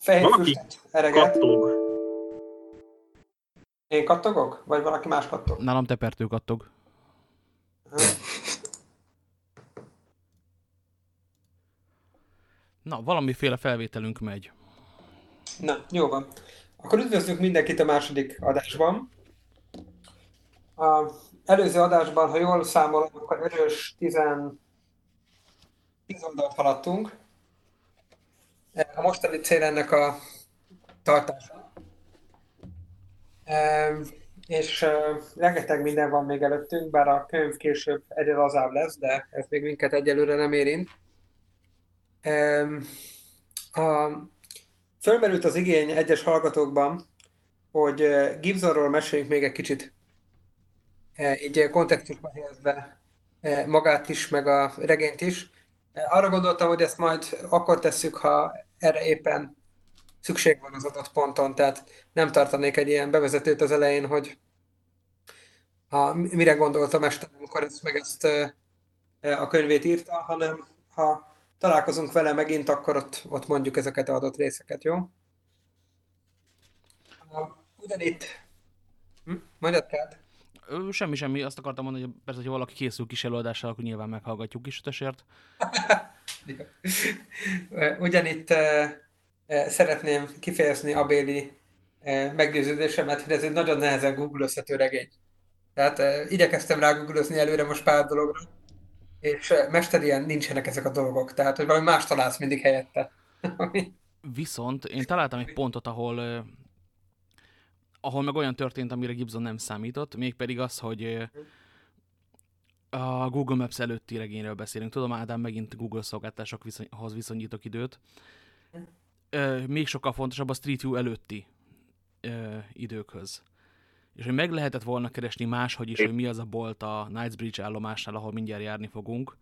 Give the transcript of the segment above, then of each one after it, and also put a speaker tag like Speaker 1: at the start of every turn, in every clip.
Speaker 1: Fehér
Speaker 2: Valaki
Speaker 1: füstöt ereget.
Speaker 2: Kattog.
Speaker 1: Én kattogok? Vagy valaki más kattog?
Speaker 3: Nálam tepertő kattog.
Speaker 1: Aha.
Speaker 3: Na, valamiféle felvételünk megy.
Speaker 1: Na, jó van. Akkor üdvözlünk mindenkit a második adásban. A előző adásban, ha jól számolom, akkor erős 10, 10 oldalt haladtunk. A mostani cél ennek a tartása. És eh, rengeteg minden van még előttünk, bár a könyv később egyre lazább lesz, de ez még minket egyelőre nem érint. A, Fölmerült az igény egyes hallgatókban, hogy eh, Gibsonról meséljünk még egy kicsit, eh, így eh, kontextusba helyezve eh, magát is, meg a regényt is. Eh, Arra gondoltam, hogy ezt majd akkor tesszük, ha erre éppen szükség van az adott ponton, tehát nem tartanék egy ilyen bevezetőt az elején, hogy ha mire gondolt a mester, amikor ezt meg ezt a könyvét írta, hanem ha találkozunk vele megint, akkor ott, ott mondjuk ezeket az adott részeket, jó? Ugyanitt. Hm? Mondjad, Kád?
Speaker 3: Semmi, semmi. Azt akartam mondani, hogy persze, hogy valaki készül kis előadással, akkor nyilván meghallgatjuk is ötesért.
Speaker 1: Ugyanitt szeretném kifejezni abéli meggyőződésemet, hogy ez egy nagyon nehezen googlözhető regény. Tehát eh, igyekeztem rá googlozni előre most pár dologra, és mesterien nincsenek ezek a dolgok, tehát hogy valami más találsz mindig helyette.
Speaker 3: Viszont én találtam egy pontot, ahol, ahol meg olyan történt, amire Gibson nem számított, mégpedig az, hogy a Google Maps előtti regényről beszélünk. Tudom, Ádám, megint Google szolgáltatásokhoz viszonyítok időt. Még sokkal fontosabb a Street View előtti időkhöz. És hogy meg lehetett volna keresni máshogy is, hogy mi az a bolt a Knightsbridge állomásnál, ahol mindjárt járni fogunk,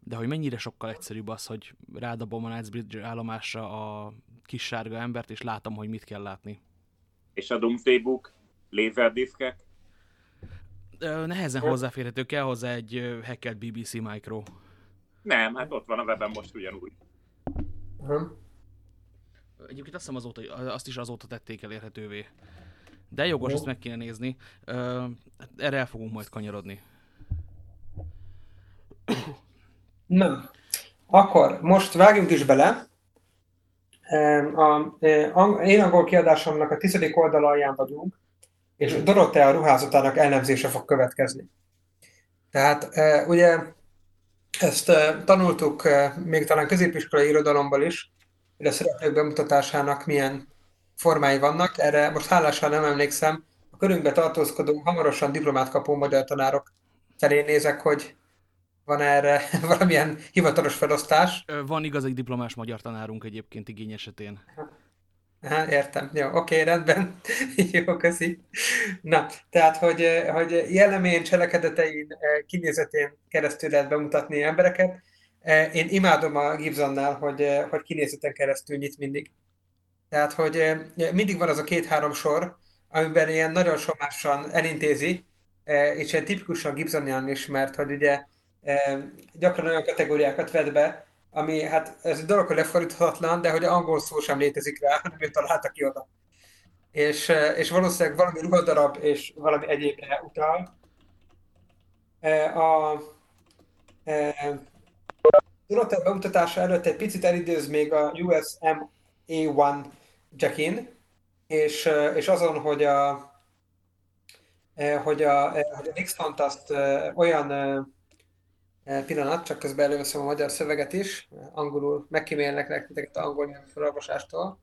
Speaker 3: de hogy mennyire sokkal egyszerűbb az, hogy rádobom a Knightsbridge állomásra a kis sárga embert, és látom, hogy mit kell látni.
Speaker 2: És a Doomsday Book, lézerdiszkek.
Speaker 3: Nehezen hozzáférhető, kell hozzá egy hackelt BBC Micro.
Speaker 2: Nem, hát ott van a weben most ugyanúgy.
Speaker 1: Aha.
Speaker 3: Egyébként azt hiszem azóta, azt is azóta tették elérhetővé. De jogos,
Speaker 1: Jó.
Speaker 3: ezt meg kéne nézni. Ö, Erre el fogunk majd kanyarodni.
Speaker 1: Na, akkor most vágjunk is bele. A, ang- én angol kiadásomnak a tizedik oldal alján vagyunk, és Dorothea ruházatának elemzése fog következni. Tehát eh, ugye ezt eh, tanultuk eh, még talán középiskolai irodalomból is, hogy a szereplők bemutatásának milyen formái vannak. Erre most hálásan nem emlékszem. A körünkbe tartózkodó, hamarosan diplomát kapó magyar tanárok felé nézek, hogy van erre valamilyen hivatalos felosztás.
Speaker 3: Van igaz egy diplomás magyar tanárunk egyébként igény esetén.
Speaker 1: Aha, értem. Jó, oké, rendben. Jó, köszi. Na, tehát, hogy, hogy jellemén, cselekedetein, eh, kinézetén keresztül lehet bemutatni embereket. Eh, Én imádom a Gibsonnál, hogy, eh, hogy kinézeten keresztül nyit mindig. Tehát, hogy mindig van az a két-három sor, amiben ilyen nagyon somásan elintézi, és ilyen tipikusan Gibsonian is, mert hogy ugye gyakran olyan kategóriákat vet be, ami hát ez egy dolog, hogy lefordíthatatlan, de hogy angol szó sem létezik rá, hanem ő találta ki oda. És, eh, és valószínűleg valami ruhadarab és valami egyébre utal. Eh, A, eh, Dorothea bemutatása előtt egy picit elidőz még a USM A1 Jackin, és, és azon, hogy a, hogy a, hogy a Nixont azt olyan pillanat, csak közben előveszem a magyar szöveget is, angolul megkímélnek nektek angol nyelvű felolvasástól.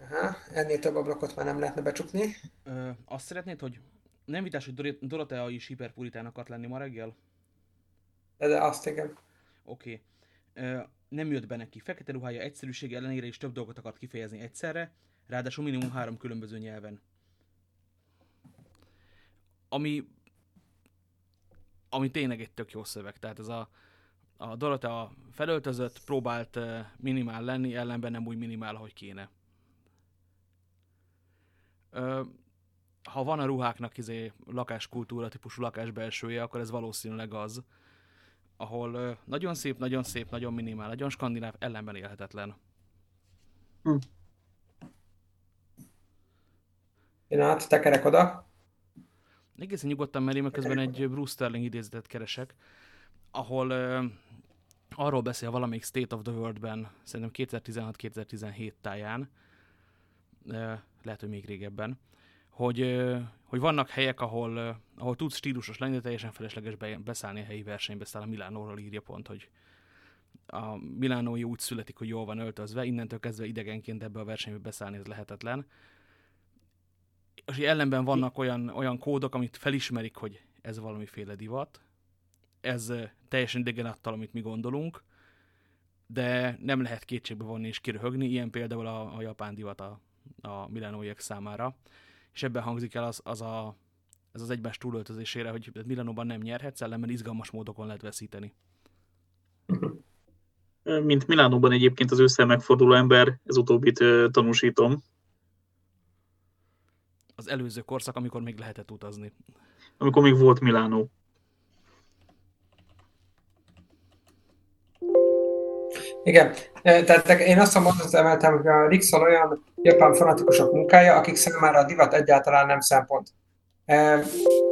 Speaker 1: Aha, ennél több ablakot már nem lehetne becsukni.
Speaker 3: Ö, azt szeretnéd, hogy nem vitás, hogy Dorothea is hiperpuritán akart lenni ma reggel?
Speaker 1: De, de azt igen.
Speaker 3: Oké. Okay. Nem jött be neki. Fekete ruhája egyszerűség ellenére is több dolgot akart kifejezni egyszerre, ráadásul minimum három különböző nyelven. Ami, ami tényleg egy tök jó szöveg. Tehát ez a, a Dorothea felöltözött, próbált minimál lenni, ellenben nem úgy minimál, ahogy kéne. Ö, ha van a ruháknak izé lakáskultúra típusú lakásbelsője, akkor ez valószínűleg az, ahol ö, nagyon szép, nagyon szép, nagyon minimál, nagyon skandináv, ellenben élhetetlen.
Speaker 1: Hm. Én át, tekerek oda.
Speaker 3: Egészen nyugodtan merém, mert közben egy Bruce Sterling idézetet keresek, ahol uh, arról beszél valamelyik State of the World-ben, szerintem 2016-2017 táján, uh, lehet, hogy még régebben, hogy, uh, hogy vannak helyek, ahol, uh, ahol tudsz stílusos lenni, de teljesen felesleges beszállni a helyi versenybe, aztán a Milánóról írja pont, hogy a Milánói úgy születik, hogy jól van öltözve, innentől kezdve idegenként ebbe a versenybe beszállni, ez lehetetlen és ellenben vannak olyan, olyan kódok, amit felismerik, hogy ez valamiféle divat, ez teljesen idegen attól, amit mi gondolunk, de nem lehet kétségbe vonni és kiröhögni, ilyen például a, a japán divat a, a milánóiak számára, és ebben hangzik el az, az a, ez az egymás túlöltözésére, hogy Milánóban nem nyerhetsz, ellenben izgalmas módokon lehet veszíteni.
Speaker 4: Mint Milánóban egyébként az ősszel megforduló ember, ez utóbbit tanúsítom,
Speaker 3: az előző korszak, amikor még lehetett utazni.
Speaker 4: Amikor még volt Milánó.
Speaker 1: Igen, tehát én azt azt emeltem, hogy a Rixon olyan japán fanatikusok munkája, akik számára a divat egyáltalán nem szempont.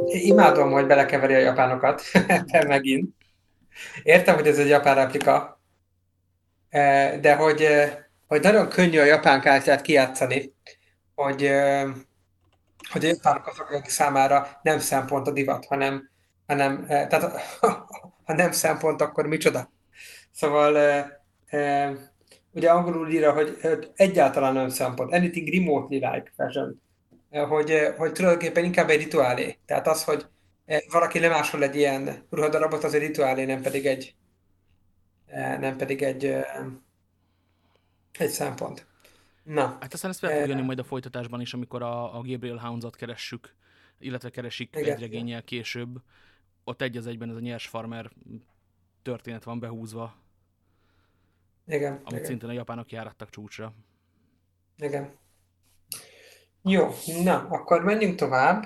Speaker 1: Imádom, hogy belekeveri a japánokat, de megint. Értem, hogy ez egy japán replika, de hogy, hogy nagyon könnyű a japán kártyát kijátszani, hogy hogy a japánok akik számára nem szempont a divat, hanem, hanem eh, tehát ha nem szempont, akkor micsoda. Szóval eh, eh, ugye angolul írja, hogy egyáltalán nem szempont, anything remotely like fashion, hogy, hogy tulajdonképpen inkább egy rituálé. Tehát az, hogy valaki lemásol egy ilyen ruhadarabot, az egy rituálé, nem pedig egy nem pedig egy, egy szempont. Na.
Speaker 3: Hát aztán ezt fel fog jönni majd a folytatásban is, amikor a, a Gabriel Hounds-ot keressük, illetve keresik Igen. egy regényel később. Ott egy az egyben ez a nyers farmer történet van behúzva.
Speaker 1: Igen.
Speaker 3: Amit
Speaker 1: Igen.
Speaker 3: szintén a japánok járattak csúcsra.
Speaker 1: Igen. Jó, na, akkor menjünk tovább.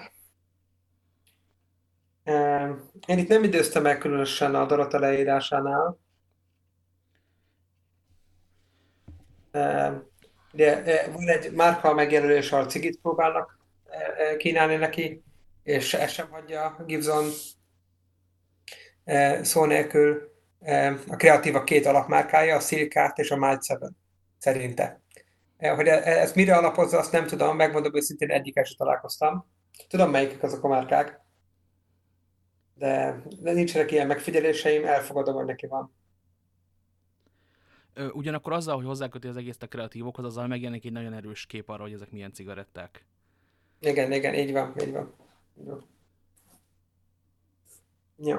Speaker 1: Én itt nem időztem el különösen a Dorota leírásánál. Ugye e, van egy márka megjelölés, ahol cigit próbálnak e, e, kínálni neki, és ezt sem hagyja Gibson szó nélkül. A kreatíva két alapmárkája, a Silkart és a Might 7 szerinte. Hogy ezt mire alapozza, azt nem tudom, megmondom őszintén, egyikkel sem találkoztam. Tudom, melyikek azok a márkák, de, de nincsenek ilyen megfigyeléseim, elfogadom, hogy neki van.
Speaker 3: Ugyanakkor azzal, hogy hozzáköti az egész a kreatívokhoz, azzal megjelenik egy nagyon erős kép arra, hogy ezek milyen cigaretták.
Speaker 1: Igen, igen, így van, így van. Jó. Jó.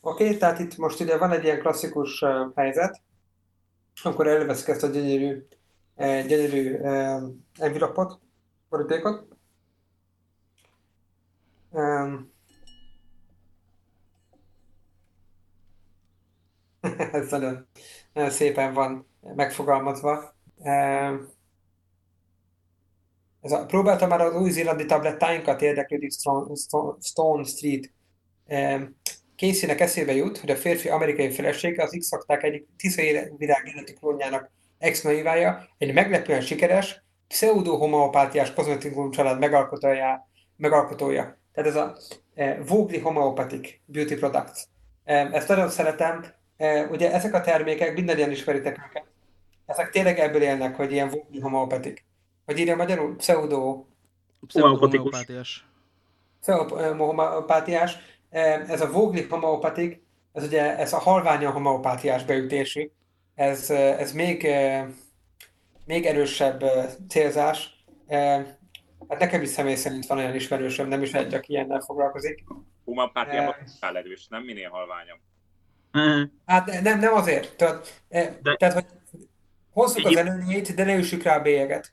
Speaker 1: Oké, okay, tehát itt most ugye van egy ilyen klasszikus uh, helyzet, akkor előveszik ezt a gyönyörű, uh, gyönyörű uh, envelopot, borítékot. Um, ez nagyon, nagyon szépen van megfogalmazva. Ez a, próbáltam már az új-zélandi tablettáinkat érdeklődik Stone Street. Casey-nek eszébe jut, hogy a férfi amerikai felesége az x egyik tiszavirág életi klónjának ex naivája, egy meglepően sikeres, pseudo-homeopátiás kozmetikum család megalkotója, megalkotója. Tehát ez a e, Vogli Homeopathic Beauty Products. E, ezt nagyon szeretem, ugye ezek a termékek, mindannyian ismeritek őket, ezek tényleg ebből élnek, hogy ilyen vogli homeopatik. Hogy írja magyarul? Pseudo...
Speaker 3: Pseudo-homeopátiás.
Speaker 1: Pseudo-homeopátiás. Ez a vogli homeopatik, ez ugye ez a halványan homeopátiás beütésű. Ez, ez még, még erősebb célzás. Hát nekem is személy szerint van olyan ismerősöm, nem is egy, aki ilyennel foglalkozik.
Speaker 2: Homeopátiában e... erős, nem minél halványabb.
Speaker 1: Hát nem, nem azért. Tehát, e, de... tehát hogy hozzuk Egyéb... az előnyét, de ne üssük rá a bélyeget.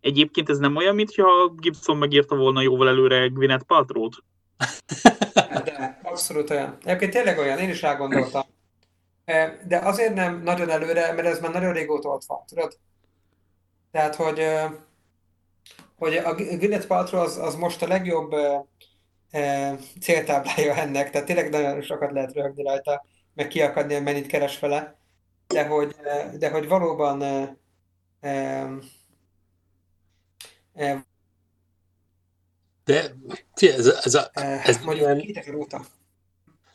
Speaker 4: Egyébként ez nem olyan, mintha Gibson megírta volna jóval előre Gwyneth Paltrow-t?
Speaker 1: De, abszolút olyan. Egyébként tényleg olyan, én is rágondoltam. E, de azért nem nagyon előre, mert ez már nagyon régóta ott van, tudod? Tehát, hogy, hogy a Gwyneth Paltrow az, az most a legjobb céltáblája ennek, tehát tényleg nagyon sokat lehet röhögni rajta meg kiakadni, hogy mennyit keres vele, de hogy, de hogy valóban Em, em,
Speaker 5: De figyelj, ez, a- ez, a,
Speaker 1: eh,
Speaker 5: ez,
Speaker 1: mondjuk 2000 óta.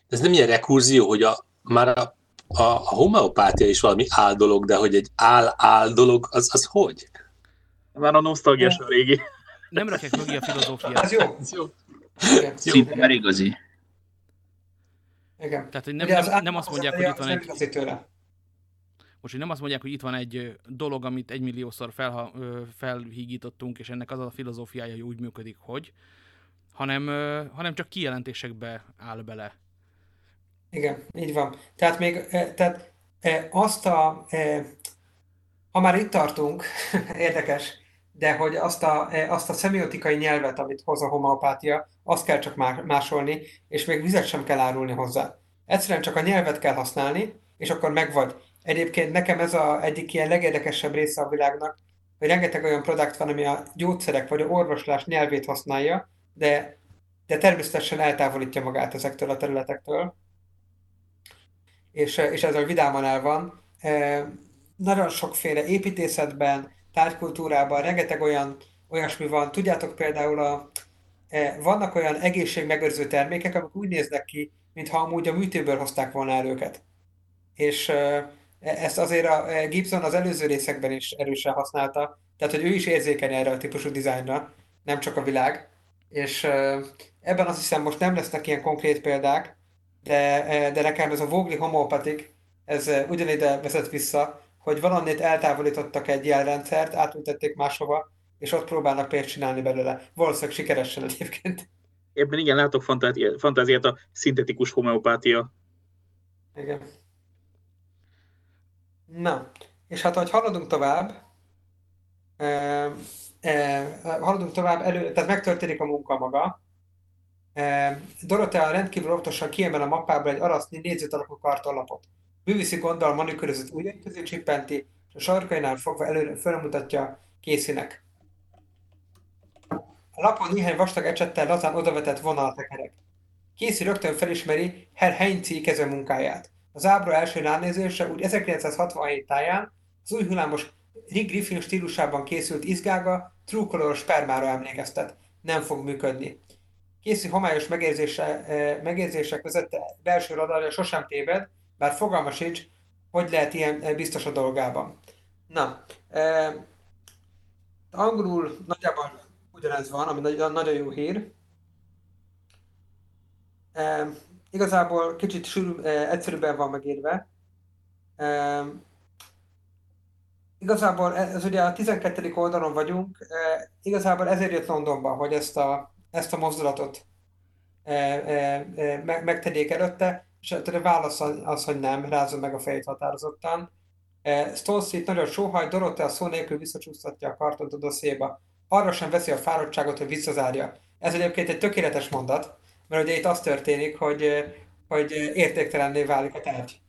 Speaker 5: ez nem ilyen rekurzió, hogy a, már a, a, a homeopátia is valami áldolog, de hogy egy áll-áldolog, az, az hogy?
Speaker 4: Már a nosztalgiás a régi.
Speaker 3: Nem rakják mögé a filozófiát.
Speaker 1: Ez jó.
Speaker 5: Ez jó.
Speaker 6: Szinte már igazi.
Speaker 1: Igen.
Speaker 3: Tehát, hogy nem,
Speaker 1: Ugye az
Speaker 3: nem, nem azt mondják, hogy itt van egy,
Speaker 1: tőle.
Speaker 3: most hogy nem azt mondják, hogy itt van egy dolog, amit egymilliószor felha, ö, felhígítottunk, és ennek az a filozófiája, hogy úgy működik, hogy, hanem, hanem csak kijelentésekbe áll bele.
Speaker 1: Igen, így van. Tehát még, eh, tehát eh, azt a, ha már itt tartunk, érdekes, de hogy azt a, eh, azt a szemiotikai nyelvet, amit hoz a homeopátia, azt kell csak má- másolni, és még vizet sem kell árulni hozzá. Egyszerűen csak a nyelvet kell használni, és akkor megvagy. Egyébként nekem ez a egyik ilyen legérdekesebb része a világnak, hogy rengeteg olyan produkt van, ami a gyógyszerek vagy a orvoslás nyelvét használja, de, de természetesen eltávolítja magát ezektől a területektől és, és ezzel vidáman el van. E, Nagyon sokféle építészetben, tárgykultúrában rengeteg olyan olyasmi van. Tudjátok például, a, e, vannak olyan egészségmegőrző termékek, amik úgy néznek ki, mintha amúgy a műtőből hozták volna el őket. És e, ezt azért a e, Gibson az előző részekben is erősen használta, tehát hogy ő is érzékeny erre a típusú dizájnra, nem csak a világ. És e, ebben azt hiszem most nem lesznek ilyen konkrét példák, de, de nekem ez a Vogli homeopatik, ez ugyanide vezet vissza, hogy valannét eltávolítottak egy jelrendszert, átültették máshova, és ott próbálnak pénzt csinálni belőle. Valószínűleg sikeresen egyébként.
Speaker 4: Ebben igen, látok fantáziát, fantáziát a szintetikus homeopátia.
Speaker 1: Igen. Na, és hát, hogy haladunk tovább, eh, eh, haladunk tovább, elő, tehát megtörténik a munka maga. Eh, Dorothea rendkívül óvatosan kiemel a mappából egy arasznyi négyzet alakú kartonlapot. Bűviszi gonddal manikörözött ujjai közé csippenti, és a sarkainál fogva előre fölmutatja készínek. A lapon néhány vastag ecsettel lazán odavetett vonal tekerek. Casey rögtön felismeri Herr Heinzi kezőmunkáját. Az ábra első ránézésre úgy 1967 táján az új hullámos Rick Griffin stílusában készült izgága True Color spermára emlékeztet. Nem fog működni. Casey homályos megérzése, eh, megérzések között belső radarja sosem téved, bár fogalma sincs, hogy lehet ilyen eh, biztos a dolgában. Na, eh, angolul nagyjából ugyanez van, ami nagyon, nagyon jó hír. E, igazából kicsit sűrű, e, egyszerűbben van megírva. E, igazából ez, ez ugye a 12. oldalon vagyunk, e, igazából ezért jött Londonba, hogy ezt a, ezt a mozdulatot e, e, e, meg, megtegyék előtte, és a válasz az, hogy nem, rázza meg a fejét határozottan. E, Stone nagyon sóhaj, Dorothea szó nélkül visszacsúsztatja a kartont a dosszéba. Arra sem veszi a fáradtságot, hogy visszazárja. Ez egyébként egy tökéletes mondat, mert ugye itt az történik, hogy, hogy értéktelenné válik a tárgy.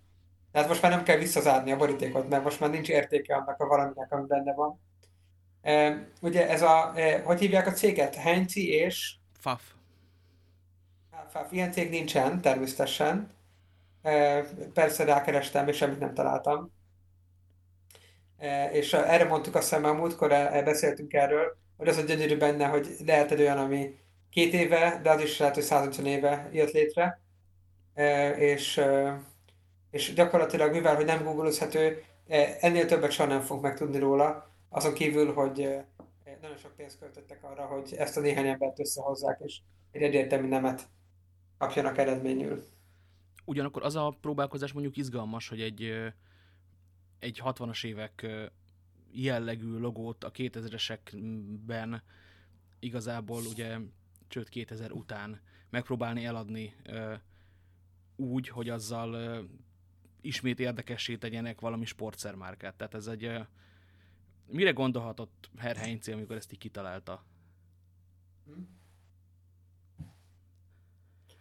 Speaker 1: Tehát most már nem kell visszazárni a borítékot, mert most már nincs értéke annak a valaminek, ami benne van. E, ugye ez a, e, hogy hívják a céget? Heinzi és...
Speaker 3: Faf.
Speaker 1: Faf. Ilyen cég nincsen, természetesen. E, persze rákerestem, és semmit nem találtam. E, és erre mondtuk azt hiszem már múltkor beszéltünk erről, hogy az a gyönyörű benne, hogy lehet egy olyan, ami két éve, de az is lehet, hogy 150 éve jött létre, e, és, e, és gyakorlatilag mivel, hogy nem googolozható, ennél többet soha nem fogunk megtudni róla, azon kívül, hogy nagyon sok pénzt költöttek arra, hogy ezt a néhány embert összehozzák, és egy egyértelmű nemet kapjanak eredményül.
Speaker 3: Ugyanakkor az a próbálkozás mondjuk izgalmas, hogy egy, egy 60-as évek jellegű logót a 2000-esekben igazából ugye csőd 2000 után megpróbálni eladni úgy, hogy azzal ismét érdekessé tegyenek valami sportszermárkát. Tehát ez egy... Mire gondolhatott Herr Heinz, amikor ezt így kitalálta?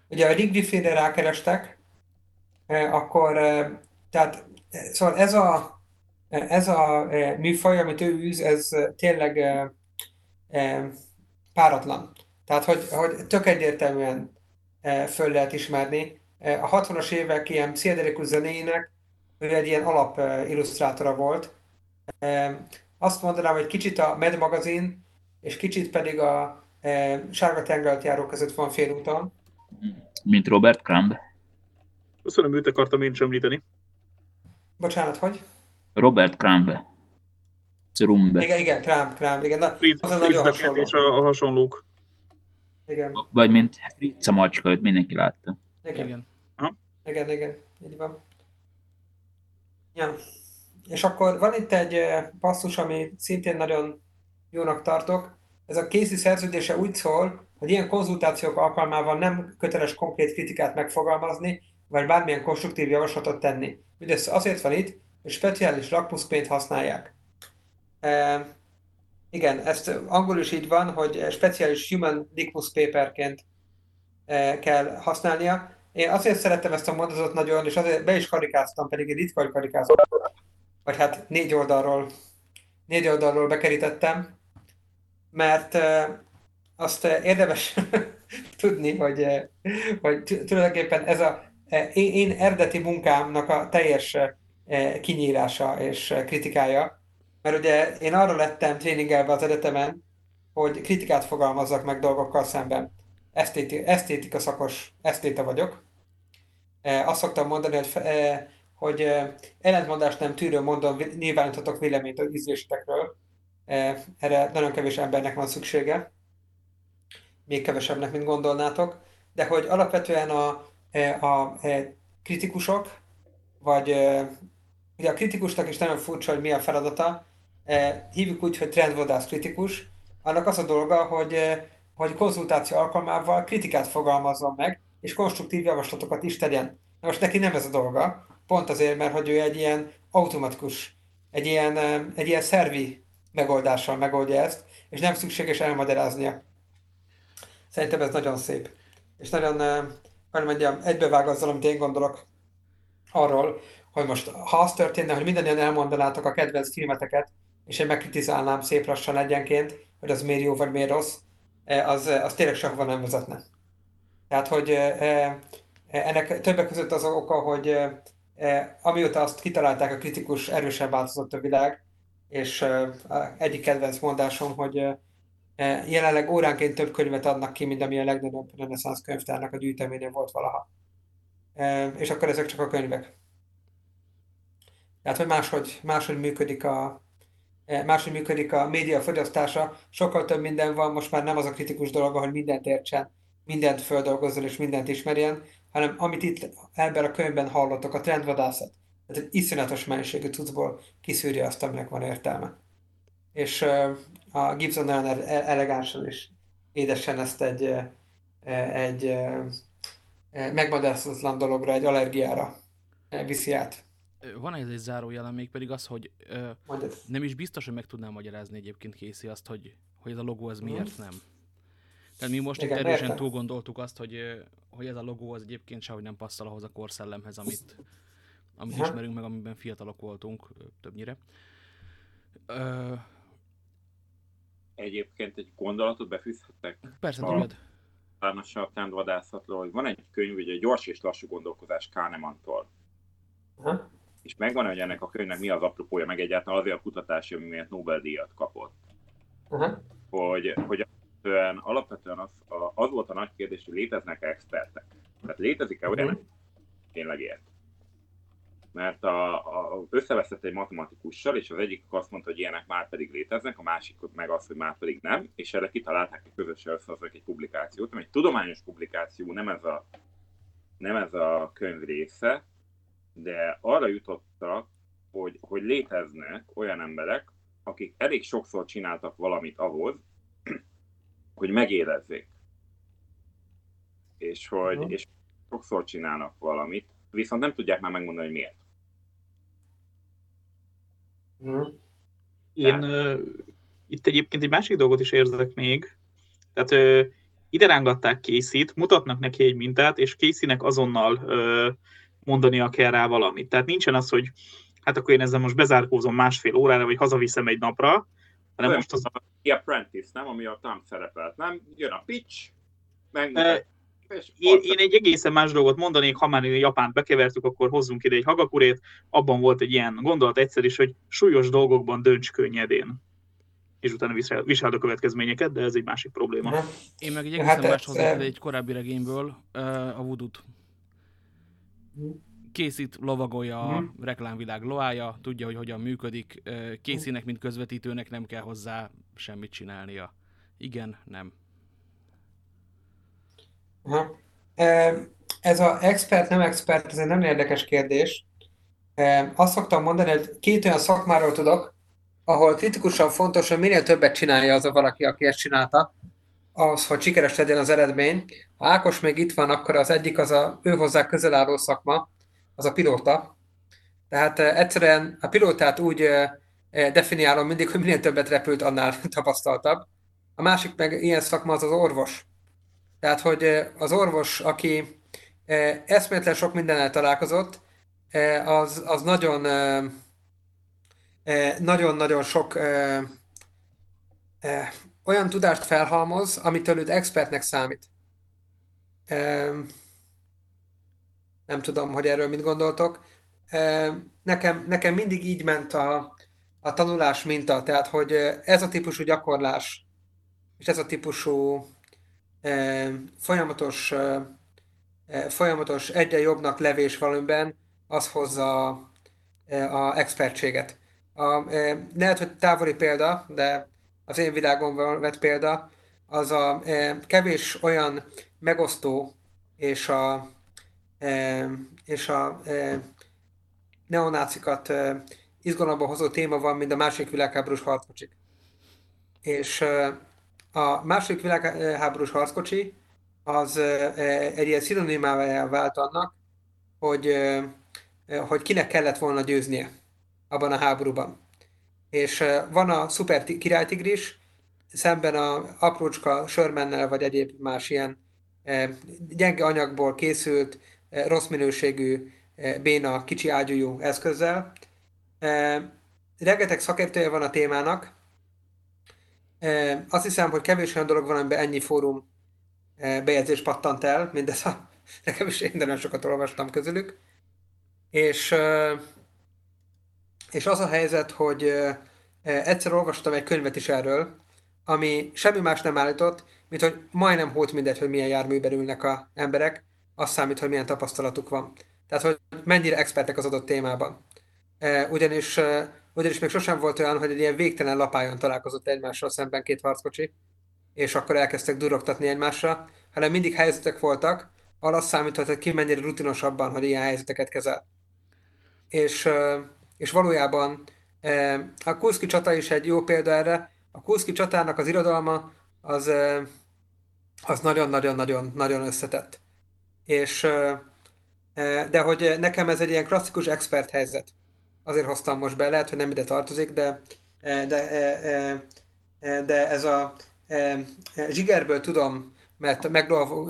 Speaker 1: Ugye a Rick Griffinre rákerestek, akkor tehát szóval ez a, ez a műfaj, amit ő űz, ez tényleg páratlan. Tehát, hogy, hogy tök egyértelműen föl lehet ismerni. A 60-as évek ilyen pszichedelikus zenéinek ő egy ilyen alap illusztrátora volt. azt mondanám, hogy kicsit a Mad magazin, és kicsit pedig a Sárga tengert járó között van félúton.
Speaker 6: Mint Robert Crumb.
Speaker 4: Köszönöm, őt akartam én sem említeni.
Speaker 1: Bocsánat, hogy?
Speaker 6: Robert Crumb. Crumb.
Speaker 1: Igen, igen, Crumb, Crumb, igen. Na,
Speaker 4: Fritz,
Speaker 1: az a nagyon hasonló.
Speaker 4: és a, a hasonlók.
Speaker 1: Igen,
Speaker 6: Vagy mint Fritz a macska, őt mindenki látta.
Speaker 1: igen,
Speaker 3: Igen.
Speaker 1: igen, igen, így van. Ja. És akkor van itt egy eh, passzus, ami szintén nagyon jónak tartok. Ez a Casey szerződése úgy szól, hogy ilyen konzultációk alkalmával nem köteles konkrét kritikát megfogalmazni, vagy bármilyen konstruktív javaslatot tenni. Mindez azért van itt, hogy speciális lakmuszpént használják. E, igen, ezt angolul is így van, hogy speciális human litmus paperként e, kell használnia. Én azért szerettem ezt a mondatot nagyon, és azért be is karikáztam, pedig egy ritka, karikáztam. Vagy hát négy oldalról, négy oldalról bekerítettem, mert e, azt érdemes tudni, hogy, hogy tulajdonképpen ez a én, én eredeti munkámnak a teljes e, kinyírása és e, kritikája, mert ugye én arra lettem tréningelve az egyetemen, hogy kritikát fogalmazzak meg dolgokkal szemben. Esztéti, esztétika szakos esztéta vagyok. E, azt szoktam mondani, hogy, e, hogy e, ellentmondást nem tűrő mondom, nyilváníthatok véleményt az ízlésetekről. E, erre nagyon kevés embernek van szüksége. Még kevesebbnek, mint gondolnátok. De hogy alapvetően a, e, a, e, kritikusok, vagy e, ugye a kritikusnak is nagyon furcsa, hogy mi a feladata. E, hívjuk úgy, hogy trendvadász kritikus. Annak az a dolga, hogy, e, hogy konzultáció alkalmával kritikát fogalmazzon meg, és konstruktív javaslatokat is tegyen. Na most neki nem ez a dolga, pont azért, mert hogy ő egy ilyen automatikus, egy ilyen, e, egy ilyen szervi megoldással megoldja ezt, és nem szükséges elmagyaráznia. Szerintem ez nagyon szép. És nagyon, hogy mondjam, egybevág azzal, amit én gondolok arról, hogy most ha az történne, hogy mindannyian elmondanátok a kedvenc filmeteket, és én megkritizálnám szép lassan egyenként, hogy az miért jó vagy miért rossz, eh, az, eh, az tényleg sehova nem vezetne. Tehát, hogy eh, ennek többek között az oka, hogy amióta azt kitalálták, a kritikus erősen változott a világ, és egyik kedvenc mondásom, hogy Jelenleg óránként több könyvet adnak ki, mint ami a legnagyobb reneszánsz könyvtárnak a gyűjteménye volt valaha. Eh, És akkor ezek csak a könyvek. Tehát, hogy máshogy, máshogy működik a, eh, máshogy működik a média fogyasztása. Sokkal több minden van, most már nem az a kritikus dolog, hogy mindent értsen, mindent földolgozzon és mindent ismerjen, hanem amit itt ebben a könyvben hallottok, a trendvadászat. Tehát egy iszonyatos mennyiségű cuccból kiszűrje azt, aminek van értelme. És a Gibson nagyon ele- elegánsan és édesen ezt egy, egy megmagyarázhatatlan dologra, egy allergiára viszi át.
Speaker 3: Van ez egy zárójelen még pedig az, hogy ö, nem is biztos, hogy meg tudnám magyarázni egyébként Casey azt, hogy, hogy ez a logó ez miért nem. Tehát mi most
Speaker 1: Igen,
Speaker 3: itt erősen túl gondoltuk azt, hogy, hogy ez a logó az egyébként sehogy nem passzol ahhoz a korszellemhez, amit, amit ismerünk meg, amiben fiatalok voltunk többnyire. Ö,
Speaker 2: Egyébként egy gondolatot befűzhetek
Speaker 3: persze,
Speaker 2: Ah.
Speaker 3: tudod.
Speaker 2: általánosan a trendvadászatról, hogy van egy könyv, ugye Gyors és lassú gondolkozás Kahnemantól.
Speaker 1: Aha.
Speaker 2: És megvan, hogy ennek a könyvnek mi az apropója, meg egyáltalán azért a kutatási, ami miatt Nobel-díjat kapott.
Speaker 1: Aha.
Speaker 2: hogy, hogy alapvetően, alapvetően az, a, az volt a nagy kérdés, hogy léteznek-e expertek. Tehát létezik-e olyan,
Speaker 1: Mhm.
Speaker 2: tényleg ért. Mert a, a, összeveszett egy matematikussal, és az egyik azt mondta, hogy ilyenek már pedig léteznek, a másik meg az, hogy már pedig nem, és erre kitalálták egy közösen összehoznak egy publikációt, ami egy tudományos publikáció, nem ez a, nem ez a könyv része, de arra jutottak, hogy, hogy léteznek olyan emberek, akik elég sokszor csináltak valamit ahhoz, hogy megérezzék. És hogy és sokszor csinálnak valamit, viszont nem tudják már megmondani, hogy miért.
Speaker 1: Mhm.
Speaker 4: Én uh, itt egyébként egy másik dolgot is érzek még. Tehát ide rángatták Casey-t, mutatnak neki egy mintát, és Casey-nek azonnal mondania kell rá valamit. Tehát nincsen az, hogy hát akkor én ezzel most bezárkózom másfél órára, vagy hazaviszem egy napra, hanem
Speaker 2: Olyan,
Speaker 4: most az...
Speaker 2: The Apprentice, nem? Ami a Tom szerepelt, nem? Jön a pitch, megmutatja,
Speaker 4: én, én egy egészen más dolgot mondanék, ha már Japánt bekevertük, akkor hozzunk ide egy hagakurét. Abban volt egy ilyen gondolat egyszer is, hogy súlyos dolgokban dönts könnyedén és utána visel, viselt a következményeket, de ez egy másik probléma.
Speaker 3: Én meg egy egészen hát más hozzá egy korábbi regényből, a Vudut. Készít lovagolja a mhm. reklámvilág loája, tudja, hogy hogyan működik, készínek, mint közvetítőnek nem kell hozzá semmit csinálnia. Igen, nem.
Speaker 1: Aha. Ez a expert, nem expert, ez egy nem érdekes kérdés. Azt szoktam mondani, hogy két olyan szakmáról tudok, ahol kritikusan fontos, hogy minél többet csinálja az a valaki, aki ezt csinálta, az, hogy sikeres legyen az eredmény. Ha Ákos még itt van, akkor az egyik az a ő hozzá közel álló szakma, az a pilóta. Tehát egyszerűen a pilótát úgy definiálom mindig, hogy minél többet repült, annál tapasztaltabb. A másik meg ilyen szakma az az orvos. Tehát, hogy az orvos, aki eszméletlen sok mindennel találkozott, az, az nagyon nagyon-nagyon sok olyan tudást felhalmoz, amitől őt expertnek számít. Nem tudom, hogy erről mit gondoltok. Nekem, nekem mindig így ment a, a tanulás minta, tehát hogy ez a típusú gyakorlás, és ez a típusú folyamatos, folyamatos egyre jobbnak levés valamiben, az hozza a, a expertséget. A, lehet, hogy távoli példa, de az én világomban vett példa, az a kevés olyan megosztó és a, és a neonácikat izgalomba hozó téma van, mint a második világháborús harckocsik. És a második világháborús harckocsi az egy ilyen szinonimája vált annak, hogy, hogy kinek kellett volna győznie abban a háborúban. És van a szuper királytigris, szemben a aprócska sörmennel, vagy egyéb más ilyen gyenge anyagból készült, rossz minőségű, béna, kicsi ágyújú eszközzel. Rengeteg szakértője van a témának. Azt hiszem, hogy kevés olyan dolog van, amiben ennyi fórum bejegyzés pattant el, mindez a nekem is én nagyon sokat olvastam közülük. És és az a helyzet, hogy egyszer olvastam egy könyvet is erről, ami semmi más nem állított, mint hogy majdnem hót mindegy, hogy milyen járműben ülnek a emberek, azt számít, hogy milyen tapasztalatuk van. Tehát, hogy mennyire expertek az adott témában. Ugyanis, ugyanis még sosem volt olyan, hogy egy ilyen végtelen lapájon találkozott egymással szemben két harckocsi, és akkor elkezdtek durogtatni egymásra, hanem mindig helyzetek voltak, számított, hogy ki mennyire rutinosabban, hogy ilyen helyzeteket kezel. És és valójában a Kurszki csata is egy jó példa erre. A Kurszki csatának az irodalma az, az nagyon-nagyon-nagyon-nagyon összetett. És, de hogy nekem ez egy ilyen klasszikus expert helyzet. Azért hoztam most be, lehet, hogy nem ide tartozik, de, de, de ez a zsigerből tudom, mert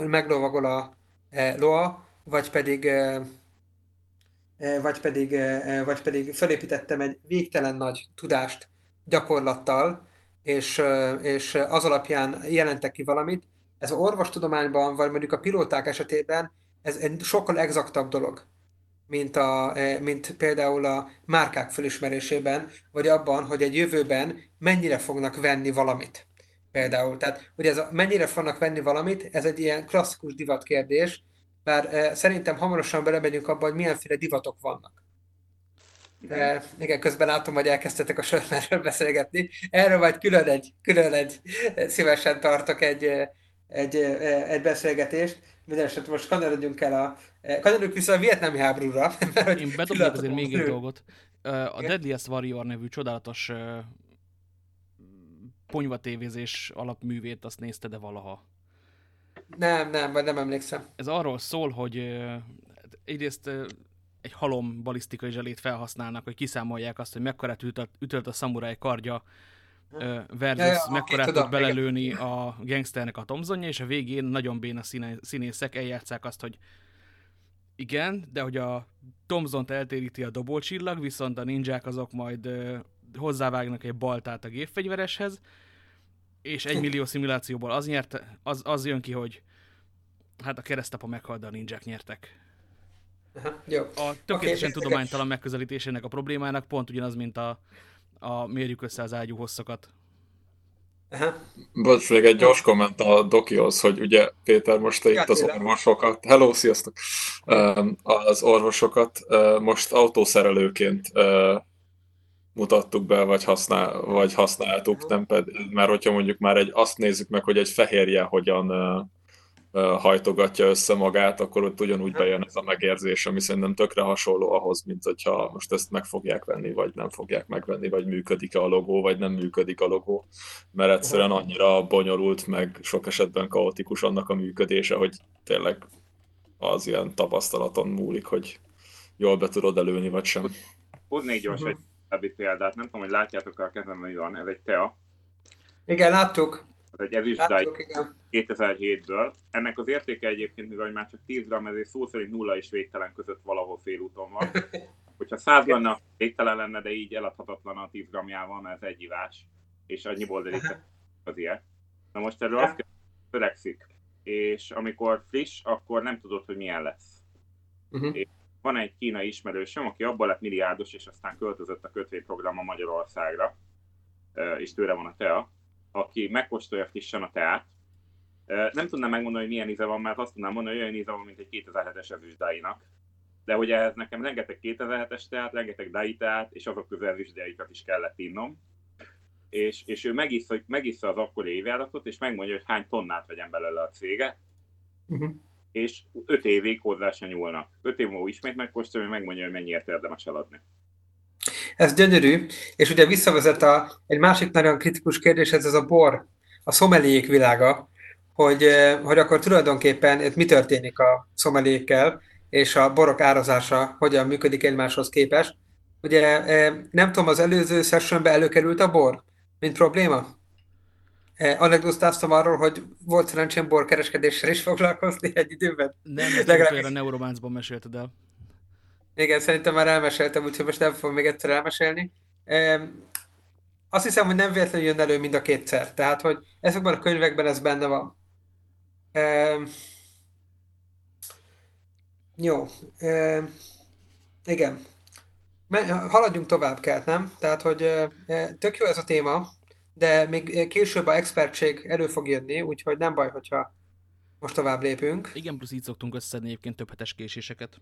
Speaker 1: meglovagol a loa, vagy pedig E, vagy pedig, e, e, vagy pedig felépítettem egy végtelen nagy tudást gyakorlattal, és, és az alapján jelentek ki valamit. Ez a orvostudományban, vagy mondjuk a pilóták esetében ez egy sokkal exaktabb dolog, mint, a, mint például a márkák felismerésében, vagy abban, hogy egy jövőben mennyire fognak venni valamit. Például. Tehát, hogy ez a, mennyire fognak venni valamit, ez egy ilyen klasszikus divatkérdés, bár e, szerintem hamarosan belemegyünk abba, hogy milyenféle divatok vannak. De, igen, közben látom, hogy elkezdtetek a sörmerről beszélgetni. Erről majd külön egy, külön egy, szívesen tartok egy, egy, egy beszélgetést. Minden esetre most kanyarodjunk el a... Kanyarodjunk vissza a vietnámi háborúra.
Speaker 3: Mert, Én bedobnék azért még egy dolgot. A Deadliest Warrior nevű csodálatos ponyvatévézés alapművét azt nézte de valaha?
Speaker 1: Nem, nem, vagy nem emlékszem.
Speaker 3: Ez arról szól, hogy egyrészt egy halom balisztikai zselét felhasználnak, hogy kiszámolják azt, hogy mekkorát ütölt, ütölt a szamuráj kardja versus ja, ja, mekkorát tud belelőni igen. a gangsternek a tomzonja, és a végén nagyon béna színészek eljátszák azt, hogy igen, de hogy a Tomzont eltéríti a dobolcsillag, viszont a ninják azok majd hozzávágnak egy baltát a gépfegyvereshez, és egy millió szimulációból az, nyert, az, az jön ki, hogy Hát a keresztapa meghalt, de a ninják nyertek.
Speaker 1: Aha, jó.
Speaker 3: A tökéletesen
Speaker 1: Oké,
Speaker 3: tudománytalan megközelítésének a problémának pont ugyanaz, mint a, a mérjük össze az ágyú hosszokat.
Speaker 1: Aha.
Speaker 7: Bocs, még egy gyors komment a Dokihoz, hogy ugye Péter most te itt az orvosokat, hello, sziasztok, az orvosokat most autószerelőként mutattuk be, vagy, használ, vagy használtuk, nem ped, mert hogyha mondjuk már egy, azt nézzük meg, hogy egy fehérje hogyan hajtogatja össze magát, akkor ott ugyanúgy bejön ez a megérzés, ami szerintem tökre hasonló ahhoz, mint hogyha most ezt meg fogják venni, vagy nem fogják megvenni, vagy működik-e a logó, vagy nem működik a logó, mert egyszerűen annyira bonyolult, meg sok esetben kaotikus annak a működése, hogy tényleg az ilyen tapasztalaton múlik, hogy jól be tudod előni, vagy sem.
Speaker 2: Hoznék gyors
Speaker 1: Mhm.
Speaker 2: egy példát, nem tudom, hogy látjátok a kezemben, mi van, ez egy TEA,
Speaker 1: Igen, láttuk.
Speaker 2: Ez egy
Speaker 1: igen.
Speaker 2: 2007-ből. Ennek az értéke egyébként, mivel már csak 10 g, ezért szó szerint nulla és végtelen között valahol félúton van. Hogyha 100 lenne, végtelen lenne, de így eladhatatlan a 10 g-jával, mert ez egy ivás, és annyiból derített az ilyen. Na most erről azt kell, törekszik, és amikor friss, akkor nem tudod, hogy milyen lesz.
Speaker 1: Uh-huh.
Speaker 2: Van egy kínai ismerősöm, aki abban lett milliárdos, és aztán költözött a kötvényprogramma Magyarországra, ö, és tőle van a TEA, aki megkóstolja frissen a teát. Nem tudnám megmondani, hogy milyen íze van, mert azt tudnám mondani, hogy olyan íze van, mint egy 2007-es ezüstdáinak. De ugye ehhez nekem rengeteg 2007-es teát, rengeteg dai teát, és azok közül ezüstdáikat is kellett innom. És, és ő megissza, megissza az akkori évjáratot, és megmondja, hogy hány tonnát vegyen belőle a cége,
Speaker 1: Uh-huh.
Speaker 2: és 5 évig hozzá se nyúlnak. 5 év múlva ismét megkóstolja, hogy megmondja, hogy mennyiért érdemes eladni.
Speaker 1: Ez gyönyörű, és ugye visszavezet a, egy másik nagyon kritikus kérdéshez, ez a bor, a szomeliék világa, hogy, hogy akkor tulajdonképpen itt mi történik a szomeliékkel, és a borok árazása hogyan működik egymáshoz képest. Ugye nem tudom, az előző sessionben előkerült a bor, mint probléma? Anekdotáztam arról, hogy volt szerencsém borkereskedéssel is foglalkozni egy időben.
Speaker 3: Nem,
Speaker 1: Legalábbis-
Speaker 3: a Neurománcban mesélted el.
Speaker 1: Igen, szerintem már elmeséltem, úgyhogy most nem fogom még egyszer elmesélni. Azt hiszem, hogy nem véletlenül jön elő mind a kétszer. Tehát, hogy ezekben a könyvekben ez benne van. Jó. Igen. Haladjunk tovább kell, nem? Tehát, hogy tök jó ez a téma, de még később a expertség elő fog jönni, úgyhogy nem baj, hogyha most tovább lépünk.
Speaker 3: Igen, plusz így szoktunk összedni egyébként több hetes késéseket.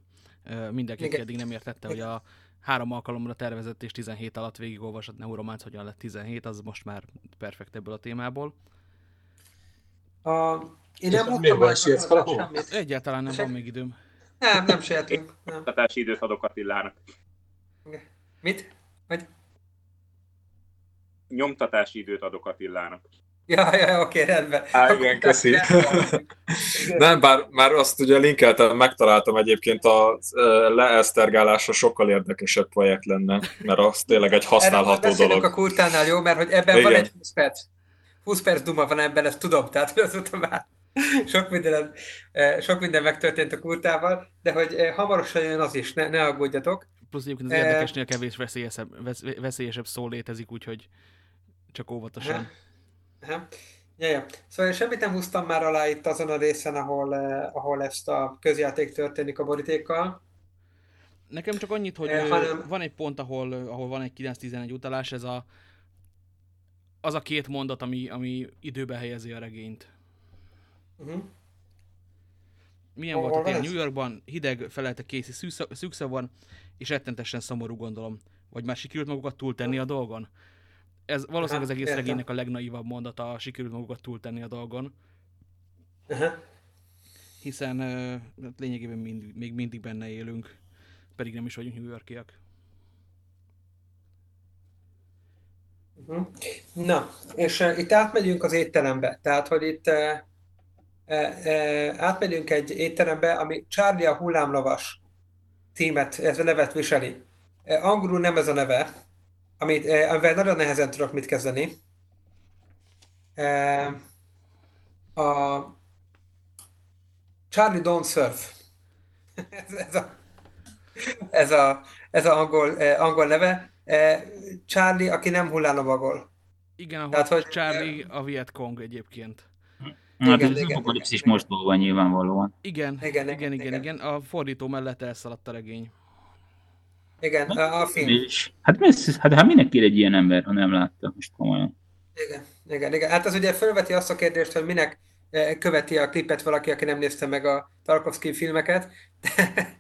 Speaker 3: Mindenki, aki
Speaker 1: Igen.
Speaker 3: eddig nem értette, hogy a három alkalomra tervezett és 17 alatt végigolvasott Neurománc hogyan lett 17, az most már perfekt ebből a témából.
Speaker 1: A... Én nem mondtam
Speaker 5: valahol?
Speaker 1: semmit.
Speaker 3: Egyáltalán nem van még időm.
Speaker 1: Nem, nem sietünk.
Speaker 2: Oktatási időt adok Attilának.
Speaker 1: Mit? Vagy?
Speaker 2: Nyomtatási időt adok Attilának.
Speaker 1: Ja, ja, oké, rendben.
Speaker 7: Á, igen, köszi. Nem, bár már azt ugye linkeltem, megtaláltam egyébként a leesztergálása sokkal érdekesebb projekt lenne, mert az tényleg egy használható
Speaker 1: Erről
Speaker 7: dolog.
Speaker 1: a kurtánál, jó? Mert hogy ebben van
Speaker 7: Igen.
Speaker 1: egy 20 perc. 20 perc duma van ebben, ezt tudom, tehát azóta már sok minden, sok minden megtörtént a kurtával, de hogy hamarosan jön az is, ne, ne aggódjatok.
Speaker 3: Plusz egyébként az érdekesnél kevés veszélyesebb, vesz, veszélyesebb szó létezik, úgyhogy csak óvatosan.
Speaker 1: Aha. Ja, ja. Szóval én semmit nem húztam már alá itt azon a részen, ahol, eh, ahol ezt a közjáték történik a borítékkal.
Speaker 3: Nekem csak annyit, hogy
Speaker 1: Eh,
Speaker 3: ö,
Speaker 1: hanem-
Speaker 3: van egy pont, ahol, ö, ahol van egy 9-11 utalás, ez a az a két mondat, ami, ami időbe helyezi a regényt.
Speaker 1: Uh-huh.
Speaker 3: Milyen
Speaker 1: Hol
Speaker 3: volt a
Speaker 1: van
Speaker 3: tél? New Yorkban, hideg felelte Casey szűksza- szűkszavon, és rettentesen szomorú gondolom. Vagy már sikerült magukat túltenni a dolgon? Ez valószínűleg az egész
Speaker 1: értem.
Speaker 3: regénynek a legnaivabb mondata, sikerült magukat túltenni a dolgon,
Speaker 1: Aha.
Speaker 3: hiszen hát lényegében mind, még mindig benne élünk, pedig nem is vagyunk New Yorkiak.
Speaker 1: Mhm. Na, és uh, itt átmegyünk az étterembe. Tehát, hogy itt uh, uh, átmegyünk egy étterembe, ami Charlie a hullámlavas címet, ez a nevet viseli. Angolul nem ez a neve, amit, uh, amivel nagyon nehezen tudok mit kezdeni. Uh, a Charlie Don't Surf. ez, ez a ez a, ez a angol, eh, angol neve. Eh, Charlie, aki nem hullámlovagol.
Speaker 3: Igen, ahol
Speaker 1: Tehát, hogy-
Speaker 3: Charlie a Vietcong egyébként.
Speaker 6: Hát
Speaker 1: Igen,
Speaker 6: ez az apokalipszis mostból van nyilvánvalóan.
Speaker 3: Igen,
Speaker 1: Igen,
Speaker 3: igen, igen, igen,
Speaker 1: igen.
Speaker 3: igen. A fordító mellett elszaladt a regény.
Speaker 1: Igen, a, a film.
Speaker 6: És, hát, mi- hát, hát minek kér egy ilyen ember, ha nem látta most komolyan?
Speaker 1: Igen, igen, igen. Hát az ugye felveti azt a kérdést, hogy minek eh, követi a klipet valaki, aki nem nézte meg a Tarkovsky filmeket.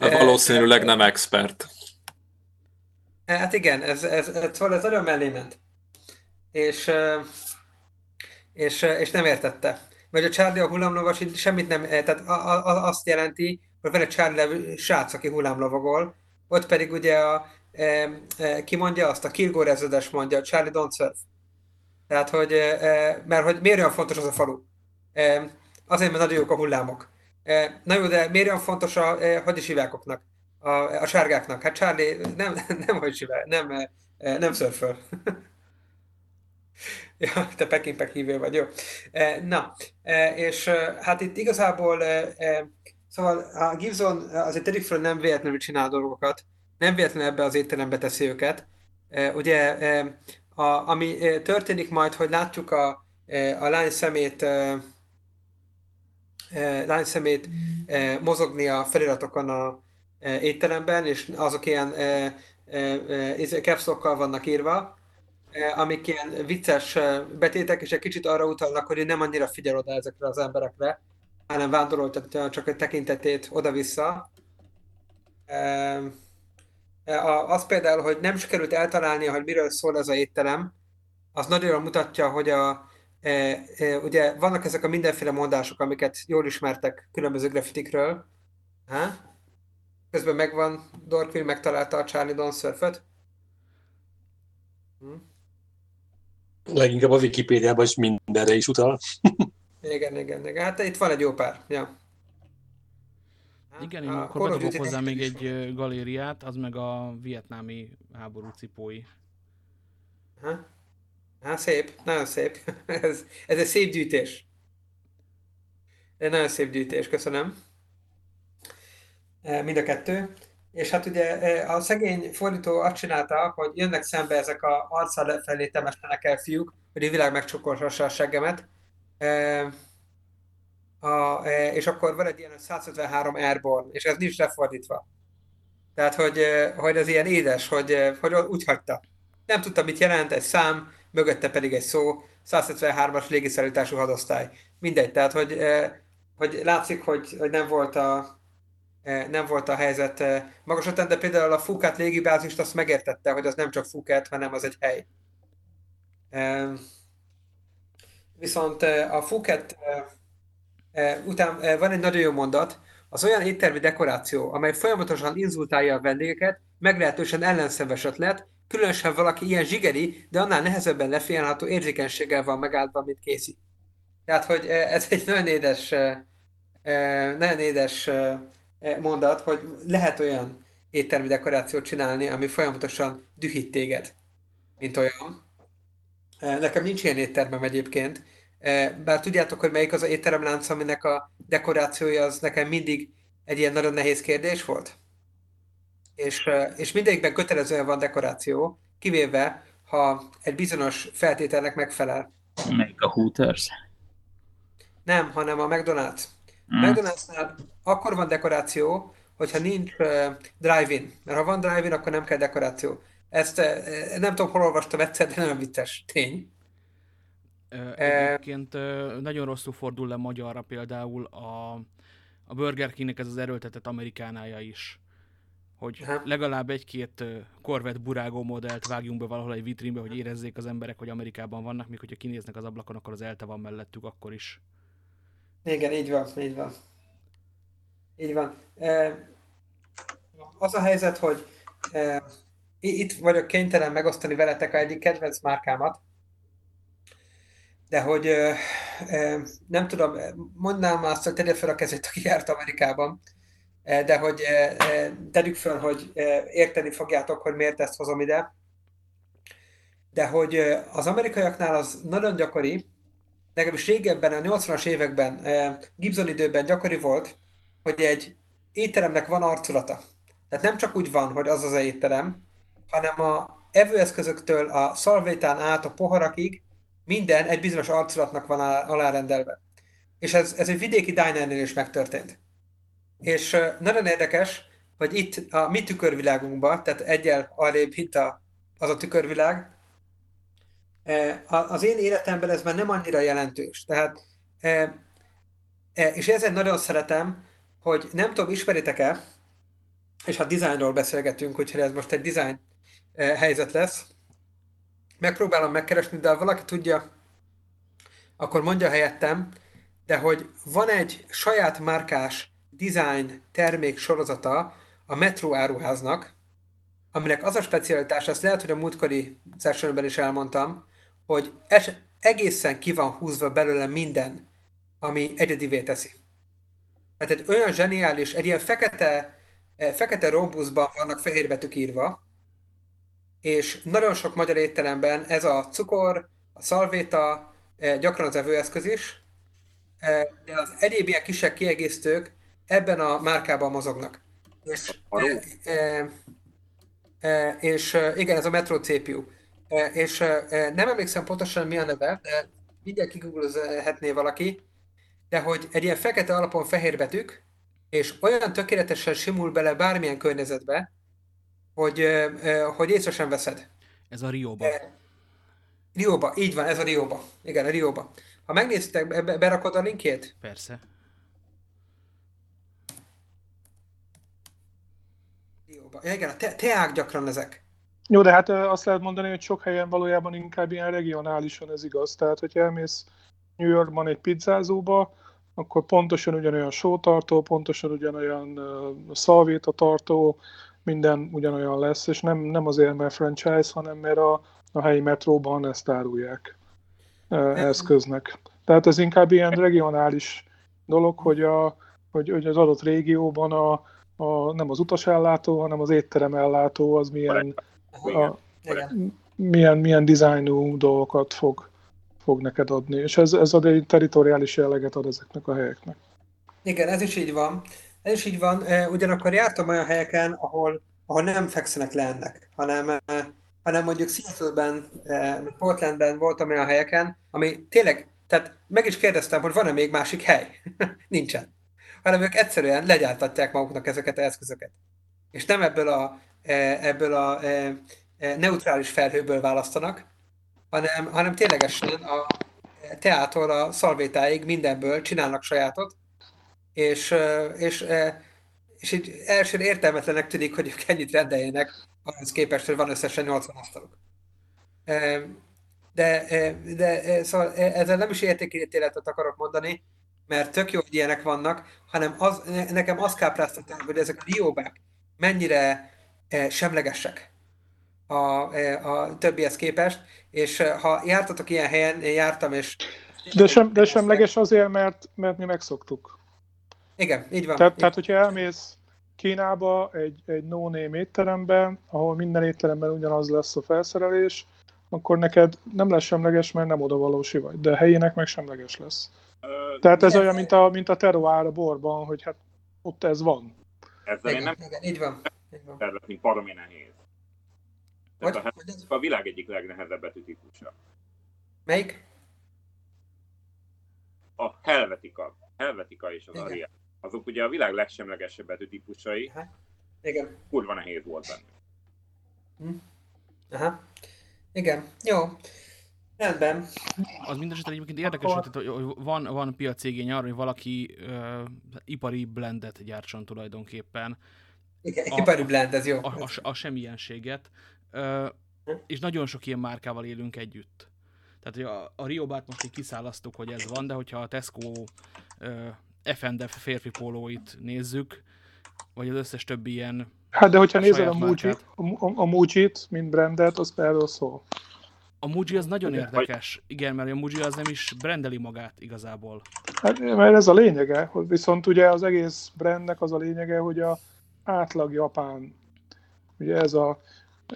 Speaker 7: Hát valószínűleg nem expert.
Speaker 1: Eh, Hát igen, ez, ez, ez, szóval ez nagyon mellé ment. És, és, és nem értette. Vagy a Charlie a hullámlovas semmit nem, eh, tehát a, a, azt jelenti, hogy van egy Charlie srác, aki hullámlovagol, ott pedig ugye a, e, e, ki mondja azt, a Kilgore ezredes mondja, Charlie don't surf. Tehát, hogy, e, e, mert hogy miért olyan fontos az a falu? E, azért, mert nagyon jók a hullámok. E, na jó, de miért olyan fontos a, e, hogy is? A, a sárgáknak. Hát Charlie nem, nem hogy nem, e, e, nem szörföl. Ja, te Peking hívő vagy, jó. Na, és hát itt igazából, szóval a Gibson azért tegyük fel, hogy nem véletlenül csinál dolgokat, nem véletlenül ebbe az étterembe teszi őket. Ugye, a, ami történik majd, hogy látjuk a, a lány szemét, lány szemét mozogni a feliratokon a étteremben, és azok ilyen e, e, e, caps lockkal vannak írva, amik ilyen vicces betétek, és egy kicsit arra utalnak, hogy nem annyira figyel oda ezekre az emberekre, hanem vándoroltatja csak a tekintetét oda-vissza. A- Az például, hogy nem sikerült eltalálnia, hogy miről szól ez a étterem, az nagyon jól mutatja, hogy a, e, e, ugye vannak ezek a mindenféle mondások, amiket jól ismertek különböző graffitikről. Ha? Közben megvan, Dorkville megtalálta a Charlie Don't Surf-öt. Hm?
Speaker 5: Leginkább a Wikipédiában is mindenre is utal.
Speaker 1: Igen, igen, igen. Hát itt van egy jó pár. Ja.
Speaker 3: Igen, én
Speaker 1: A
Speaker 3: akkor bedobok hozzá még egy galériát, az meg a vietnámi háború cipói.
Speaker 1: Ha? Hát szép, nagyon szép. ez, ez egy szép gyűjtés. Egy nagyon szép gyűjtés, köszönöm. E, Mind a kettő. És hát ugye e, a szegény fordító azt csinálta, hogy jönnek szembe ezek a arccal lefelé temeslenek el fiúk, hogy a világ megcsokolhassa a seggemet. A, és akkor van egy ilyen 153 Airborne, és ez nincs lefordítva. Tehát, hogy, hogy ez ilyen édes, hogy, hogy úgy hagyta. Nem tudta, mit jelent egy szám, mögötte pedig egy szó, 173-as légiszállítású hadosztály. Mindegy, tehát, hogy, hogy látszik, hogy, hogy nem volt a, nem volt a helyzet eh, magasatán, de például a Fukát légibázist azt megértette, hogy az nem csak Fuket, hanem az egy hely. Viszont eh, a Fuket eh, eh, után van egy nagyon jó mondat, az olyan éttermi dekoráció, amely folyamatosan inzultálja a vendégeket, meglehetősen ellenszenves ötlet, különösen valaki ilyen zsigeri, de annál nehezebben lefélható érzékenységgel van megáldva, mint Casey. Tehát, hogy ez egy nagyon édes, nagyon édes mondat, hogy lehet olyan éttermi dekorációt csinálni, ami folyamatosan dühít téged, mint olyan. Eh, Nekem nincs ilyen éttermem egyébként, Eh, bár tudjátok, hogy melyik az a étteremlánc, aminek a dekorációja az nekem mindig egy ilyen nagyon nehéz kérdés volt. És, eh, és mindegyikben kötelezően van dekoráció, kivéve, ha egy bizonyos feltételnek megfelel.
Speaker 6: Melyik a Hooters?
Speaker 1: Nem, hanem a McDonald's.
Speaker 6: Mm.
Speaker 1: McDonald'snál akkor van dekoráció, hogyha nincs uh, drive-in. Mert ha van drive-in, akkor nem kell dekoráció. Ezt uh, nem tudom, hol olvastam egyszer, de nagyon vicces. Tény. E-
Speaker 3: Egyébként nagyon rosszul fordul le magyarra például a, a Burger Kingnek ez az erőltetett amerikánája is. Hogy legalább egy-két Corvette burágó modellt vágjunk be valahol egy vitrínbe, hogy érezzék az emberek, hogy Amerikában vannak, míg hogyha kinéznek az ablakon, akkor az elte van mellettük akkor is.
Speaker 1: Igen, így van, így van. Így van. Az a helyzet, hogy itt vagyok kénytelen megosztani veletek a egyik kedvenc márkámat, de hogy nem tudom, mondnám azt, hogy tegye fel a kezét, aki járt Amerikában, de hogy tegyük fel, hogy érteni fogjátok, hogy miért ezt hozom ide. De hogy az amerikaiaknál az nagyon gyakori, legalábbis régebben, a 80-as években, Gibson időben gyakori volt, hogy egy étteremnek van arculata. Tehát nem csak úgy van, hogy az az étterem, hanem a evőeszközöktől a szalvétán át a poharakig minden egy bizonyos arculatnak van alá- alárendelve. és ez, ez egy vidéki dinernél is megtörtént. És nagyon érdekes, hogy itt a mi tükörvilágunkban, tehát egyel arrébb itt a, az a tükörvilág, e, az én életemben ez már nem annyira jelentős. Tehát, e, e, és ezért nagyon szeretem, hogy nem tudom, ismeritek-e, és ha dizájnról beszélgetünk, úgyhogy ez most egy design helyzet lesz. Megpróbálom megkeresni, de ha valaki tudja, akkor mondja helyettem, de hogy van egy saját márkás design termék sorozata a Metro áruháznak, aminek az a specialitás, ezt lehet, hogy a múltkori sessionben is elmondtam, hogy es, egészen ki van húzva belőle minden, ami egyedivé teszi. Tehát egy olyan zseniális, egy ilyen fekete, eh, fekete rombuszban vannak fehér betűk írva, és nagyon sok magyar étteremben ez a cukor, a szalvéta, eh, gyakran az evőeszköz is, eh, de az egyéb ilyen kisebb kiegészítők ebben a márkában mozognak. És, eh, eh, eh, és igen, ez a Metro CPU. Eh, És nem emlékszem pontosan mi a neve, de mindjárt kigooglezhetné valaki, de hogy egy ilyen fekete alapon fehér betűk, és olyan tökéletesen simul bele bármilyen környezetbe, hogy, hogy észre sem veszed.
Speaker 3: Ez a Rióba.
Speaker 1: Eh, Rióba, így van, ez a Rióba. Igen, a Rióba. Ha be- berakod a linkjét?
Speaker 3: Persze.
Speaker 1: Rióba. Ja, igen, a te- teák gyakran ezek.
Speaker 8: Jó, de hát azt lehet mondani, hogy sok helyen valójában inkább ilyen regionálisan ez igaz. Tehát, hogyha elmész New Yorkban egy pizzázóba, akkor pontosan ugyanolyan sótartó, pontosan ugyanolyan uh, szalvéta tartó, minden ugyanolyan lesz, és nem, nem azért, mert franchise, hanem mert a, a helyi metróban ezt árulják eszköznek. Tehát ez inkább ilyen regionális dolog, hogy, a, hogy, hogy az adott régióban a, a, nem az utasellátó, hanem az étteremellátó az milyen, a,
Speaker 1: Igen.
Speaker 8: milyen, milyen dizájnú dolgokat fog, fog neked adni. És ez, ez ad egy territoriális jelleget ad ezeknek a helyeknek.
Speaker 1: Igen, ez is így van. Ez is így van. Eh, Ugyanakkor jártam olyan helyeken, ahol, ahol nem fekszenek le ennek, hanem, eh, hanem mondjuk Seattle-ben, eh, Portlandben voltam olyan helyeken, ami tényleg, tehát meg is kérdeztem, hogy van-e még másik hely? Nincsen. Hanem ők egyszerűen legyártatják maguknak ezeket az eszközöket. És nem ebből a, ebből a neutrális felhőből választanak, hanem, hanem ténylegesen a teától a szalvétáig mindenből csinálnak sajátot, és, és, és így elsőre értelmetlenek tűnik, hogy ők ennyit rendeljenek, ahhoz képest, hogy van összesen 80 asztaluk. De, de szóval ezzel nem is értékítéletet akarok mondani, mert tök jó, hogy ilyenek vannak, hanem az, ne- nekem azt kápráztatja, hogy ezek a dióbák mennyire semlegesek a, a többihez képest, és ha jártatok ilyen helyen, én jártam, és
Speaker 8: De, sem, de semleges azért, mert, mert mi megszoktuk.
Speaker 1: Igen, így van.
Speaker 8: Tehát, tehát hogyha elmész Kínába egy, egy no-name étterembe, ahol minden étteremben ugyanaz lesz a felszerelés, akkor neked nem lesz semleges, mert nem odavalósi vagy, de a helyének meg semleges lesz.
Speaker 2: Ö,
Speaker 8: Tehát ez
Speaker 1: Igen.
Speaker 8: olyan, mint a, mint a teruár a borban, hogy hát ott ez van.
Speaker 2: Ezzel én
Speaker 1: Igen,
Speaker 2: nem
Speaker 1: igen, így van. Így van.
Speaker 2: tervezni, baromi nehéz.
Speaker 1: Hogy,
Speaker 2: Tehát a,
Speaker 1: hogy ez,
Speaker 2: a világ egyik legnehezebb betűtípusa.
Speaker 1: melyik?
Speaker 2: A Helvetica. Helvetica és az
Speaker 1: Igen.
Speaker 2: Azok ugye a világ legsemlegesebb betűtípusai,
Speaker 1: Igen.
Speaker 2: kurva nehéz volt bennük.
Speaker 1: Aha. Igen. Jó. Rendben.
Speaker 3: Az mindenesetre egyébként érdekes,
Speaker 1: Akkor-
Speaker 3: hogy hogy van, van piacigény arra, hogy valaki ö, ipari blendet gyártson tulajdonképpen,
Speaker 1: Igen,
Speaker 3: A-
Speaker 1: ipari blend, ez jó.
Speaker 3: a, a, a semmilyenséget, ö, és nagyon sok ilyen márkával élünk együtt. Tehát, hogy a, a Riobát most így kiszálasztuk, hogy ez van, de hogyha a Tesco ö, F&F férfi pólóit nézzük, vagy az összes többi ilyen
Speaker 8: Hát de hogyha
Speaker 3: A
Speaker 8: nézed a,
Speaker 3: saját
Speaker 8: Muji,
Speaker 3: márkát.
Speaker 8: a, a, a Muji-t, mint brandet, az erről szól.
Speaker 3: A Muji az nagyon
Speaker 2: Igen.
Speaker 3: érdekes. Igen, mert a Muji az nem is brandeli magát igazából.
Speaker 8: Hát, mert ez a lényege, hogy viszont ugye az egész brandnek az a lényege, hogy a átlag japán, ugye ez a,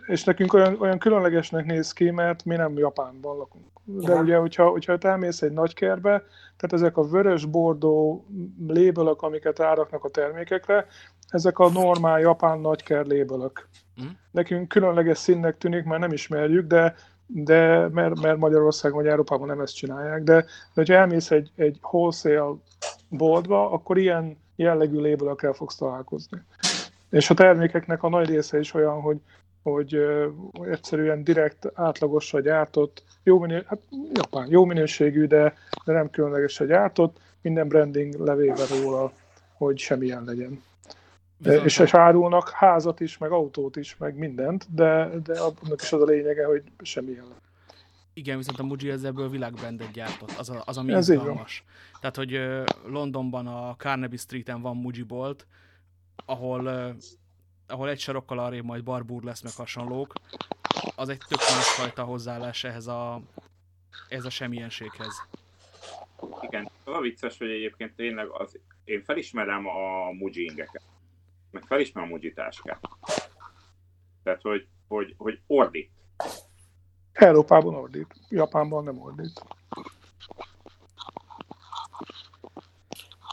Speaker 8: és nekünk olyan, olyan különlegesnek néz ki, mert mi nem Japánban lakunk. De
Speaker 1: Aha.
Speaker 8: ugye, hogyha, hogyha te elmész egy nagy kerbe, tehát ezek a vörös bordó lébölök, amiket áraknak a termékekre, ezek a normál japán nagyker lébölök.
Speaker 3: Mhm.
Speaker 8: Nekünk különleges színnek tűnik, mert nem ismerjük, de de mert, mert Magyarországon vagy Európában nem ezt csinálják, de, de hogyha elmész egy, egy wholesale boltba, akkor ilyen jellegű lébelekkel fogsz találkozni. És a termékeknek a nagy része is olyan, hogy, hogy egyszerűen direkt átlagosra gyártott, jó, minő, hát japán, jó minőségű, de, de nem különlegesre gyártott, minden branding levéve róla, hogy semmilyen legyen. Bizony. És, és árulnak házat is, meg autót is, meg mindent, de, de annak is az a lényege, hogy semmilyen legyen.
Speaker 3: Igen, viszont a Muji ebből világbrandet gyártott, az, a, az ami Ez izgalmas. Tehát, hogy Londonban a Carnaby Street-en van Muji bolt, ahol, ahol egy sarokkal arrébb majd barbúr lesz, meg hasonlók, az egy tök másfajta hozzáállás ehhez a, ehhez a semmilyenséghez.
Speaker 2: Igen, a vicces, hogy egyébként tényleg az, én felismerem a Muji ingeket, meg felismerem a Muji táskát. Tehát, hogy, hogy, hogy ordít.
Speaker 8: Európában ordít, Japánban nem ordít.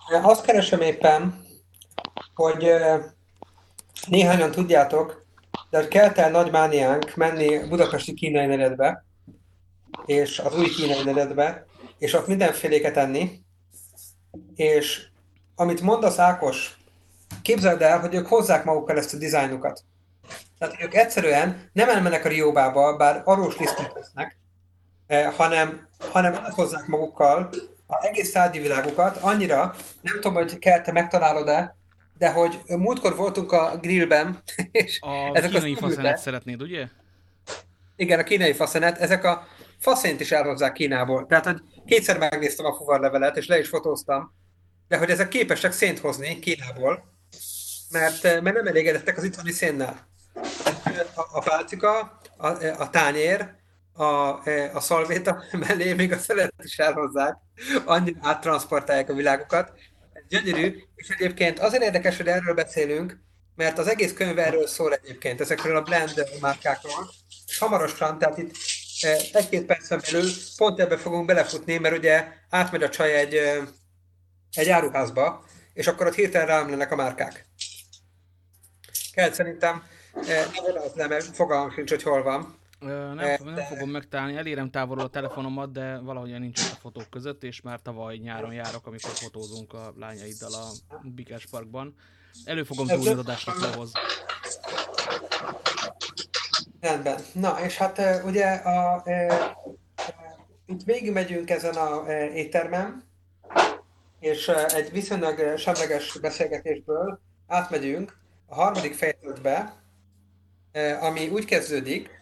Speaker 1: Azt keresem éppen, hogy néhányan tudjátok, de hogy kelt el nagy mániánk menni budapesti kínai negyedbe, és az új kínai negyedbe, és ott mindenféléket enni, és amit mondasz Ákos, képzeld el, hogy ők hozzák magukkal ezt a dizájnukat. Tehát ők egyszerűen nem elmennek a Rióbába, bár arról lisztet lesznek, eh, hanem, hanem hozzák magukkal az egész tárgyi világukat, annyira, nem tudom, hogy kell te megtalálod-e, de hogy múltkor voltunk a grillben, és
Speaker 3: a ezek kínai faszenet szeretnéd, ugye?
Speaker 1: Igen, a kínai faszenet, ezek a faszént is elhozzák Kínából. Tehát, hogy kétszer megnéztem a fuvarlevelet, és le is fotóztam, de hogy ezek képesek szént hozni Kínából, mert, mert nem elégedettek az itthoni szénnel. A, a pálcika, a, a tányér, a, a szalvéta mellé még a szelet is elhozzák, annyira áttransportálják a világokat. Gyönyörű, és egyébként azért érdekes, hogy erről beszélünk, mert az egész könyv erről szól egyébként, ezekről a blend márkákról, és hamarosan, tehát itt egy-két percen belül pont ebbe fogunk belefutni, mert ugye átmegy a csaj egy, egy áruházba, és akkor ott hirtelen rámlenek a márkák. Kell szerintem nem odaaz le, mert fogalmam sincs, hogy hol van.
Speaker 3: Nem, nem fogom megtalálni, elérem távolról a telefonomat, de valahogy nincs a fotók között, és már tavaly nyáron járok, amikor fotózunk a lányaiddal a Bikás Parkban. Elő fogom túlni az adásnak lehoz.
Speaker 1: Rendben. Na, és hát ugye a, e, itt végigmegyünk ezen a e, éttermen, és egy viszonylag semleges beszélgetésből átmegyünk a harmadik fejezetbe, ami úgy kezdődik.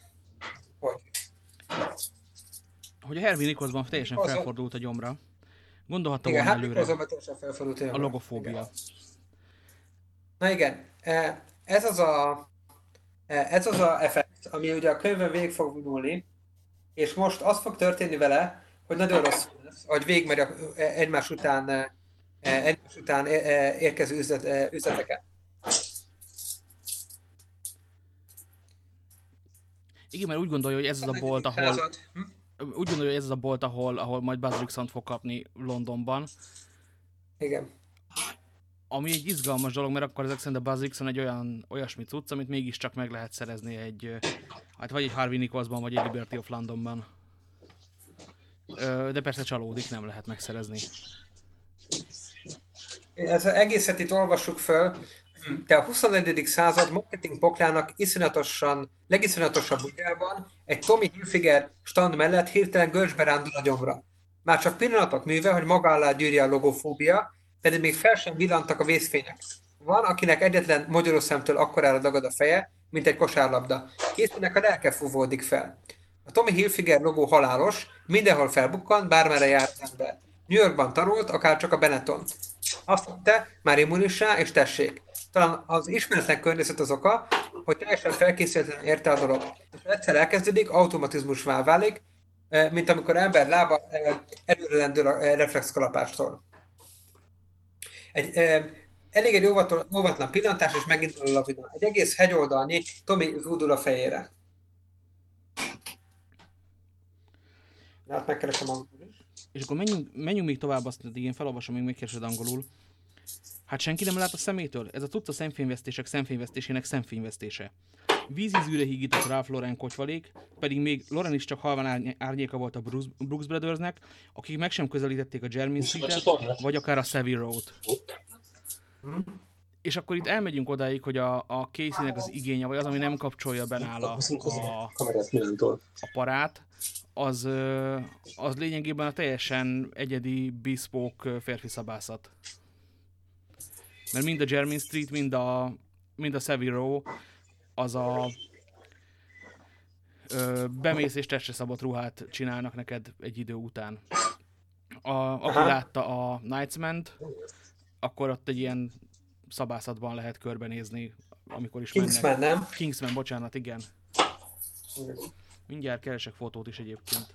Speaker 1: Hogy
Speaker 3: a Hervey Nicholsban teljesen Nicholson... felfordult a gyomra. Gondolhattam
Speaker 1: igen,
Speaker 3: volna előre.
Speaker 1: teljesen felfordult
Speaker 3: a, a logofóbia. Igen.
Speaker 1: Na igen, ez az a ez az a effekt, ami ugye a könyvön végig fog vonulni, és most az fog történni vele, hogy nagyon rossz lesz, hogy végigmegy egymás után, egymás után érkező üzlet.
Speaker 3: Igen, mert úgy gondolja, hogy ez az a bolt, ahol... Hm? Úgy gondolja, hogy ez az a bolt, ahol, ahol majd Buzz fog kapni Londonban.
Speaker 1: Igen.
Speaker 3: Ami egy izgalmas dolog, mert akkor ezek szerint a Buzz egy olyan, olyasmi cucc, amit mégiscsak meg lehet szerezni egy, hát vagy egy Harvey Nicholsban, vagy egy Liberty of Londonban. De persze csalódik, nem lehet megszerezni.
Speaker 1: Ez egészet itt olvassuk föl, de a 21. század marketing poklának iszonyatosan, legiszonyatosabb ujjában egy Tommy Hilfiger stand mellett hirtelen görcsbe rándul a gyomra. Már csak pillanatok műve, hogy maga alá gyűri a logofóbia, pedig még fel sem villantak a vészfények. Van, akinek egyetlen magyarorszámtől akkorára dagad a feje, mint egy kosárlabda. Készülnek a lelke fúvódik fel. A Tommy Hilfiger logó halálos, mindenhol felbukkan, bármerre járt ember. New Yorkban tanult, akár csak a Benetton. Azt mondta, már immunissá, és tessék. Talán az ismeretlen környezet az oka, hogy teljesen felkészületlen érte a dolog. És egyszer elkezdődik, automatizmusvá válik, mint amikor ember lába előre lendül a reflexkalapástól. Egy, elég egy óvatlan pillantás, és megint a lavina. Egy egész hegyoldalnyi Tomi zúdul a fejére. Hát megkeresem is.
Speaker 3: És akkor menjünk, menjünk még tovább, azt én felolvasom, még megkeresed angolul. Hát senki nem lát a szemétől? Ez a tudta szemfényvesztések szemfényvesztésének szemfényvesztése. vízízűre hígított Ralph Lauren kocsvalék, pedig még Lauren is csak halvan árny- árnyéka volt a Bruce, Brooks Brothersnek, akik meg sem közelítették a Jeremy Street-et, vagy akár a Savile Road. És akkor itt elmegyünk odáig, hogy a, a Casey-nek az igénye, vagy az, ami nem kapcsolja be nála a, a parát, az, az lényegében a teljesen egyedi bespoke férfi szabászat. Mert mind a Jeremy Street, mind a, mind a Savile Row az a ö, bemész és testre szabott ruhát csinálnak neked egy idő után. A, aki látta a Knightsman-t, akkor ott egy ilyen szabászatban lehet körbenézni, amikor is mennek.
Speaker 1: Kingsman, nem?
Speaker 3: Kingsman, bocsánat, igen. Mindjárt keresek fotót is egyébként.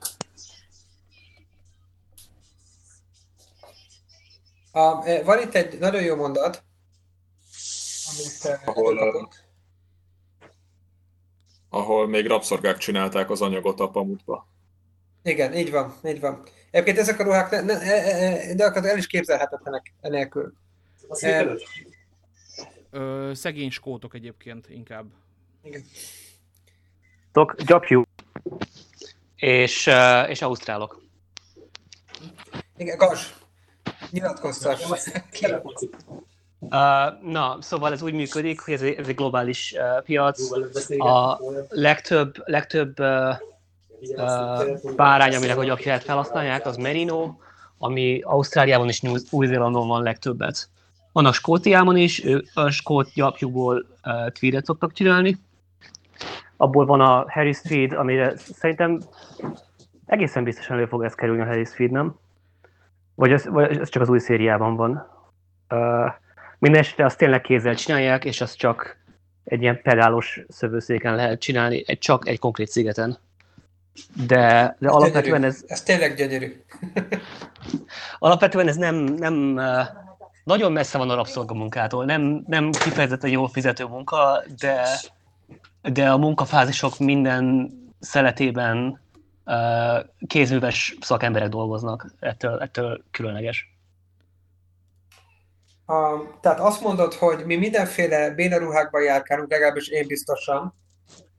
Speaker 1: A, eh, van itt egy nagyon jó mondat, amit eh,
Speaker 7: Ahol,
Speaker 1: előkapott.
Speaker 7: ahol még rabszorgák csinálták az anyagot a pamutba.
Speaker 1: Igen, így van, így van. Egyébként ezek a ruhák ne, ne, e- e- de akkor el is képzelhetetlenek enélkül. Eh,
Speaker 3: Ö, szegény skótok egyébként inkább.
Speaker 1: igen.
Speaker 9: Tok, gyapjú. És, uh, és ausztrálok.
Speaker 1: Igen, Gazs, nyilatkoztas.
Speaker 9: Uh, na, szóval ez úgy működik, hogy ez egy, ez egy globális uh, piac. A legtöbb, legtöbb uh, uh, bárány, aminek a gyapját felhasználják, az merino, ami Ausztráliában és Új-Zélandon van legtöbbet. Vannak Skótiában is, a skót gyapjúból uh, tweedet szoktak csinálni. Abból van a Harris Tweed, amire szerintem egészen biztosan elő fog ez kerülni a Harris Tweed, nem? Vagy ez, vagy ez csak az új szériában van. Uh, Mindenesetre azt tényleg kézzel csinálják, és azt csak egy ilyen pedálós szövőszéken lehet csinálni, egy, csak egy konkrét szigeten. De, de alapvetően
Speaker 1: Gyönyörű.
Speaker 9: ez,
Speaker 1: Ez tényleg gyönyörű.
Speaker 9: alapvetően ez nem, nem nagyon messze van a rabszolgamunkától. Nem, nem kifejezetten jól fizető munka, de, de a munkafázisok minden szeletében eh, kézműves szakemberek dolgoznak. Ettől, ettől különleges.
Speaker 1: A, tehát azt mondod, hogy mi mindenféle bénaruhákban járkálunk, legalábbis én biztosan,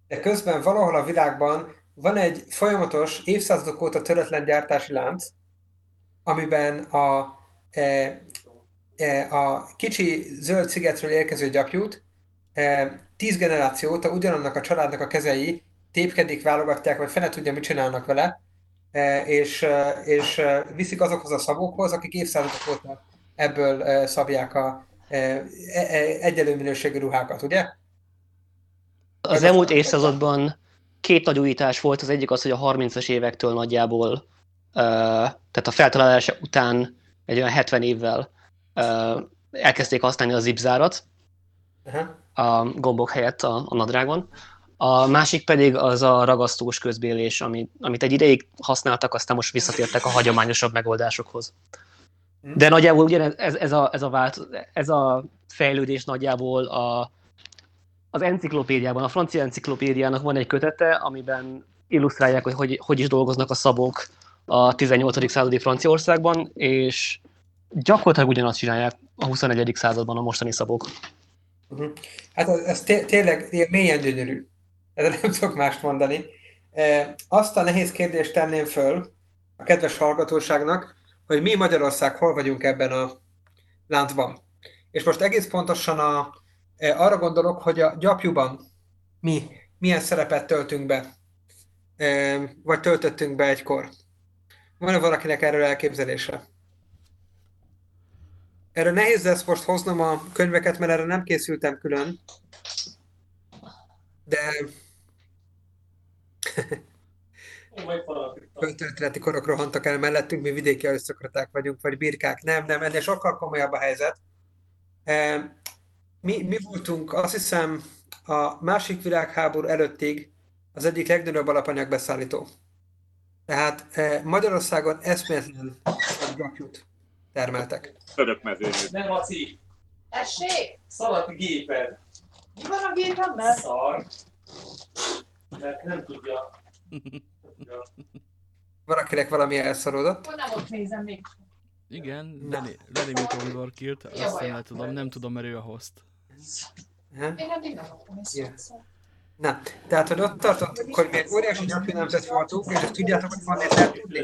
Speaker 1: de közben valahol a világban van egy folyamatos, évszázadok óta töretlen gyártási lánc, amiben a, e, a kicsi zöld szigetről érkező gyapjút e, tíz generáció óta ugyanannak a családnak a kezei tépkedik, válogatják, vagy fene tudja, mit csinálnak vele, e, és, e, és e, viszik azokhoz a szabókhoz, akik évszázadok óta ebből e, szabják a e, e, e, egyelő minőségű ruhákat, ugye?
Speaker 9: Az elmúlt évszázadban két nagy újítás volt. Az egyik az, hogy a 30-as évektől nagyjából, tehát a feltalálása után egy olyan 70 évvel elkezdték használni a zipzárat a gombok helyett a, a nadrágon. A másik pedig az a ragasztós közbélés, amit, amit egy ideig használtak, aztán most visszatértek a hagyományosabb megoldásokhoz. De nagyjából ugyanez ez, ez, a, ez, a vált, ez a fejlődés nagyjából a, az enciklopédiában, a francia enciklopédiának van egy kötete, amiben illusztrálják, hogy hogy, hogy is dolgoznak a szabók a 18. századi Franciaországban, és gyakorlatilag ugyanazt csinálják a 21. században a mostani szabók.
Speaker 1: Uh-huh. Hát ez, ez té- tényleg mélyen gyönyörű. Erre nem tudok mást mondani. E, azt a nehéz kérdést tenném föl a kedves hallgatóságnak, hogy mi Magyarország hol vagyunk ebben a láncban. És most egész pontosan a, e, arra gondolok, hogy a gyapjúban mi milyen szerepet töltünk be, e, vagy töltöttünk be egykor. Van-e valakinek erről elképzelése? Erre nehéz lesz most hoznom a könyveket, mert erre nem készültem külön. De történeti korok rohantak el mellettünk, mi vidéki arisztokraták vagyunk, vagy birkák. Nem, nem, ennél sokkal komolyabb a helyzet. E, Mi, mi voltunk, azt hiszem, a másik világháború előttig az egyik legnagyobb alapanyagbeszállító. Tehát e, Magyarországon eszméletlen gyapjút termeltek.
Speaker 2: Örökmezőnyű.
Speaker 10: Nem, Laci!
Speaker 11: Tessék!
Speaker 10: Szaladt a géped!
Speaker 11: Mi van a gépemben?
Speaker 10: Szar! Mert nem tudja.
Speaker 1: Valakinek valami elszarodott.
Speaker 11: Nem ott nézem még.
Speaker 3: Igen, Lenny, Lenny Mitondor
Speaker 11: a
Speaker 3: azt nem tudom, nem tudom, mert ő a host.
Speaker 1: Aha.
Speaker 11: Én eddig nem ezt.
Speaker 1: Na, tehát, hogy ott tartott, hogy mi egy óriási nemzet voltunk, és ezt tudjátok, hogy van egy tudni,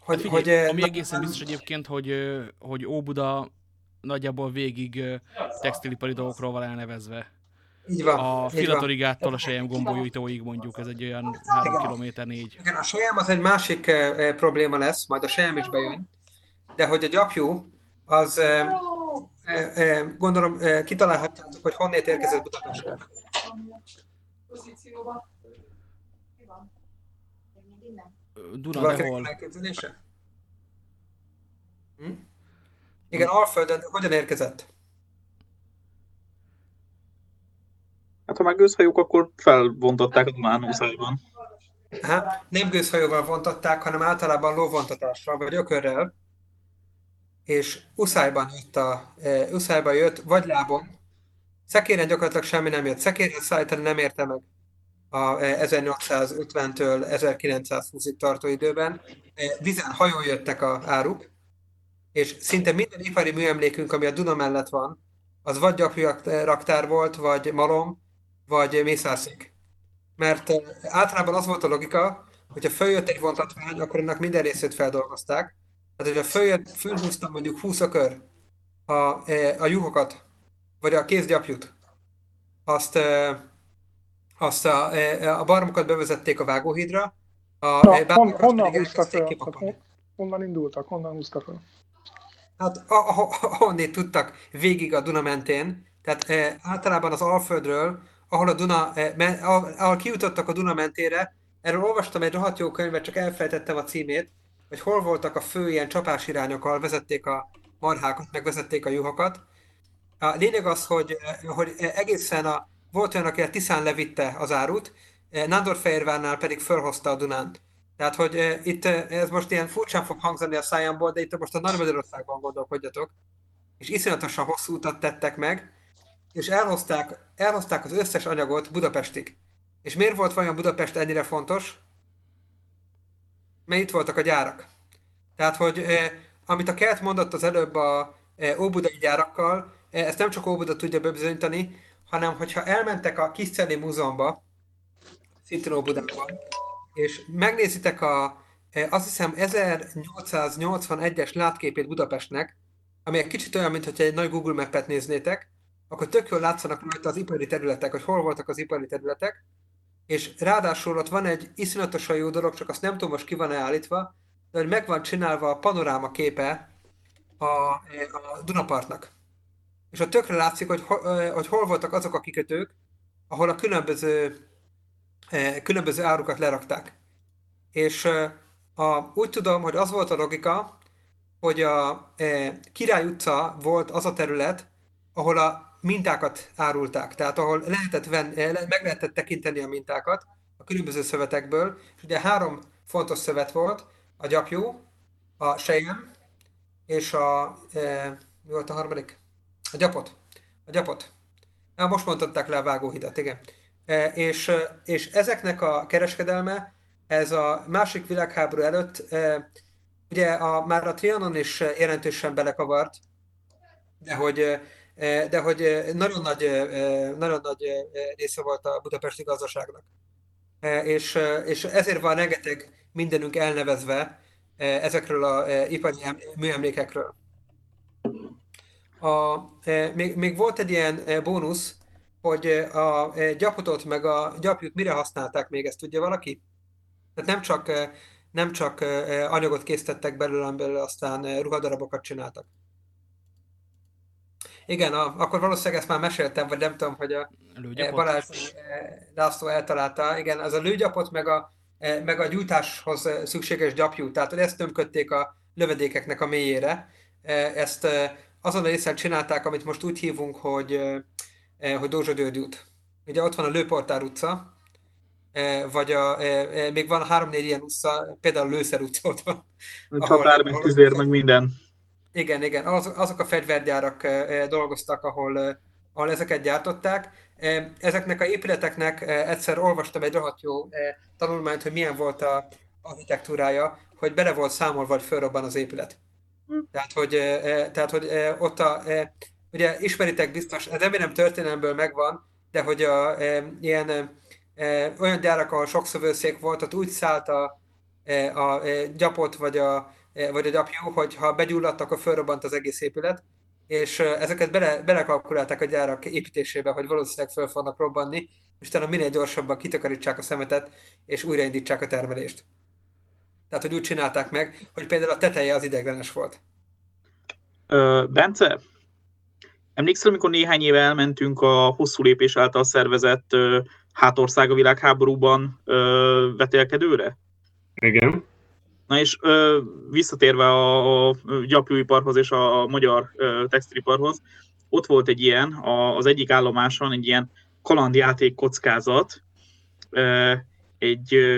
Speaker 1: hogy,
Speaker 3: Figyelj,
Speaker 1: hogy, eh,
Speaker 3: ami egészen biztos egyébként, hogy, ö, hogy Óbuda nagyjából végig ö, textilipari dolgokról van elnevezve.
Speaker 1: Így van,
Speaker 3: A filatorigától a sejem gombolyújtóig mondjuk, ez egy olyan 3 km 4.
Speaker 1: Igen, a sejem az egy másik eh, eh, probléma lesz, majd a sejem is bejön, de hogy a gyapjú, az eh, eh, eh, gondolom eh, kitalálhatjátok, hogy honnét érkezett Budapestre.
Speaker 11: Pozícióba. Nem.
Speaker 3: Duna, de
Speaker 1: Valakinek
Speaker 3: hol?
Speaker 1: elképzelése? Hm? Igen, Alföldön hogyan érkezett?
Speaker 4: Hát ha már gőzhajók, akkor felbontották a Dunán úszájban.
Speaker 1: Hát, nem gőzhajóval vontották, hanem általában lóvontatással vagy ökörrel, és Uszályban jött, a, e, Uszályban jött, vagy lábon. Szekéren gyakorlatilag semmi nem jött. Szekéren szállítani nem érte meg a e, 1850-től 1920-ig tartó időben. E, Vizen hajón jöttek a áruk, és szinte minden ipari műemlékünk, ami a Duna mellett van, az vagy gyapjúraktár volt, vagy malom, vagy mészárszék. Mert eh, általában az volt a logika, hogyha följött egy vontatvány, akkor annak minden részét feldolgozták. Tehát, hogyha följött, fölhúztam mondjuk 20 kör a, a juhokat, vagy a kézgyapjút, azt, azt a, eh, a barmokat bevezették a vágóhídra, a
Speaker 8: Na,
Speaker 1: eh,
Speaker 8: hon, honnan húztak. Tehát Honnan indultak? Honnan húztak fel?
Speaker 1: Hát ahonnét tudtak végig a Duna mentén, tehát e, általában az Alföldről, ahol a Duna, e, ahol, kijutottak a Duna mentére, erről olvastam egy rohadt jó könyvet, csak elfelejtettem a címét, hogy hol voltak a fő ilyen csapásirányok, ahol vezették a marhákat, meg vezették a juhokat. A lényeg az, hogy, e, hogy egészen a, volt olyan, aki a Tiszán levitte az árut, e, Nándorfehérvárnál pedig fölhozta a Dunán. Tehát, hogy e, itt e, ez most ilyen furcsán fog hangzani a szájamból, de itt most a Nagy Magyarországban gondolkodjatok. És iszonyatosan hosszú utat tettek meg, és elhozták, elhozták az összes anyagot Budapestig. És miért volt vajon Budapest ennyire fontos? Mert itt voltak a gyárak. Tehát, hogy eh, amit a Kelt mondott az előbb a eh, óbudai gyárakkal, eh, ezt nem csak Óbuda tudja bebizonyítani, hanem hogyha elmentek a Kiszceli Múzeumba, szintén Óbudában, és megnézitek a, eh, azt hiszem 1881-es látképét Budapestnek, ami egy kicsit olyan, mintha egy nagy Google Map-et néznétek, akkor tök jól látszanak rajta az ipari területek, hogy hol voltak az ipari területek, és ráadásul ott van egy iszonyatosan jó dolog, csak azt nem tudom most ki van állítva, de hogy meg van csinálva a panoráma képe a, a Dunapartnak. És ott tökre látszik, hogy, ho- hogy hol voltak azok a kikötők, ahol a különböző, különböző árukat lerakták. És a, úgy tudom, hogy az volt a logika, hogy a Király utca volt az a terület, ahol a mintákat árulták, tehát ahol lehetett venni, meg lehetett tekinteni a mintákat a különböző szövetekből, és ugye három fontos szövet volt, a gyapjú, a sejem, és a, e, mi volt a harmadik? A gyapot. A gyapot. Na, most mondtották le a vágóhidat, igen. E, és, e, és ezeknek a kereskedelme, ez a másik világháború előtt, e, ugye a, már a Trianon is jelentősen belekavart, de hogy, e, de hogy nagyon nagy, e, nagyon nagy része volt a budapesti gazdaságnak. És, és ezért van rengeteg mindenünk elnevezve ezekről a ipari em- műemlékekről. A, e, még, még volt egy ilyen e, bónusz, hogy e, a gyapotot meg a gyapjút mire használták még, ezt tudja valaki? Tehát nem csak, nem csak anyagot készítettek belőle, belőle aztán ruhadarabokat csináltak. Igen, a, akkor valószínűleg ezt már meséltem, vagy nem tudom, hogy a
Speaker 3: Lőgyapot?
Speaker 1: Balázs László eltalálta. Igen, az a lőgyapot, meg a, meg a gyújtáshoz szükséges gyapjú. Tehát ezt tömködték a lövedékeknek a mélyére. Ezt azon a részen csinálták, amit most úgy hívunk, hogy, hogy Dózsa György út. Ugye ott van a Lőportár utca, vagy a, még van három-négy ilyen utca, például a Lőszer utca ott van.
Speaker 4: Csatár, meg tüzér, meg minden.
Speaker 1: Igen, igen, az, azok a fegyvergyárak dolgoztak, ahol, ahol ezeket gyártották. Ezeknek a épületeknek egyszer olvastam egy rohadt jó tanulmányt, hogy milyen volt a architektúrája, hogy bele volt számolva, hogy fölrobban az épület. Tehát, hogy, eh, eh, tehát, hogy ott a, ugye ismeritek biztos, ez remélem történelemből megvan, de hogy a, ilyen olyan gyárak, ahol sok szövőszék volt, ott úgy szállt a, a gyapot vagy a, vagy a gyapjú, hogy ha begyulladt, akkor fölrobbant az egész épület, és ezeket bele, belekalkulálták a gyárak építésébe, hogy valószínűleg föl fognak robbanni, és utána minél gyorsabban kitakarítsák a szemetet, és újraindítsák a termelést. Tehát, hogy úgy csinálták meg, hogy például a teteje az ideglenes volt.
Speaker 4: Ö, Bence, emlékszel, amikor néhány éve elmentünk a hosszú lépés által szervezett ö, hátország a világháborúban ö, vetélkedőre?
Speaker 12: Igen.
Speaker 4: Na és ö, visszatérve a, a gyapjúiparhoz és a, magyar ö, textiliparhoz, ott volt egy ilyen, a, az egyik állomáson egy ilyen kalandjáték kockázat, ö, egy ö,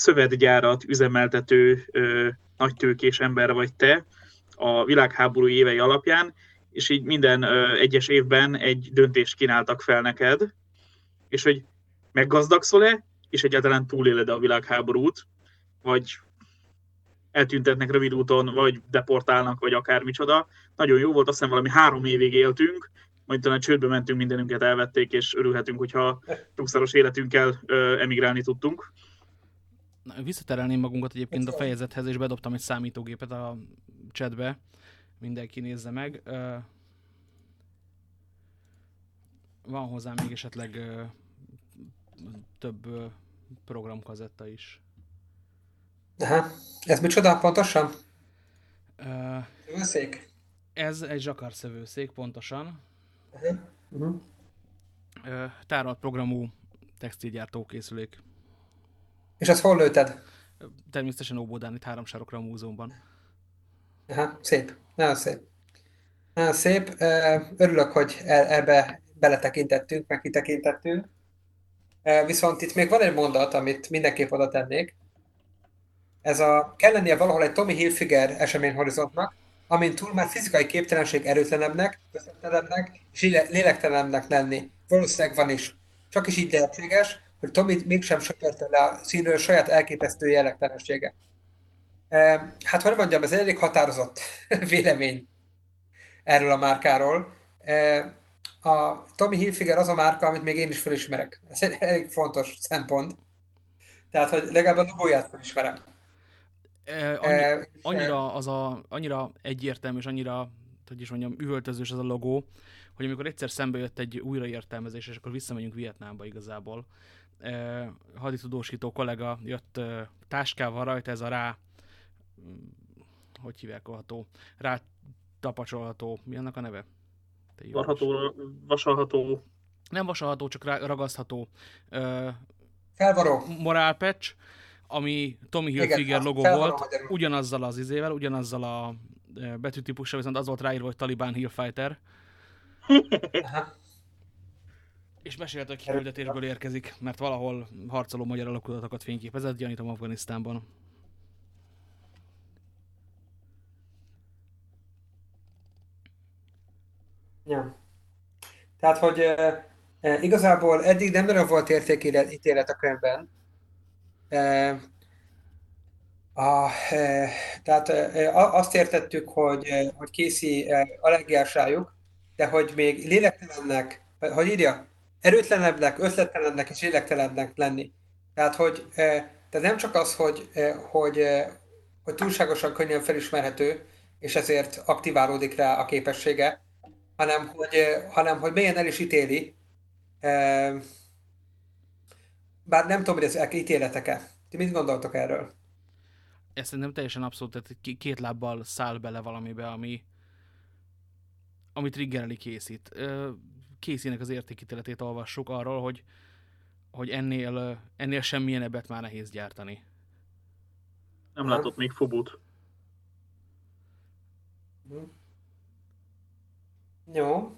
Speaker 4: szövetgyárat üzemeltető ö, nagytőkés ember vagy te a világháború évei alapján, és így minden ö, egyes évben egy döntést kínáltak fel neked, és hogy meggazdagszol-e, és egyáltalán túléled a világháborút, vagy eltüntetnek rövid úton, vagy deportálnak, vagy akármicsoda. Nagyon jó volt, azt hiszem valami három évig éltünk, majd talán csődbe mentünk, mindenünket elvették, és örülhetünk, hogyha sokszoros életünkkel ö, emigrálni tudtunk.
Speaker 3: Visszaterelném magunkat egyébként a fejezethez, és bedobtam egy számítógépet a chatbe. Mindenki nézze meg. Van hozzá még esetleg több programkazetta is.
Speaker 1: Aha. Ez micsoda pontosan?
Speaker 3: Ö,
Speaker 1: Szék.
Speaker 3: Ez egy zsakarszövőszék, pontosan.
Speaker 1: Uh-huh.
Speaker 3: Ö, Tárolt programú textilgyártó készülék.
Speaker 1: És ezt hol lőted?
Speaker 3: Természetesen Óbódán, itt három sarokra a múzeumban.
Speaker 1: Aha, szép. Nagyon szép. Nagyon szép. Örülök, hogy ebbe beletekintettünk, meg kitekintettünk. Ö, Viszont itt még van egy mondat, amit mindenképp oda tennék. Ez a, kell lennie valahol egy Tommy Hilfiger eseményhorizontnak, amin túl már fizikai képtelenség erőtlenebbnek, közvetlenebbnek és léle- lélektelenebbnek lenni. Valószínűleg van is. Csak is így lehetséges, hogy Tommy mégsem söpörte le a színről saját elképesztő jellegtelensége. Hát, hogy mondjam, ez egy elég határozott vélemény erről a márkáról. A Tommy Hilfiger az a márka, amit még én is felismerek. Ez egy elég fontos szempont. Tehát, hogy legalább a logóját felismerem.
Speaker 3: Annyi, annyira, az a, annyira egyértelmű és annyira, hogy is mondjam, üvöltözős ez a logó, hogy amikor egyszer szembe jött egy újraértelmezés, és akkor visszamegyünk Vietnámba igazából, e, haditudósító kollega jött táskával rajta ez a rá, mm, hogy hívják olható, rá tapacsolható, mi annak a neve?
Speaker 4: Varható, vasalható.
Speaker 3: Nem vasalható, csak ragasztható. Ö,
Speaker 1: Felvaró.
Speaker 3: Morálpecs, ami Tommy Hilfiger logó volt,
Speaker 1: magyarul.
Speaker 3: ugyanazzal az izével, ugyanazzal a betűtípussal, viszont az volt ráírva, hogy Taliban Hillfighter. És mesélte, hogy kiküldetésből érkezik, mert valahol harcoló magyar alakulatokat fényképezett, gyanítom Afganisztánban.
Speaker 1: Ja. Tehát, hogy e, e, igazából eddig nem nagyon volt értékítélet a könyvben. E, a, e, tehát e, azt értettük, hogy, e, hogy Casey e, allergiás rájuk, de hogy még lélektelennek, hogy írja, erőtlenebbnek, ötlettelennek és lélektelennek lenni. Tehát, hogy e, tehát nem csak az, hogy, hogy, hogy túlságosan könnyen felismerhető, és ezért aktiválódik rá a képessége, hanem hogy, hanem hogy mélyen el is ítéli, bár nem tudom, hogy ezek ítéletek-e. Ti mit gondoltok erről?
Speaker 3: Ez szerintem teljesen abszolút, tehát két lábbal száll bele valamibe, ami, ami triggereli készít. Készínek az értékítéletét olvassuk arról, hogy, hogy ennél, ennél semmilyen ebbet már nehéz gyártani.
Speaker 4: Nem látott még Fobut.
Speaker 1: Jó.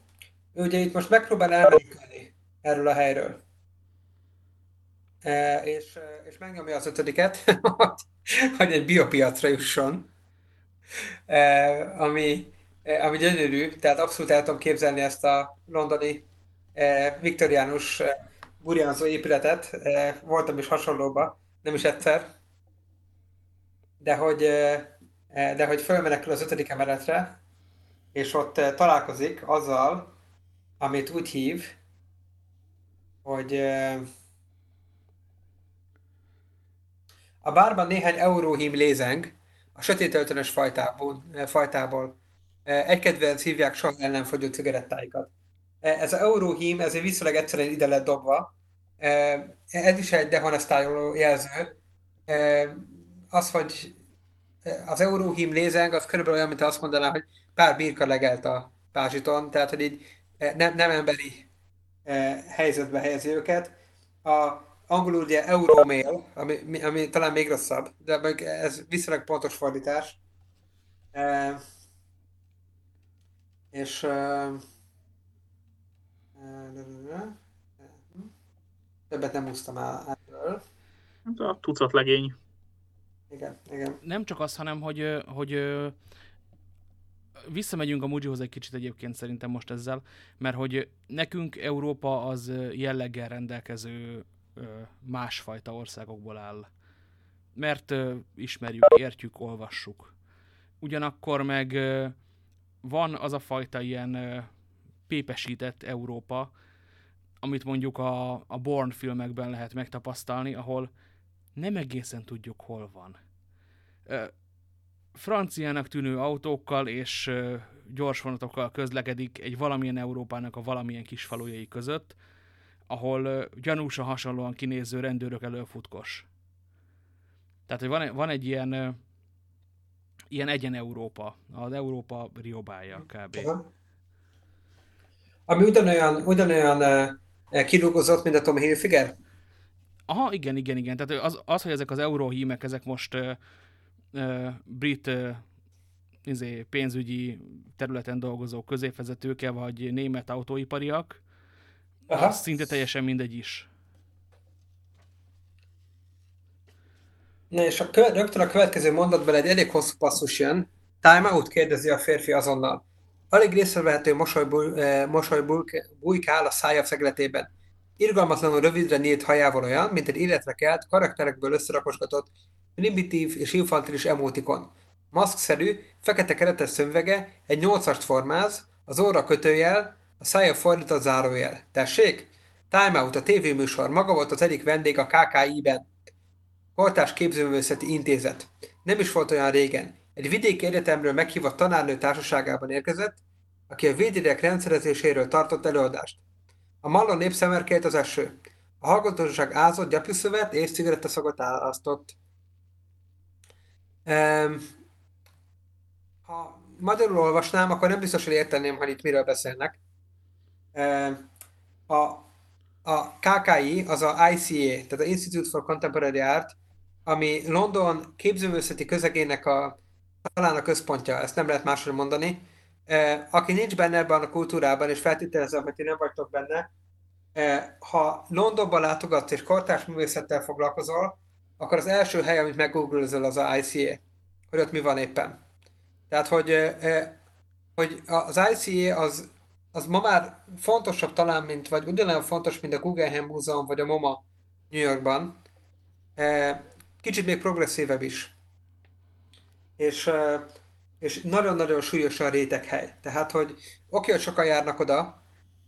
Speaker 1: Ő ugye itt most megpróbál elmenekülni erről a helyről. E, és, e, és megnyomja az ötödiket, hogy egy biopiacra jusson. E, ami, ami gyönyörű, tehát abszolút el tudom képzelni ezt a londoni e, viktoriánus e, burjánzó épületet. E, voltam is hasonlóba, nem is egyszer. De hogy, e, e, de hogy fölmenekül az ötödik emeletre, és ott eh, találkozik azzal, amit úgy hív, hogy eh, a bárban néhány euróhím lézeng a sötét öltönös fajtából, eh, fajtából. Eh, Egy kedvenc hívják soha el nem fogyó cigarettáikat. Eh, Ez az euróhím, ez egy viszonylag egyszerűen ide lett dobva. Eh, Ez is egy dehonestáló jelző. Az, hogy az euróhím lézeng, az körülbelül olyan, mint azt mondaná, hogy pár birka legelt a pázsiton, tehát, hogy így nem, nem emberi helyzetbe helyezi őket. A angolul ugye Euromail, ami, ami talán még rosszabb, de ez viszonylag pontos fordítás. És többet nem úsztam el erről.
Speaker 4: Hát A tucat legény.
Speaker 1: Igen, igen.
Speaker 3: Nem csak az, hanem hogy, hogy visszamegyünk a Mujihoz egy kicsit egyébként szerintem most ezzel, mert hogy nekünk Európa az jelleggel rendelkező másfajta országokból áll. Mert ismerjük, értjük, olvassuk. Ugyanakkor meg ö, van az a fajta ilyen pépesített Európa, amit mondjuk a, a Born filmekben lehet megtapasztalni, ahol nem egészen tudjuk, hol van. Franciának tűnő autókkal és gyorsvonatokkal közlekedik egy valamilyen Európának a valamilyen kis falujai között, ahol gyanúsan hasonlóan kinéző rendőrök elől futkos. Tehát, hogy van, van egy ilyen, ilyen egyen Európa, az Európa riobája kb.
Speaker 1: Aha. Ami ugyanolyan, ugyanolyan e, kirúgozott, mint a Tom Hilfiger?
Speaker 3: Aha, igen, igen, igen. Tehát az, az hogy ezek az euróhímek, ezek most ö, ö, brit ö, izé, pénzügyi területen dolgozó középvezetőke, vagy német autóipariak,
Speaker 1: Aha.
Speaker 3: az szinte teljesen mindegy is.
Speaker 1: Na és a kö- rögtön a következő mondatban egy elég hosszú passzus jön. Time out kérdezi a férfi azonnal. Alig észrevehető mosoly, eh, mosoly bujkál a szája szegletében. Irgalmatlanul rövidre nyílt hajával olyan, mint egy életre kelt, karakterekből összerakosgatott, primitív és infantilis emotikon. Maszkszerű, fekete keretes szömvege, egy nyolcast formáz, az óra kötőjel, a szája fordított zárójel. Tessék? Time Out, a tévéműsor, maga volt az egyik vendég a KKI-ben. Kortás Képzőművészeti Intézet. Nem is volt olyan régen. Egy vidéki egyetemről meghívott tanárnő társaságában érkezett, aki a védjegyek rendszerezéséről tartott előadást. A mallon népszemerkélt az eső. A hallgatóság ázott gyapjuszövet és cigarettaszagot árasztott. Ehm, ha magyarul olvasnám, akkor nem biztos, hogy érteném, hogy itt miről beszélnek. Ehm, a, a KKI, az a ICA, tehát a Institute for Contemporary Art, ami London képzőművészeti közegének a talán a központja, ezt nem lehet máshogy mondani. Aki nincs benne ebben a kultúrában, és feltételezem, hogy ti nem vagytok benne, ha Londonban látogatsz és kortárs művészettel foglalkozol, akkor az első hely, amit meggooglözöl, az a ICA, hogy ott mi van éppen. Tehát, hogy, hogy az ICA az, az ma már fontosabb talán, mint, vagy ugyanolyan fontos, mint a Guggenheim Múzeum, vagy a MoMA New Yorkban. Kicsit még progresszívebb is. És, és nagyon-nagyon súlyosan réteghely. Tehát, hogy oké, hogy sokan járnak oda,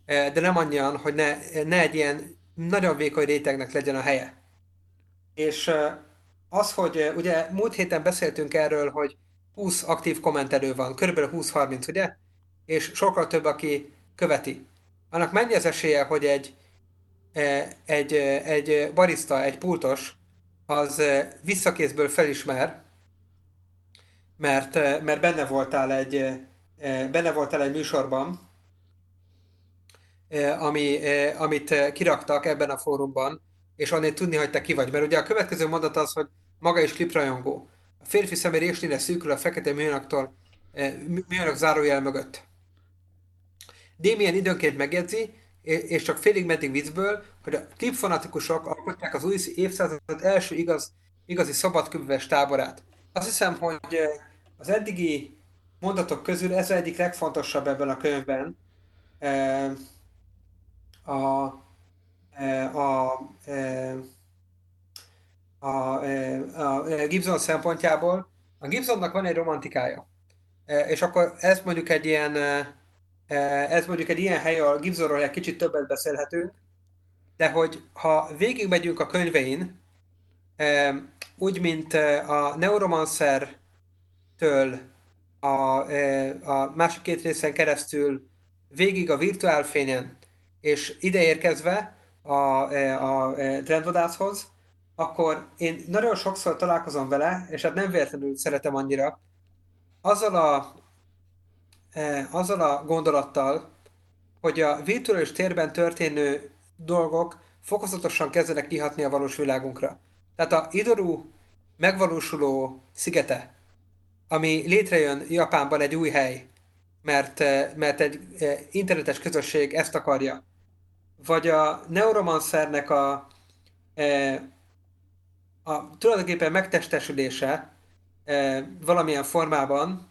Speaker 1: de nem annyian, hogy ne, ne egy ilyen nagyon vékony rétegnek legyen a helye. És az, hogy ugye múlt héten beszéltünk erről, hogy 20 aktív kommentelő van, körülbelül 20-30, ugye? És sokkal több, aki követi. Annak mennyi az esélye, hogy egy, egy, egy barista, egy pultos, az eh, visszakészből felismer, mert, eh, mert benne voltál egy, eh, benne voltál egy műsorban, ami, amit kiraktak ebben a fórumban, és annét tudni, hogy te ki vagy. Mert ugye a következő mondat az, hogy maga is kliprajongó. A férfi szeme résnyire szűkül a fekete műanyaktól, mű- műanyag zárójel mögött. Damien időnként megjegyzi, és csak félig meddig viccből, hogy a klipfanatikusok alkotják az új évszázad első igaz, igazi szabadkönyves táborát. Azt hiszem, hogy eh, az eddigi mondatok közül ez az egyik legfontosabb ebben a könyvben. Eh, A, eh, a, a, eh, a, a Gibson szempontjából. A Gibsonnak van egy romantikája. És akkor ez mondjuk egy ilyen, ez mondjuk egy ilyen hely, ahol Gibsonról egy kicsit többet beszélhetünk, de hogy ha végigmegyünk a könyvein, úgy, mint a Neuromancer-től a, a másik két részen keresztül végig a virtuálfényen, és ide érkezve a, a e, trendvadászhoz, akkor én nagyon sokszor találkozom vele, és hát nem véletlenül szeretem annyira, azzal a, azzal a gondolattal, hogy a virtuális térben történő dolgok fokozatosan kezdenek kihatni a valós világunkra. Tehát a Idoru megvalósuló szigete, ami létrejön Japánban egy új hely, mert, eh, mert egy eh, internetes közösség ezt akarja, vagy a Neuromancernek a, a tulajdonképpen megtestesülése valamilyen formában,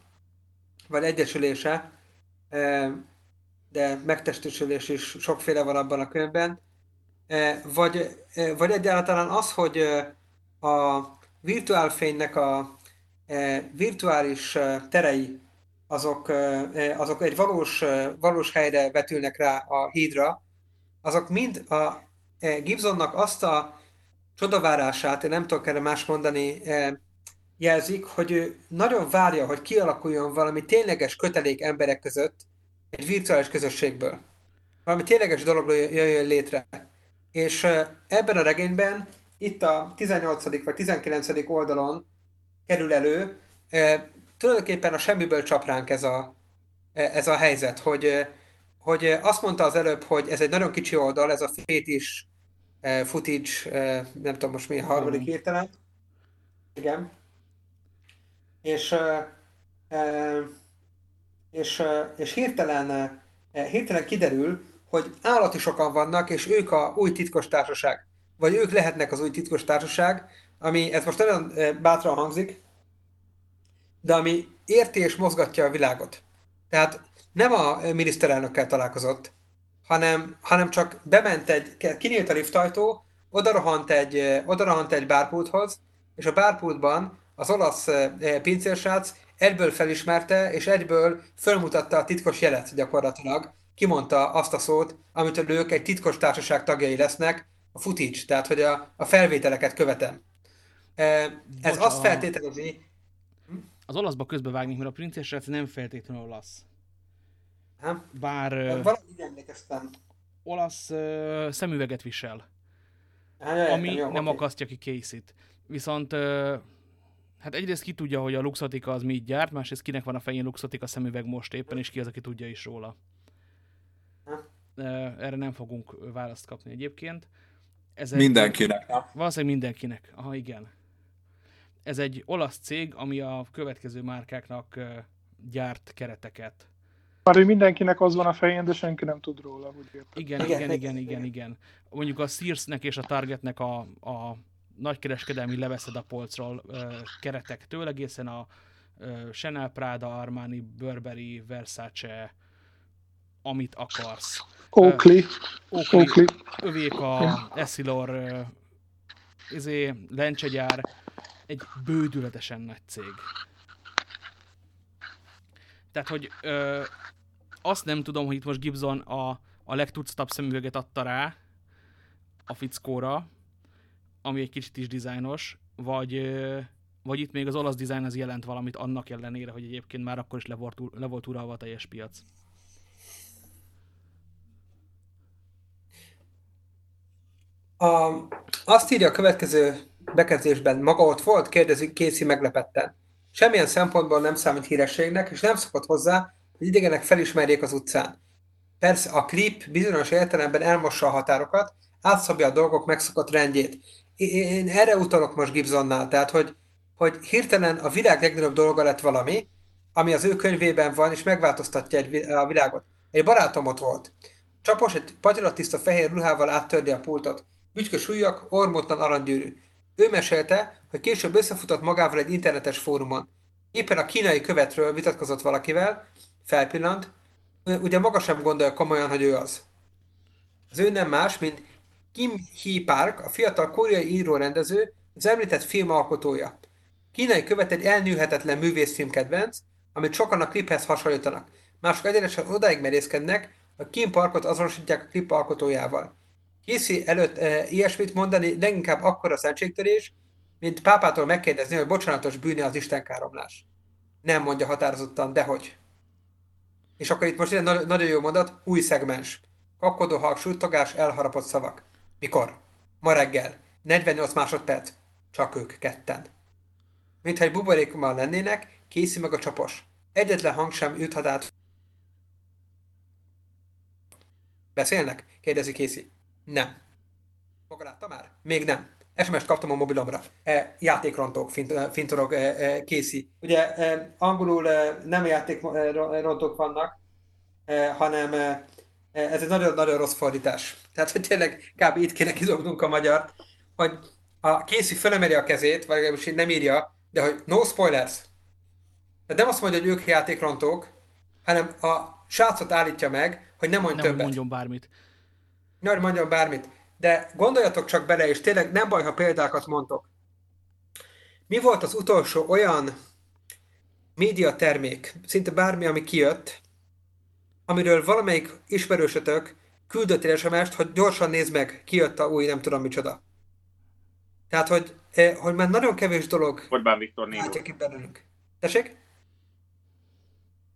Speaker 1: vagy egyesülése, de megtestesülés is sokféle van abban a könyvben, vagy, vagy egyáltalán az, hogy a virtuálfénynek a virtuális terei azok, azok egy valós, valós helyre vetülnek rá a hídra, azok mind a Gibsonnak azt a csodavárását, én nem tudok erre más mondani, jelzik, hogy ő nagyon várja, hogy kialakuljon valami tényleges kötelék emberek között egy virtuális közösségből. Valami tényleges dologról jöjjön létre. És ebben a regényben, itt a 18. vagy 19. oldalon kerül elő, tulajdonképpen a semmiből csap ránk ez a, ez a helyzet, hogy, hogy azt mondta az előbb, hogy ez egy nagyon kicsi oldal, ez a fétis footage, nem tudom most mi a harmadik hirtelen. Igen. És, és, és hirtelen, hirtelen kiderül, hogy állati sokan vannak, és ők a új titkos társaság. Vagy ők lehetnek az új titkos társaság, ami, ez most nagyon bátran hangzik, de ami érti és mozgatja a világot. Tehát nem a miniszterelnökkel találkozott, hanem, hanem csak bement egy, kinyílt a liftajtó, odarohant egy, odarohant egy bárpulthoz, és a bárpultban az olasz pincérsrác egyből felismerte, és egyből fölmutatta a titkos jelet gyakorlatilag. Kimondta azt a szót, amit ők egy titkos társaság tagjai lesznek, a footage, tehát hogy a, a felvételeket követem. Ez
Speaker 3: Bocs,
Speaker 1: azt feltételezi,
Speaker 3: Az olaszba közbevágnék, mert a princess nem feltétlenül olasz.
Speaker 1: nem?
Speaker 3: Bár
Speaker 1: így emlékeztem.
Speaker 3: olasz ö, szemüveget visel,
Speaker 1: Hát, értem,
Speaker 3: ami
Speaker 1: jó,
Speaker 3: nem
Speaker 1: oké.
Speaker 3: akasztja ki Casey-t. Viszont ö, hát egyrészt ki tudja, hogy a Luxotica az mit gyárt, másrészt kinek van a fején Luxotica szemüveg most éppen, és ki az, aki tudja is róla. Ö, Erre nem fogunk választ kapni egyébként. Ez egy-
Speaker 7: Mindenkinek.
Speaker 3: Valószínűleg mindenkinek. Aha, igen. Ez egy olasz cég, ami a következő márkáknak ö, gyárt kereteket.
Speaker 8: Már hogy mindenkinek az van a fején, de senki nem tud róla, úgy értem.
Speaker 3: Igen,
Speaker 1: igen,
Speaker 3: igen, igen,
Speaker 1: igen,
Speaker 3: igen. Mondjuk a Searsnek és a Targetnek a, a nagykereskedelmi leveszed a polcról keretektől, egészen a Chanel, Prada, Armani, Burberry, Versace, amit akarsz.
Speaker 8: Oakley,
Speaker 3: Oakley,
Speaker 8: Oakley.
Speaker 3: övék a Essilor izé, lencsegyár, egy bődületesen nagy cég. Tehát, hogy ö, azt nem tudom, hogy itt most Gibson a, a legtudsztabb szemüveget adta rá a fickóra, ami egy kicsit is dizájnos, vagy, vagy itt még az olasz dizájn az jelent valamit annak ellenére, hogy egyébként már akkor is le volt, le volt uralva a teljes piac.
Speaker 1: A, azt írja a következő bekezdésben, maga ott volt, kérdezi Casey meglepetten. Semmilyen szempontból nem számít hírességnek, és nem szokott hozzá, hogy idegenek felismerjék az utcán. Persze a klip bizonyos értelemben elmossa a határokat, átszabja a dolgok megszokott rendjét. Én- erre utalok most Gibsonnál, tehát hogy, hogy hirtelen a világ legnagyobb dolga lett valami, ami az ő könyvében van, és megváltoztatja egy, a világot. Egy barátom ott volt. Csapos egy patyolatiszta fehér ruhával áttördi a pultot. Bütykös ujjak, ormótlan aranygyűrű. Ő mesélte, hogy később összefutott magával egy internetes fórumon. Éppen a kínai követről vitatkozott valakivel, felpillant, ugye maga sem gondolja komolyan, hogy ő az. Az ő nem más, mint Kim Hee Park, a fiatal koreai író-rendező, az említett film alkotója. Kínai követ egy elnőhetetlen művészfilm kedvenc, amit sokan a kliphez hasonlítanak. Mások egyenesen odáig merészkednek, a Kim Parkot azonosítják a klip alkotójával. Casey előtt e, ilyesmit mondani leginkább akkora szentségtörés, mint pápától megkérdezni, hogy bocsánatos bűne az istenkáromlás. Nem mondja határozottan, dehogy. És akkor itt most egy na- nagyon jó mondat, új szegmens. Kapkodó halk, suttogás, elharapott szavak. Mikor? Ma reggel. 48 másodperc. Csak ők ketten. Mintha egy buborékban lennének, készül meg a csapos. Egyetlen hang sem juthat át. Beszélnek? Kérdezi Casey. Nem. Maga látta már? Még nem. SMS-t kaptam a mobilomra. E, játékrontók, fint, e, fintorog e, e, Casey. Ugye e, angolul e, nem játékrontók vannak, e, hanem e, ez egy nagyon-nagyon rossz fordítás. Tehát, hogy tényleg kb. itt kéne kizognunk a magyar, hogy a Casey fölemeli a kezét, vagy így nem írja, de hogy no spoilers. Tehát nem azt mondja, hogy ők játékrontók, hanem a srácot állítja meg, hogy nem mondj
Speaker 3: Nem
Speaker 1: többet.
Speaker 3: mondjon bármit.
Speaker 1: Nagy mondjon bármit. De gondoljatok csak bele, és tényleg nem baj, ha példákat mondtok. Mi volt az utolsó olyan médiatermék, szinte bármi, ami kijött, amiről valamelyik ismerősötök küldött egy sms hogy gyorsan nézd meg, kijött a új nem tudom micsoda. Tehát, hogy, eh, hogy már nagyon kevés dolog
Speaker 2: Orbán Viktor Némo.
Speaker 1: látja ki belőlünk. Tessék?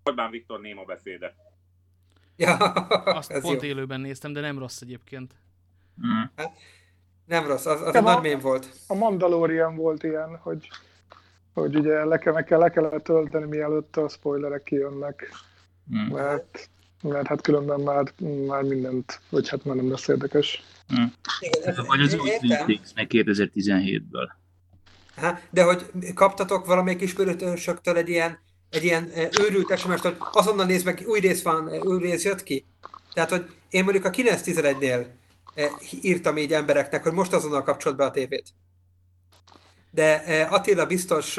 Speaker 2: Orbán Viktor Némo beszéde.
Speaker 1: Ja,
Speaker 3: Azt
Speaker 1: ez
Speaker 3: pont
Speaker 1: jó.
Speaker 3: élőben néztem, de nem rossz egyébként.
Speaker 6: Mm.
Speaker 1: Nem rossz, az, az
Speaker 8: Nem,
Speaker 1: egy
Speaker 8: a-
Speaker 1: nagy mém volt.
Speaker 8: A Mandalorian volt ilyen, hogy, hogy ugye le, kell, meg kell, le kellett tölteni, mielőtt a spoilerek kijönnek,
Speaker 6: Mm.
Speaker 8: mert, mert hát különben már, már mindent, vagy hát már nem lesz érdekes.
Speaker 6: Mm.
Speaker 1: Igen,
Speaker 6: vagy az új meg 2017-ből.
Speaker 1: Aha, de hogy kaptatok valamelyik ismerősöktől egy ilyen, egy ilyen eh, őrült sms hogy azonnal nézd meg, új rész van, eh, új rész jött ki. Tehát, hogy én mondjuk a 9-11-nél eh, írtam így embereknek, hogy most azonnal kapcsolt be a tévét. De Attila biztos,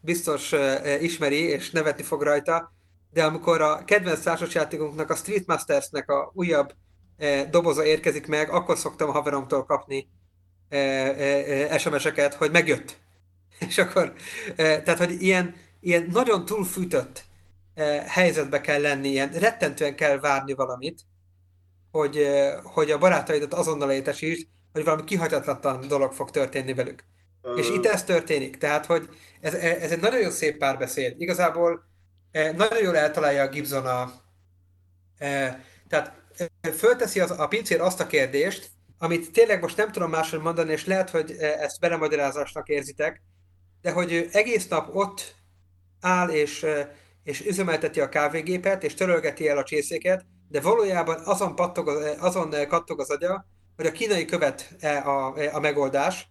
Speaker 1: biztos ismeri, és nevetni fog rajta, de amikor a kedvenc társasjátékunknak, a Street Masters-nek a újabb eh, doboza érkezik meg, akkor szoktam a haveromtól kapni eh, eh, eh, SMS-eket, hogy megjött. És akkor, eh, tehát, hogy ilyen, ilyen nagyon túlfűtött eh, helyzetbe kell lenni, ilyen rettentően kell várni valamit, hogy, eh, hogy a barátaidat azonnal értesítsd, hogy valami kihagyhatatlan dolog fog történni velük. És itt ez történik. Tehát, hogy ez, ez egy nagyon szép párbeszéd. Igazából nagyon jól eltalálja a Gibson a... eh, Tehát eh, fölteszi az, a pincér azt a kérdést, amit tényleg most nem tudom máshogy mondani, és lehet, hogy ezt belemagyarázásnak érzitek, de hogy egész nap ott áll és, és üzemelteti a kávégépet, és törölgeti el a csészéket, de valójában azon, pattog, az- azon kattog az agya, hogy a kínai követ a, a megoldás,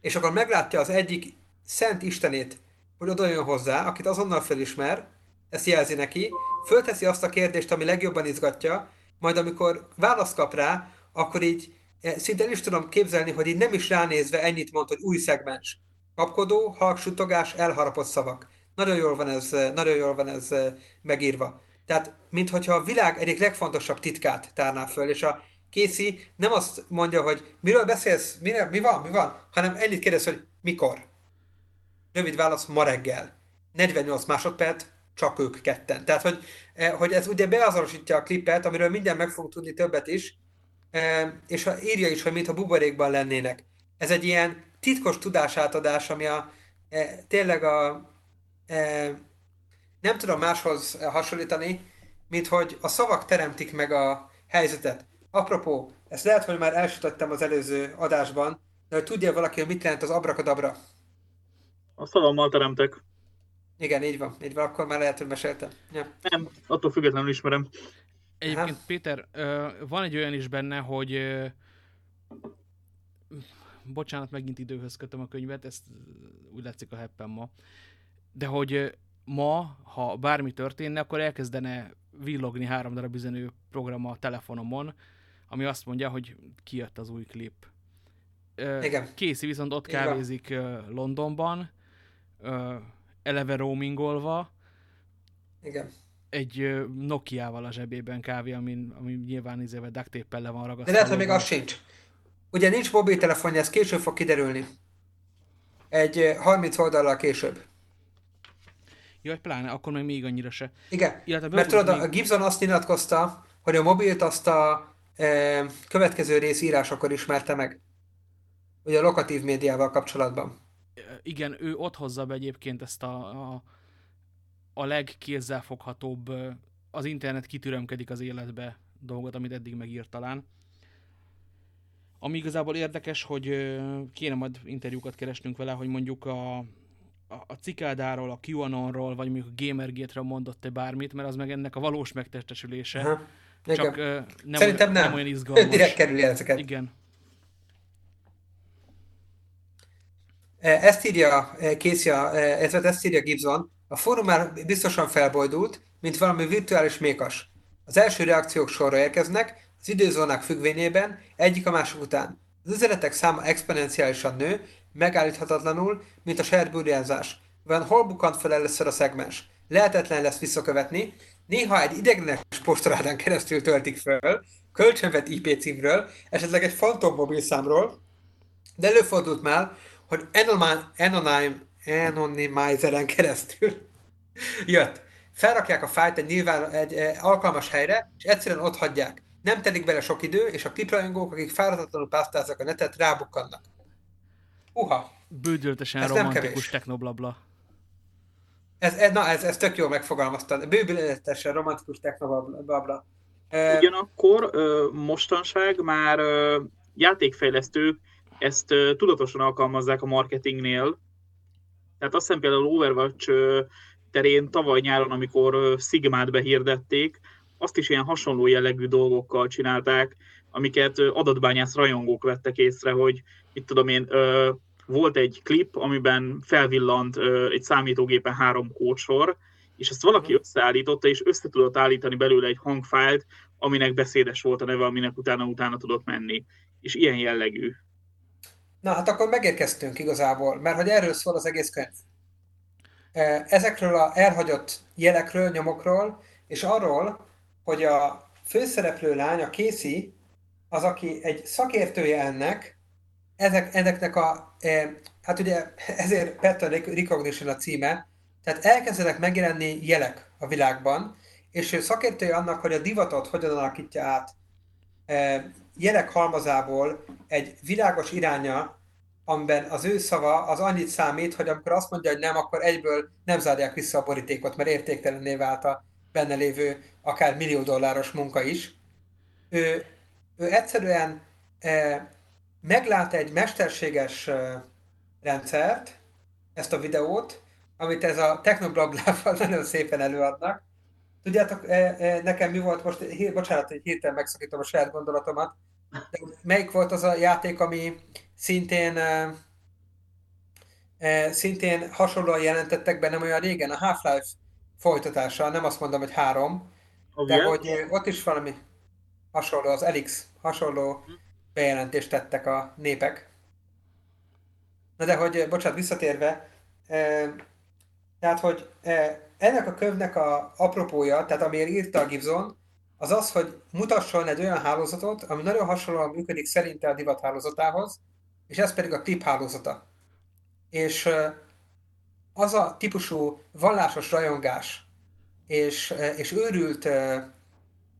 Speaker 1: és akkor meglátja az egyik szent istenét, hogy oda jön hozzá, akit azonnal felismer, ezt jelzi neki, fölteszi azt a kérdést, ami legjobban izgatja, majd amikor választ kap rá, akkor így eh, szinte el is tudom képzelni, hogy így nem is ránézve ennyit mond, hogy új szegmens. Kapkodó, halksutogás, elharapott szavak. Nagyon jól van ez, eh, nagyon jól van ez eh, megírva. Tehát, minthogyha a világ egyik legfontosabb titkát tárná föl, és a Casey nem azt mondja, hogy miről beszélsz, mi, mi van, mi van, hanem ennyit kérdez, hogy mikor. Rövid válasz, ma reggel. 48 másodperc, csak ők ketten. Tehát, hogy, eh, hogy ez ugye beazonosítja a klipet, amiről mindjárt meg fogunk tudni többet is, eh, és írja is, hogy mintha buborékban lennének. Ez egy ilyen titkos tudásátadás, ami a, eh, tényleg a, nem tudom máshoz hasonlítani, mint hogy a szavak teremtik meg a helyzetet. Apropó, ezt lehet, hogy már elsütöttem az előző adásban, de hogy tudja valaki, hogy mit jelent az abrakadabra?
Speaker 4: A szavammal teremtek.
Speaker 1: Igen, így van, így van, akkor már lehet, hogy meséltem. Ja.
Speaker 4: Nem, attól függetlenül ismerem.
Speaker 3: Egyébként Péter, ö, van egy olyan is benne, hogy bocsánat, megint időhöz kötöm a könyvet, ezt úgy látszik a heppen ma, de hogy ma, ha bármi történne, akkor elkezdene villogni három darab üzenő program a telefonomon, ami azt mondja, hogy kijött az új klip.
Speaker 1: Igen.
Speaker 3: Casey viszont ott
Speaker 1: van.
Speaker 3: kávézik Londonban, ö, eleve roamingolva,
Speaker 1: Igen.
Speaker 3: egy ö, Nokia-val a zsebében kávé, ami, ami nyilván izével duct le van ragasztva.
Speaker 1: De lehet, hogy még az sincs. Ugye nincs mobiltelefonja, ez később fog kiderülni. Egy eh, 30 oldallal később.
Speaker 3: Jaj, pláne, akkor meg még annyira se.
Speaker 1: Igen,
Speaker 3: Illetve
Speaker 1: mert tudod, a
Speaker 3: még-
Speaker 1: Gibson azt nyilatkozta, hogy a mobilt azt a e, következő rész írásakor ismerte meg. Ugye a lokatív médiával kapcsolatban.
Speaker 3: Igen, ő ott hozza be egyébként ezt a, a, a legkézzelfoghatóbb, az internet kitürömkedik az életbe dolgot, amit eddig megírt talán. Ami igazából érdekes, hogy kéne majd interjúkat keresnünk vele, hogy mondjuk a, a, a Cikádáról, a QAnonról, vagy mondjuk a Gamergate-ről mondott-e bármit, mert az meg ennek a valós megtestesülése.
Speaker 1: Aha. Igen.
Speaker 3: Csak ö, nem,
Speaker 1: Szerintem
Speaker 3: olyan,
Speaker 1: nem.
Speaker 3: nem olyan izgalmas.
Speaker 1: Direkt kerüli ezeket.
Speaker 3: Igen.
Speaker 1: Ezt írja eh, Készia, eh, ez ezt írja Gibson, a fórum már biztosan felbojdult, mint valami virtuális mékas. Az első reakciók sorra érkeznek, az időzónák függvényében, egyik a másik után. Az üzenetek száma exponenciálisan nő, megállíthatatlanul, mint a serburjázás. Vajon hol bukkant fel először a szegmens? Lehetetlen lesz visszakövetni, néha egy ideglenes postorádán keresztül töltik föl, kölcsönvett IP címről, esetleg egy fantom mobilszámról, de előfordult már, hogy anonym, anonym, anonymizeren keresztül jött. Felrakják a fájt egy, nyilván, egy eh, alkalmas helyre, és egyszerűen ott hagyják. Nem telik bele sok idő, és a kliprajongók, akik fáradhatatlanul pásztázzák a netet, rábukkannak. Uha!
Speaker 3: Bődöltesen
Speaker 1: Ez
Speaker 3: romantikus technoblabla.
Speaker 1: Ez, ez, na, ez, ez tök jól megfogalmaztad. Bőbületesen romantikus technobabla. Eh,
Speaker 4: Ugyanakkor mostanság már játékfejlesztők ezt ö, tudatosan alkalmazzák a marketingnél. Tehát azt hiszem például Overwatch ö, terén tavaly nyáron, amikor ö, Sigmát behirdették, azt is ilyen hasonló jellegű dolgokkal csinálták, amiket ö, adatbányász rajongók vettek észre, hogy mit tudom én, ö, volt egy klip, amiben felvillant ö, egy számítógépen három kódsor, és ezt valaki összeállította, és össze tudott állítani belőle egy hangfájlt, aminek beszédes volt a neve, aminek utána-utána tudott menni. És ilyen jellegű.
Speaker 1: Na hát akkor megérkeztünk igazából, mert hogy erről szól az egész könyv. Eh, Ezekről a elhagyott jelekről, nyomokról, és arról, hogy a főszereplő lány, a Casey, az, aki egy szakértője ennek, ezek, ennek a, eh, hát ugye ezért pattern recognition a címe, tehát elkezdenek megjelenni jelek a világban, és ő szakértője annak, hogy a divatot hogyan alakítja át eh, jelek halmazából egy világos iránya, amiben az ő szava az annyit számít, hogy amikor azt mondja, hogy nem, akkor egyből nem zárják vissza a borítékot, mert értéktelenné vált a benne lévő akár millió dolláros munka is. Ő, ő egyszerűen eh, meglát egy mesterséges eh, rendszert, ezt a videót, amit ez a technoblablával nagyon szépen előadnak. Tudjátok, eh, eh, nekem mi volt most, hí- bocsánat, hogy hirtelen megszakítom a saját gondolatomat, de melyik volt az a játék, ami szintén szintén hasonlóan jelentettek be nem olyan régen, a Half-Life folytatása, nem azt mondom, hogy három, de
Speaker 4: Ugye?
Speaker 1: hogy eh, ott is valami hasonló, az Elix, hasonló bejelentést tettek a népek. Na de hogy, bocsánat, visszatérve, eh, tehát, hogy ennek a könyvnek a apropója, tehát amiért írta a Gibson, az az, hogy mutasson egy olyan hálózatot, ami nagyon hasonlóan működik szerinte a divat hálózatához, és ez pedig a klip hálózata. És az a típusú vallásos rajongás és, és őrült,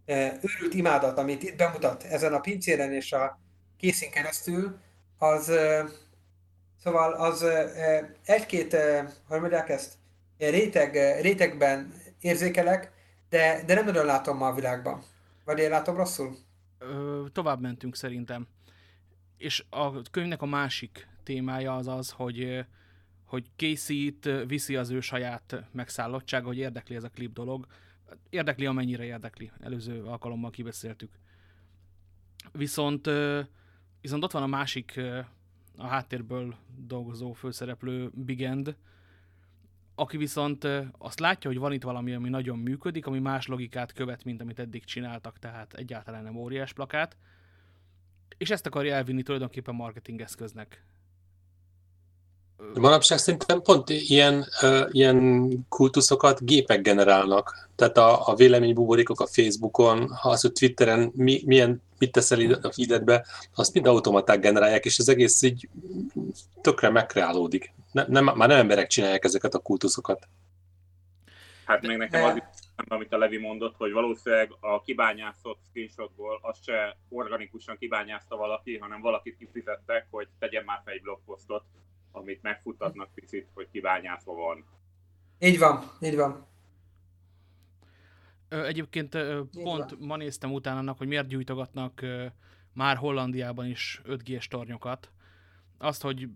Speaker 1: őrült imádat, amit itt bemutat ezen a pincéren és a készén keresztül, az szóval az egy-két, hogy mondják ezt, réteg, rétegben érzékelek, de, de nem nagyon látom ma a világban. Vagy én látom rosszul?
Speaker 3: Ö, tovább mentünk szerintem. És a könyvnek a másik témája az az, hogy, hogy Casey-t ö, viszi az ő saját megszállottsága, hogy érdekli ez a klip dolog. Érdekli, amennyire érdekli. Előző alkalommal kibeszéltük. Viszont, viszont ott van a másik, a háttérből dolgozó főszereplő Big End, aki viszont azt látja, hogy van itt valami, ami nagyon működik, ami más logikát követ, mint amit eddig csináltak, tehát egyáltalán nem óriás plakát, és ezt akarja elvinni tulajdonképpen marketing eszköznek.
Speaker 5: Manapság szerintem pont ilyen, uh, ilyen kultuszokat gépek generálnak. Tehát a, a véleménybuborékok a Facebookon, az, hogy Twitteren mi, milyen, mit teszel a feededbe, azt mind automaták generálják, és az egész így tökre megkreálódik. Ne, nem, már nem emberek csinálják ezeket a kultuszokat.
Speaker 2: hát még nekem az is amit a Levi mondott, hogy valószínűleg a kibányászott screenshotból azt se organikusan kibányázta valaki, hanem valakit kifizettek, hogy tegyen már fel egy blogposztot, amit megfuttatnak picit, hogy kibányászva van.
Speaker 1: Így van, így van.
Speaker 3: Egyébként ö, pont ma néztem utána annak, hogy miért gyújtogatnak már Hollandiában is 5G-s tornyokat. Azt, hogy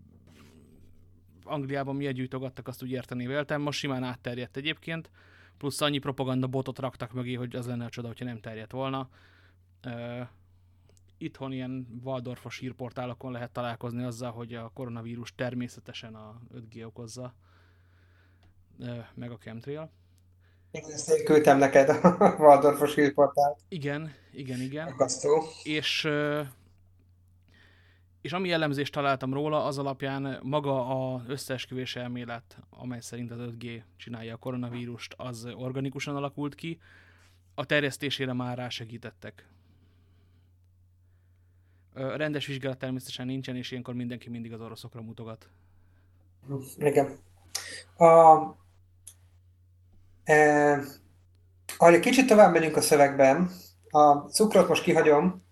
Speaker 3: Angliában miért gyújtogattak, azt úgy érteni véltem. Most simán átterjedt egyébként. Plusz annyi propaganda botot raktak mögé, hogy az lenne a csoda, hogyha nem terjedt volna. Ö, Itthon ilyen Waldorfos hírportálokon lehet találkozni azzal, hogy a koronavírus természetesen a 5G okozza, ö, meg a chemtrail.
Speaker 1: Igen, ezt én küldtem neked a Waldorfos hírportált.
Speaker 3: Igen, igen, igen.
Speaker 1: Akasztó.
Speaker 3: És, ö, és ami jellemzést találtam róla, az alapján maga az összeesküvés elmélet, amely szerint az 5G csinálja a koronavírust, az organikusan alakult ki. A terjesztésére már rásegítettek. Ö, Rendes vizsgálat természetesen nincsen, és ilyenkor mindenki mindig az oroszokra mutogat.
Speaker 1: Igen. A, e, ahogy kicsit tovább megyünk a szövegben, a cukrot most kihagyom,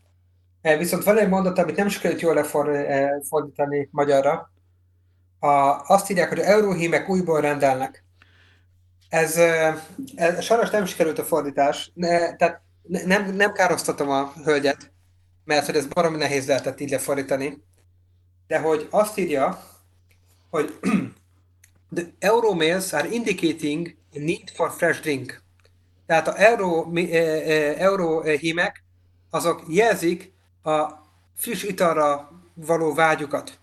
Speaker 1: viszont van egy mondat, amit nem sikerült jól lefordítani magyarra. A, azt írják, hogy euróhímek újból rendelnek. Ez, ez sajnos nem sikerült a fordítás, ne, tehát ne, nem, nem károsztatom a hölgyet, mert hogy ez baromi nehéz lehetett így lefordítani. De hogy azt írja, hogy the euro mails are indicating a need for fresh drink. Tehát a euró eh, hímek, azok jelzik a friss italra való vágyukat.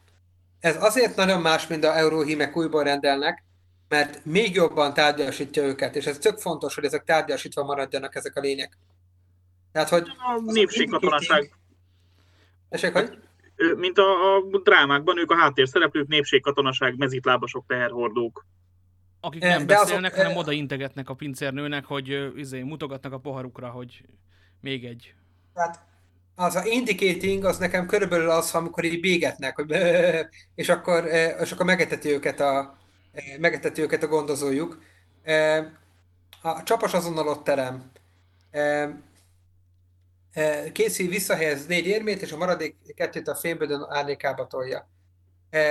Speaker 1: Ez azért nagyon más, mint a euró hímek újból rendelnek, mert még jobban tárgyasítja őket, és ez tök fontos, hogy ezek tárgyasítva maradjanak ezek a lények. Tehát, hogy
Speaker 4: A népségkatonaság,
Speaker 1: Esek, hogy?
Speaker 4: Mint a, a drámákban, ők a háttérszereplők, népségkatonaság, mezitlábasok, teherhordók.
Speaker 3: Akik nem
Speaker 1: de azok,
Speaker 3: beszélnek, hanem
Speaker 1: eh,
Speaker 3: oda integetnek a pincérnőnek, hogy izé, mutogatnak a poharukra, hogy még egy.
Speaker 1: Tehát az a indicating, az nekem körülbelül az, amikor így bégetnek, hogy és akkor, eh, és akkor megeteti őket a, eh, megeteti őket a gondozójuk. Eh, A csapos azonnal ott terem. Casey visszahelyez négy érmét, és a maradék kettőt a fémbödön árnyékába tolja.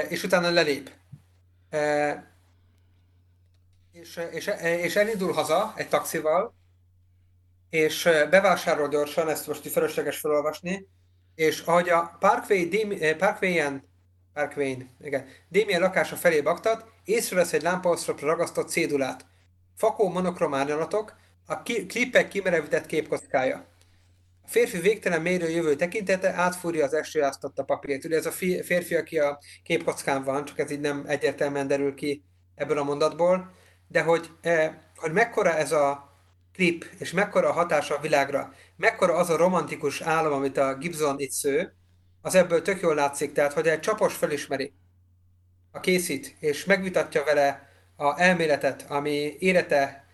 Speaker 1: És utána lelép. És, és, és elindul haza egy taxival, és eh, bevásárol gyorsan, ezt most így felesleges felolvasni, és ahogy a Parkway, Dami- eh, Parkwayen, Parkwayn, igen, Damien lakása felé baktat, észrevesz egy lámpaoszlopra ragasztott cédulát. Fakó monokrom árnyalatok, a ki- klipek kimerevített képkockája. A férfi végtelen mérő jövő tekintete átfúrja az esőáztatta papírt. Ugye ez a fi- férfi, aki a képkockán van, csak ez így nem egyértelműen derül ki ebből a mondatból, de hogy, eh, hogy mekkora ez a klip, és mekkora a hatása a világra, mekkora az a romantikus álom, amit a Gibson itt sző, az ebből tök jól látszik, tehát hogy egy csapos felismeri a készít, és megvitatja vele a elméletet, ami élete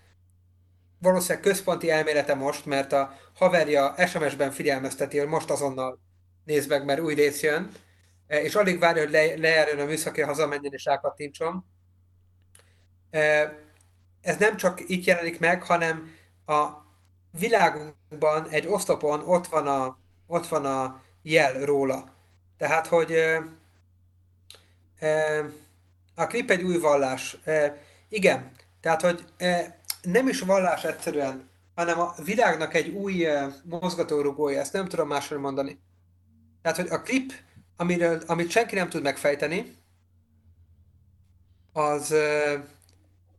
Speaker 1: valószínűleg központi elmélete most, mert a haverja SMS-ben figyelmezteti, hogy most azonnal nézd meg, mert új rész jön, E, és alig várja, hogy le, lejárjon a műszaki, hazamenjen és rákattintson. E, Ez nem csak itt jelenik meg, hanem a világunkban egy oszlopon ott van a, ott van a jel róla. Tehát, hogy e, a klip egy új vallás. E, igen, tehát, hogy e, nem is vallás egyszerűen, hanem a világnak egy új e, mozgatórugója, ezt nem tudom máshogy mondani. Tehát, hogy a klip, amiről, amit senki nem tud megfejteni, az, e,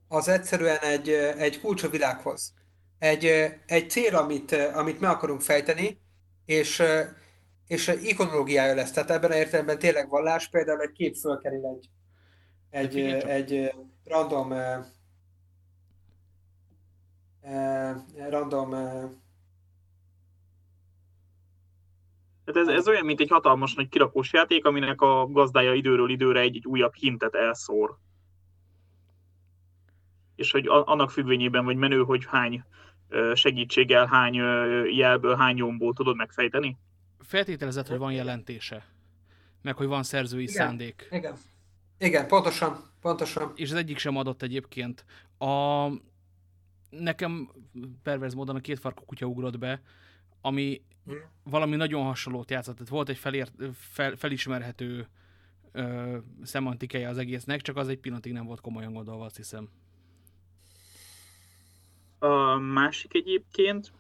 Speaker 1: az egyszerűen egy, egy kulcs a világhoz. Egy, egy cél, amit, amit meg akarunk fejteni, és, és ikonológiája lesz. Tehát ebben a értelemben tényleg vallás, például egy kép fölkerül egy, egy, egy random random
Speaker 4: Tehát ez, ez olyan, mint egy hatalmas nagy kirakós játék, aminek a gazdája időről időre egy-egy újabb hintet elszór. És hogy annak függvényében vagy menő, hogy hány segítséggel, hány jelből, hány nyomból tudod megfejteni.
Speaker 3: Feltételezett, hogy van jelentése. Meg hogy van szerzői
Speaker 1: Igen.
Speaker 3: szándék.
Speaker 1: igen. Igen, pontosan, pontosan.
Speaker 3: És az egyik sem adott egyébként. A, nekem perverz módon a két farkú kutya ugrott be, ami
Speaker 1: Hm.
Speaker 3: valami nagyon hasonlót játszott. Tehát volt egy felért, fel, felismerhető ö, szemantikája az egésznek, csak az egy pillanatig nem volt komolyan gondolva, azt hiszem.
Speaker 4: A másik egyébként,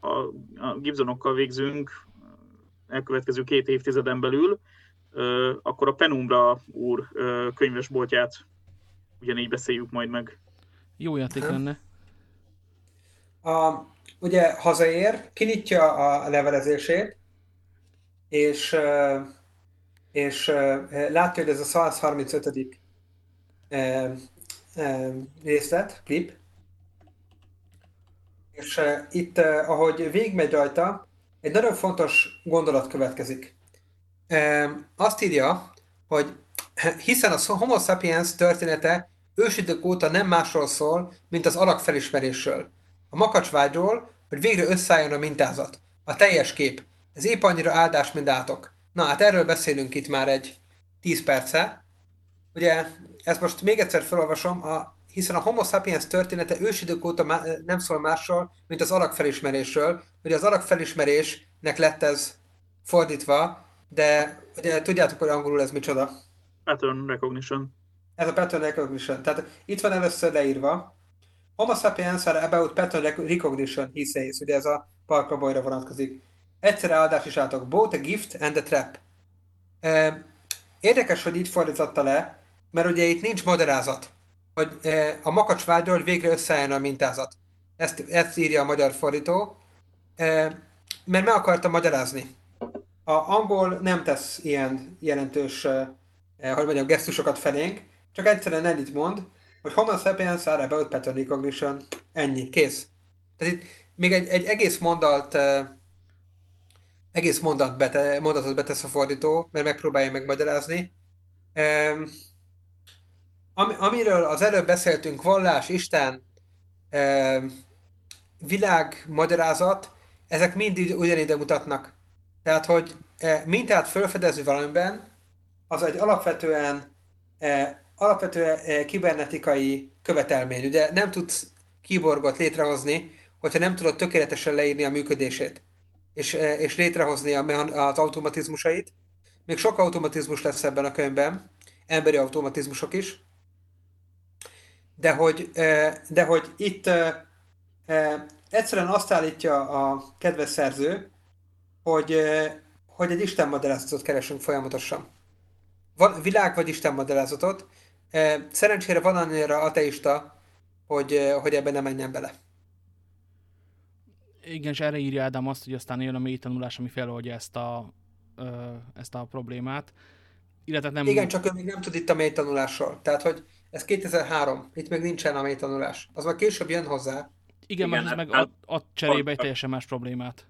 Speaker 4: a, a Gibsonokkal végzünk elkövetkező két évtizeden belül, akkor a Penumbra úr könyvesboltját ugyanígy beszéljük majd meg.
Speaker 3: Jó játék lenne.
Speaker 1: A, ugye hazaér, kinyitja a levelezését, és, és látja, hogy ez a 135. ö, ö, részlet, klip, és ö, itt, ö, ahogy végigmegy rajta, egy nagyon fontos gondolat következik. Azt írja, hogy hiszen a Homo sapiens története ősidők óta nem másról szól, mint az alak felismerésről. A makacsvágyról, hogy végre összeálljon a mintázat. A teljes kép. Ez épp annyira áldás, mint átok. Na hát erről beszélünk itt már egy 10 perce. Ugye, ezt most még egyszer felolvasom, a, hiszen a Homo sapiens története ősidők óta má, nem szól másról, mint az alak felismerésről. Ugye az alak felismerésnek lett ez fordítva, de ugye tudjátok, hogy angolul ez micsoda.
Speaker 4: Pattern recognition.
Speaker 1: Ez a pattern recognition. Tehát itt van először leírva. Homo sapiens are about pattern rec- recognition, he says. Ugye ez a parkabolyra vonatkozik. Egyszerre áldás is átok. Both a gift and a trap. Érdekes, hogy így fordította le, mert ugye itt nincs magyarázat, hogy a makacsvágyról végre összeálljon a mintázat. Ezt, ezt írja a magyar fordító, mert meg akarta magyarázni. A angol nem tesz ilyen jelentős, hogy mondjam, gesztusokat felénk, csak egyszerűen ennyit mond, hogy Homo sapiens are about pattern recognition. Ennyi, kész. Tehát itt még egy, egy egész mondat, egész mondat bete, mondatot betesz a fordító, mert megpróbálja megmagyarázni. Ami, amiről az előbb beszéltünk, vallás, Isten, em, világ, magyarázat, ezek mind ugyanide mutatnak. Tehát, hogy eh, mintát felfedező valamiben, az egy alapvetően eh, alapvetően eh, kibernetikai követelmény. Ugye nem tudsz kiborgot létrehozni, hogyha nem tudod tökéletesen leírni a működését, és, eh, és létrehozni a, az automatizmusait. Még sok automatizmus lesz ebben a könyvben, emberi automatizmusok is, de hogy, de hogy itt egyszerűen azt állítja a kedves szerző, hogy, hogy egy Isten magyarázatot keresünk folyamatosan. Van világ vagy Isten magyarázatot. Eh, Szerencsére van annyira ateista, hogy, hogy ebben nem menjen bele.
Speaker 3: Igen, és erre írja Ádám azt, hogy aztán jön a mély tanulás, ami feloldja ezt a, ezt a problémát. Illetve nem...
Speaker 1: Igen, csak ő még nem tud itt a mély tanulásról. Tehát, hogy ez 2003, itt még nincsen a mély tanulás. Az már később jön hozzá.
Speaker 3: Igen, mert
Speaker 2: Igen,
Speaker 3: meg
Speaker 2: hát-
Speaker 3: ad, ad cserébe egy teljesen más problémát.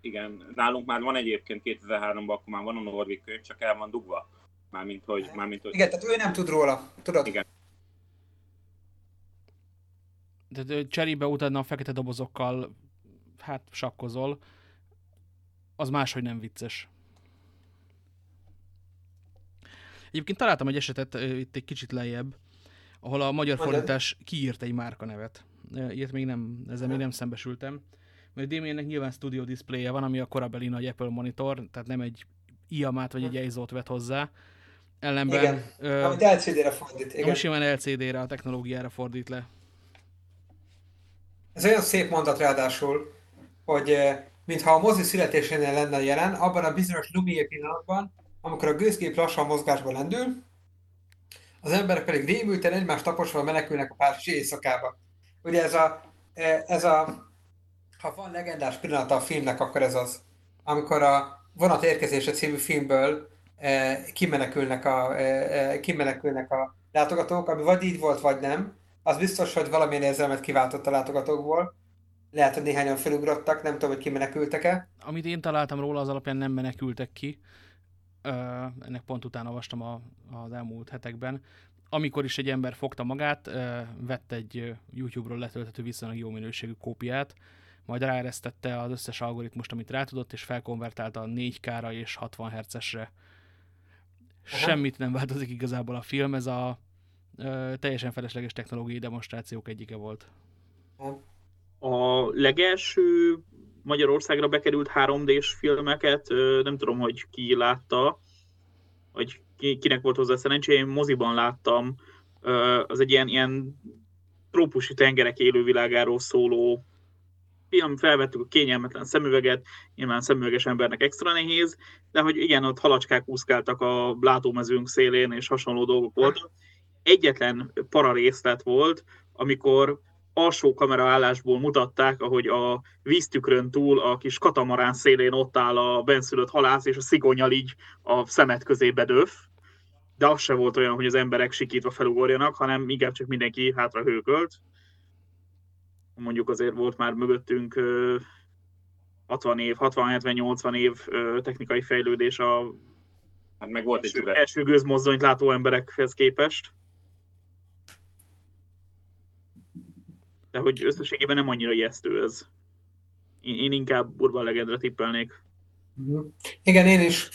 Speaker 2: Igen, nálunk már van egyébként 2003-ban, akkor már van a Norvég könyv, csak el van dugva. Mármint, hogy... Mármint, hogy...
Speaker 1: Igen, tehát ő nem tud róla. Tudod?
Speaker 2: Igen.
Speaker 3: Tehát cserébe utána a fekete dobozokkal hát sakkozol, az máshogy nem vicces. Egyébként találtam egy esetet itt egy kicsit lejjebb, ahol a magyar fordítás kiírt egy márkanevet. Ilyet még nem, ezzel még nem szembesültem. Mert Damiennek nyilván studio displayje van, ami a korabeli nagy Apple monitor, tehát nem egy iamát vagy egy EIZO-t vet hozzá. Ellenben
Speaker 1: Igen.
Speaker 3: ö,
Speaker 1: Amit LCD-re fordít. Igen.
Speaker 3: simán LCD-re, a technológiára fordít le.
Speaker 1: Ez olyan szép mondat ráadásul, hogy mintha a mozi születésénél lenne jelen, abban a bizonyos Lumière pillanatban, amikor a gőzgép lassan mozgásba lendül, az emberek pedig rémülten egymást taposva menekülnek a párizsi éjszakába. Ugye ez a, eh, ez a, ha van legendás pillanata a filmnek, akkor ez az, amikor a Vonat érkezése című filmből eh, kimenekülnek a, eh, kimenekülnek a látogatók, ami vagy így volt, vagy nem. Az biztos, hogy valamilyen érzelmet kiváltott a látogatókból. Lehet, hogy néhányan felugrottak, nem tudom, hogy kimenekültek-e.
Speaker 3: Amit én találtam róla, az alapján nem menekültek ki. Ennek pont utána olvastam a, az elmúlt hetekben. Amikor is egy ember fogta magát, vett egy YouTube-ról letölthető viszonylag jó minőségű kópiát, majd ráeresztette az összes algoritmust, amit rá tudott, és felkonvertálta 4K-ra és 60 Hz-esre. Semmit nem változik igazából a film, ez a ö, teljesen felesleges technológiai demonstrációk egyike volt.
Speaker 4: A legelső Magyarországra bekerült 3D-s filmeket, nem tudom, hogy ki látta, vagy ki, kinek volt hozzá szerencsé, én moziban láttam, az egy ilyen, ilyen trópusi tengerek élővilágáról szóló film, felvettük a kényelmetlen szemüveget, nyilván szemüveges embernek extra nehéz, de hogy igen, ott halacskák úszkáltak a látómezőnk szélén, és hasonló dolgok voltak. Egyetlen para részlet volt, amikor alsó kameraállásból mutatták, ahogy a víztükrön túl a kis katamarán szélén ott áll a benszülött halász, és a szigonyal így a szemet közébe döf. De az se volt olyan, hogy az emberek sikítva felugorjanak, hanem inkább csak mindenki hátra hőkölt. Mondjuk azért volt már mögöttünk ö, 60 év, 60-70-80 év technikai fejlődés a
Speaker 2: Hát meg volt egy
Speaker 4: első,
Speaker 2: üveg.
Speaker 4: első gőzmozdonyt látó emberekhez képest. De hogy összességében nem annyira ijesztő ez. Én, én inkább Urban Legendre tippelnék.
Speaker 1: Mhm. Igen, én is.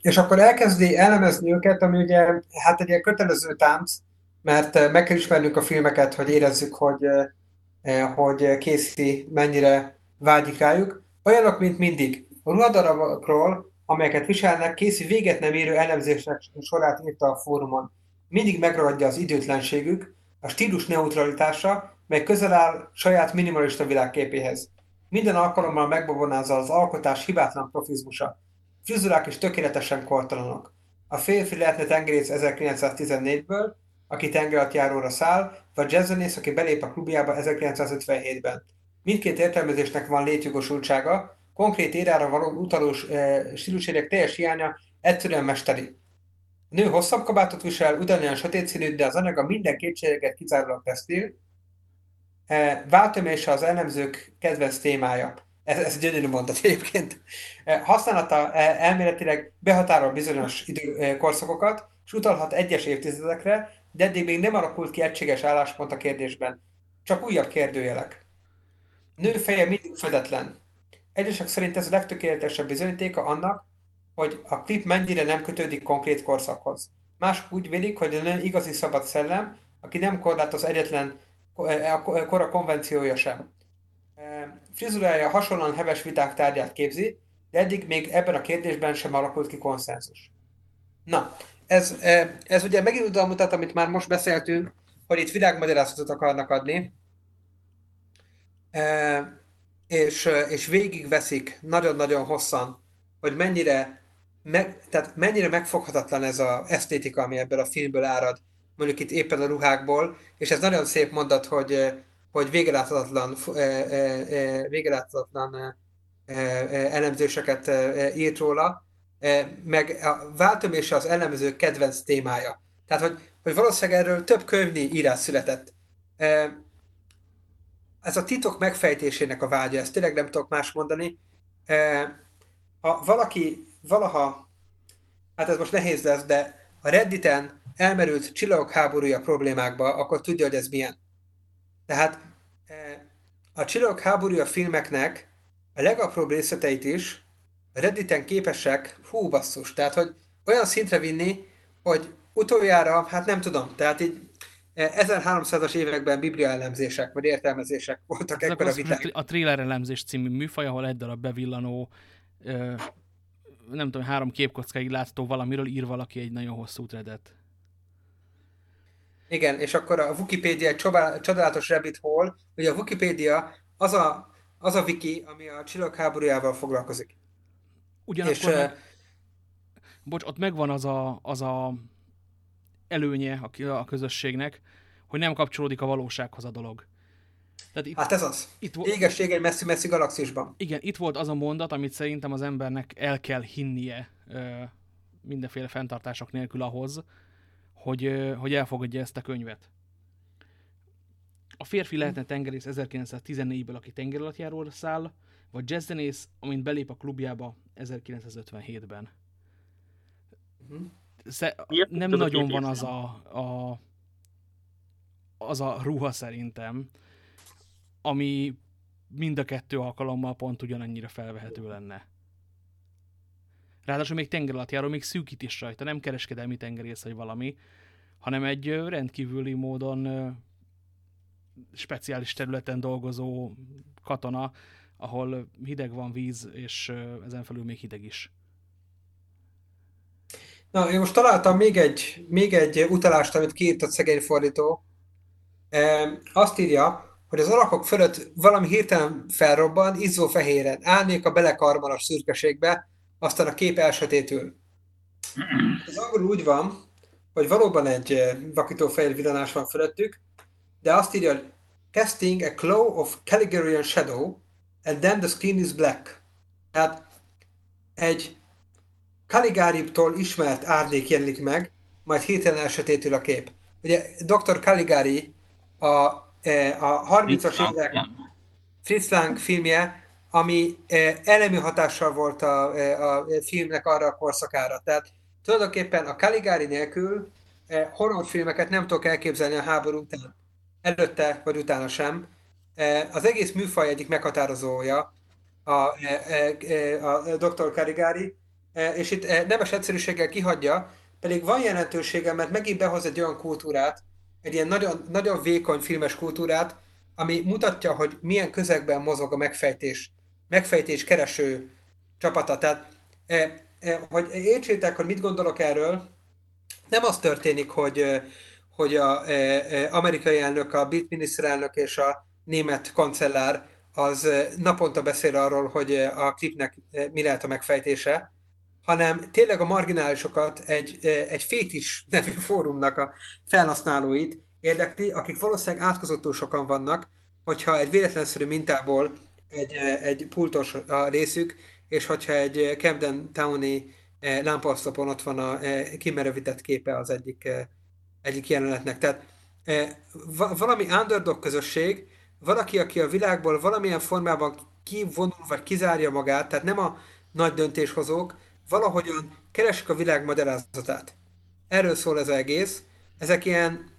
Speaker 1: És akkor elkezdi elemezni őket, ami ugye hát egy ilyen kötelező tánc, mert eh, meg kell ismernünk a filmeket, hogy érezzük, hogy, eh, eh, hogy Casey mennyire vágyik rájuk. Olyanok, mint mindig. A ruhadarabokról, amelyeket viselnek, Casey véget nem érő elemzések sorát írta a fórumon. Mindig megragadja az időtlenségük, a stílus neutralitása, mely közel áll saját minimalista világképéhez. Minden alkalommal megbabonázza az alkotás hibátlan profizmusa. Frizurák is tökéletesen kortalanok. A férfi lehetne tengerész 1914-ből, aki tengeralattjáróra száll, vagy jazzzenész, aki belép a klubjába 1957-ben. Mindkét értelmezésnek van létjogosultsága, konkrét érára való utalós e, stílusérek teljes hiánya egyszerűen mesteri. A nő hosszabb kabátot visel, ugyanolyan sötét színű, de az anyaga minden kétséget kizárólag textil. Váltömése az elemzők kedvenc témája. Ez, ez gyönyörű mondat egyébként. Használata elméletileg behatárol bizonyos idő, e, korszakokat, és utalhat egyes évtizedekre, de eddig még nem alakult ki egységes álláspont a kérdésben. Csak újabb kérdőjelek. Nő feje mindig fedetlen. Egyesek szerint ez a legtökéletesebb bizonyítéka annak, hogy a klip mennyire nem kötődik konkrét korszakhoz. Mások úgy vélik, hogy a nő igazi szabad szellem, aki nem korlátoz egyetlen a kora konvenciója sem. E, Frizurája hasonlóan heves viták tárgyát képzi, de eddig még ebben a kérdésben sem alakult ki konszenzus. Na, ez, e, ez ugye megint oda mutat, amit már most beszéltünk, hogy itt világmagyarázatot akarnak adni, E, és, és végigveszik nagyon-nagyon hosszan, hogy mennyire, meg, tehát mennyire megfoghatatlan ez az esztétika, ami ebből a filmből árad, mondjuk itt éppen a ruhákból, és ez nagyon szép mondat, hogy, hogy végeláthatatlan, végeláthatatlan elemzéseket írt róla, meg a váltömése az elemző kedvenc témája. Tehát, hogy, hogy valószínűleg erről több könyvnyi írás született. Ez a titok megfejtésének a vágya, ezt tényleg nem tudok más mondani. Ha valaki valaha, hát ez most nehéz lesz, de a Redditen elmerült csillagok háborúja problémákba, akkor tudja, hogy ez milyen. Tehát a csillagok háborúja filmeknek a legapróbb részleteit is a Redditen képesek, hú basszus, tehát hogy olyan szintre vinni, hogy utoljára, hát nem tudom, tehát így 1300-as években biblia elemzések, vagy értelmezések voltak
Speaker 3: Ez
Speaker 1: ekkora
Speaker 3: az,
Speaker 1: viták.
Speaker 3: a Trailer elemzés című műfaj, ahol egy darab bevillanó, nem tudom, három képkockáig látható valamiről ír valaki egy nagyon hosszú threadet.
Speaker 1: Igen, és akkor a Wikipédia egy csodálatos rabbit hole, hogy a Wikipédia az a, az a wiki, ami a csillagok háborújával foglalkozik.
Speaker 3: Ugyanakkor
Speaker 1: És,
Speaker 3: meg, bocs, ott megvan az a, az a előnye a, a közösségnek, hogy nem kapcsolódik a valósághoz a dolog. Tehát itt,
Speaker 1: Hát ez az.
Speaker 3: itt,
Speaker 1: Égeség egy messzi-messzi galaxisban.
Speaker 3: igen, itt volt az a mondat, amit szerintem az embernek el kell hinnie ö, mindenféle fenntartások nélkül ahhoz, hogy, hogy elfogadja ezt a könyvet. A férfi lehetne tengerész 1914-ből, aki tengeralattjáróra száll, vagy jazzzenész, amint belép a klubjába 1957-ben.
Speaker 1: Mhm.
Speaker 3: Sze- nem nagyon van az a, a, az a ruha szerintem, ami mind a kettő alkalommal pont ugyanannyira felvehető lenne. Ráadásul még tengeralattjáró, még szűkít is rajta, nem kereskedelmi tengerész vagy valami, hanem egy rendkívüli módon speciális területen dolgozó katona, ahol hideg van víz, és ezen felül még hideg is.
Speaker 1: Na, én most találtam még egy, még egy utalást, amit kiírtott szegény fordító. E, azt írja, hogy az alakok fölött valami hirtelen felrobban, izzó fehéren, állnék a belekarmal a szürkeségbe, aztán a kép elsötétül. Az angol úgy van, hogy valóban egy vakítófehér villanás van fölöttük, de azt írja, hogy casting a glow of Caligarian shadow, and then the screen is black. Tehát egy Caligari-tól ismert árnyék jelenik meg, majd hirtelen elsötétül a kép. Ugye Dr. Caligari a, a 30-as évek Fritz Lang filmje, ami elemi hatással volt a, a filmnek arra a korszakára. Tehát tulajdonképpen a Caligari nélkül horrorfilmeket nem tudok elképzelni a háború után. Előtte vagy utána sem. Az egész műfaj egyik meghatározója a, a, a Dr. Caligari, és itt nemes egyszerűséggel kihagyja, pedig van jelentősége, mert megint behoz egy olyan kultúrát, egy ilyen nagyon, nagyon vékony filmes kultúrát, ami mutatja, hogy milyen közegben mozog a megfejtés, megfejtés kereső csapata. Tehát, hogy értsétek, hogy mit gondolok erről, nem az történik, hogy, hogy a amerikai elnök, a brit miniszterelnök és a német kancellár az naponta beszél arról, hogy a klipnek mi lehet a megfejtése, hanem tényleg a marginálisokat egy, egy fétis nevű fórumnak a felhasználóit érdekli, akik valószínűleg átkozottul sokan vannak, hogyha egy véletlenszerű mintából egy, egy pultos a részük, és hogyha egy Camden Towni lámpaoszlopon ott van a kimerevített képe az egyik, egyik jelenetnek. Tehát valami underdog közösség, valaki, aki a világból valamilyen formában kivonul, vagy kizárja magát, tehát nem a nagy döntéshozók, valahogyan keresik a világ magyarázatát. Erről szól ez az egész. Ezek ilyen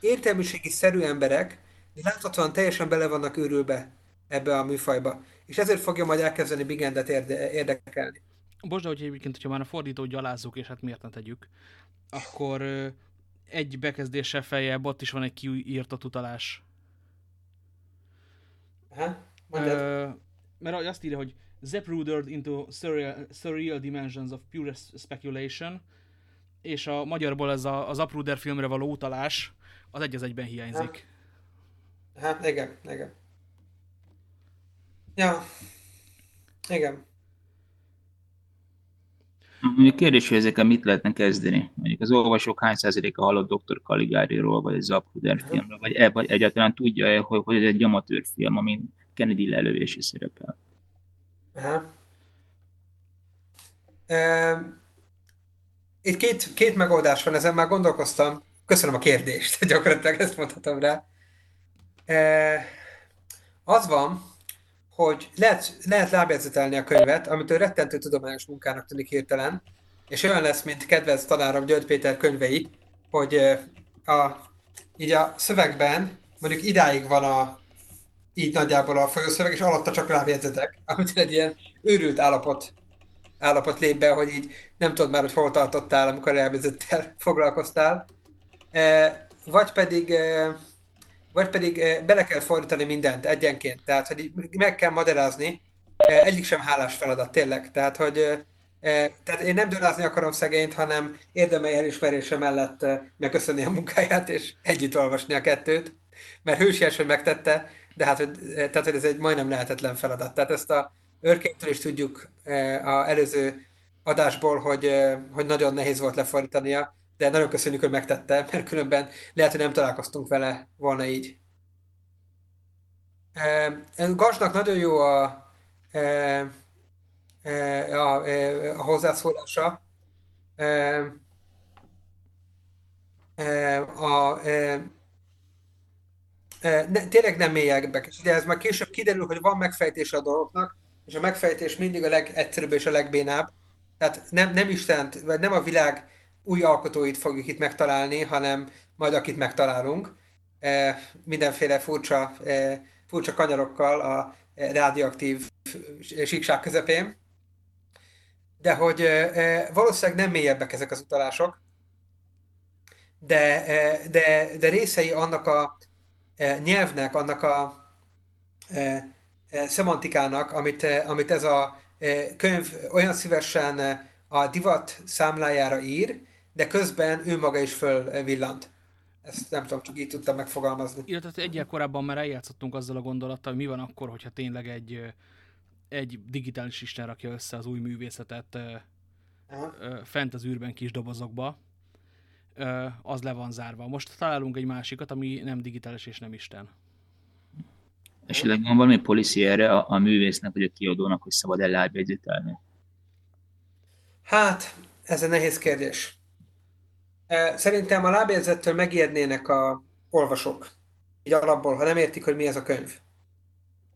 Speaker 1: értelmiségi szerű emberek, de láthatóan teljesen bele vannak őrülve ebbe a műfajba. És ezért fogja majd elkezdeni Bigendet érde- érdekelni.
Speaker 3: Bocs, de hogy egyébként, hogyha már a fordító gyalázzuk, és hát miért ne tegyük, akkor egy bekezdéssel feljebb ott is van egy kiírtott utalás.
Speaker 1: Aha,
Speaker 3: Ö, mert azt írja, hogy Zaprudered into surreal, surreal dimensions of pure speculation, és a magyarból ez a, az Apruder filmre való utalás, az egy az egyben hiányzik.
Speaker 1: Hát igen, igen. Ja, igen.
Speaker 6: Mondjuk kérdés, hogy ezekkel mit lehetne kezdeni? Mondjuk az olvasók hány százaléka hallott Dr. Caligáriról, vagy egy Zapruder filmről, vagy, e, vagy egyáltalán tudja-e, hogy, hogy ez egy amatőr film, amin Kennedy lelövési szerepel?
Speaker 1: Aha. E, itt két, két megoldás van, ezen már gondolkoztam. Köszönöm a kérdést, gyakorlatilag ezt mondhatom rá. Az van, hogy lehet, lehet lábjegyzetelni a könyvet, amitől rettentő tudományos munkának tűnik hirtelen, és olyan lesz, mint kedvenc tanárom György Péter könyvei, hogy a, így a szövegben mondjuk idáig van a így nagyjából a folyószöveg, és alatta csak lábjegyzetek, amit egy ilyen őrült állapot, állapot lép be, hogy így nem tudod már, hogy hol tartottál, amikor lábjegyzettel foglalkoztál. E, vagy pedig e, vagy pedig bele kell fordítani mindent egyenként, tehát hogy meg kell magyarázni, egyik sem hálás feladat, tényleg. Tehát, hogy tehát én nem dörázni akarom szegényt, hanem érdemei elismerése mellett megköszönni a munkáját, és együtt olvasni a kettőt, mert hősies, hogy megtette, de hát hogy, tehát, hogy ez egy majdnem lehetetlen feladat. Tehát ezt a őrkéntől is tudjuk az előző adásból, hogy, hogy nagyon nehéz volt lefordítania, de nagyon köszönjük, hogy megtette, mert különben lehet, hogy nem találkoztunk vele volna így. Gasnak nagyon jó a, a, a hozzászólása. A, ne, tényleg nem mélyebbek, de ez már később kiderül, hogy van megfejtése a dolgoknak, és a megfejtés mindig a legegyszerűbb és a legbénább. Tehát nem, nem Istent, vagy nem a világ új alkotóit fogjuk itt megtalálni, hanem majd akit megtalálunk. E, mindenféle furcsa, e, furcsa kanyarokkal a radioaktív síkság közepén. De hogy e, valószínűleg nem mélyebbek ezek az utalások, de, de, de részei annak a nyelvnek, annak a szemantikának, amit, amit ez a könyv olyan szívesen a divat számlájára ír, de közben ő maga is fölvillant. Ezt nem tudom, csak így tudtam megfogalmazni.
Speaker 3: Illetve egyel korábban már eljátszottunk azzal a gondolattal, hogy mi van akkor, hogyha tényleg egy, egy digitális isten rakja össze az új művészetet
Speaker 1: Aha.
Speaker 3: fent az űrben kis dobozokba, az le van zárva. Most találunk egy másikat, ami nem digitális és nem isten.
Speaker 6: Esetleg van valami policy erre a, a művésznek, vagy a kiadónak, hogy szabad-e lábjegyzetelni?
Speaker 1: Hát, ez egy nehéz kérdés. Szerintem a lábjegyzettől megijednének a olvasók. Így alapból, ha nem értik, hogy mi ez a könyv.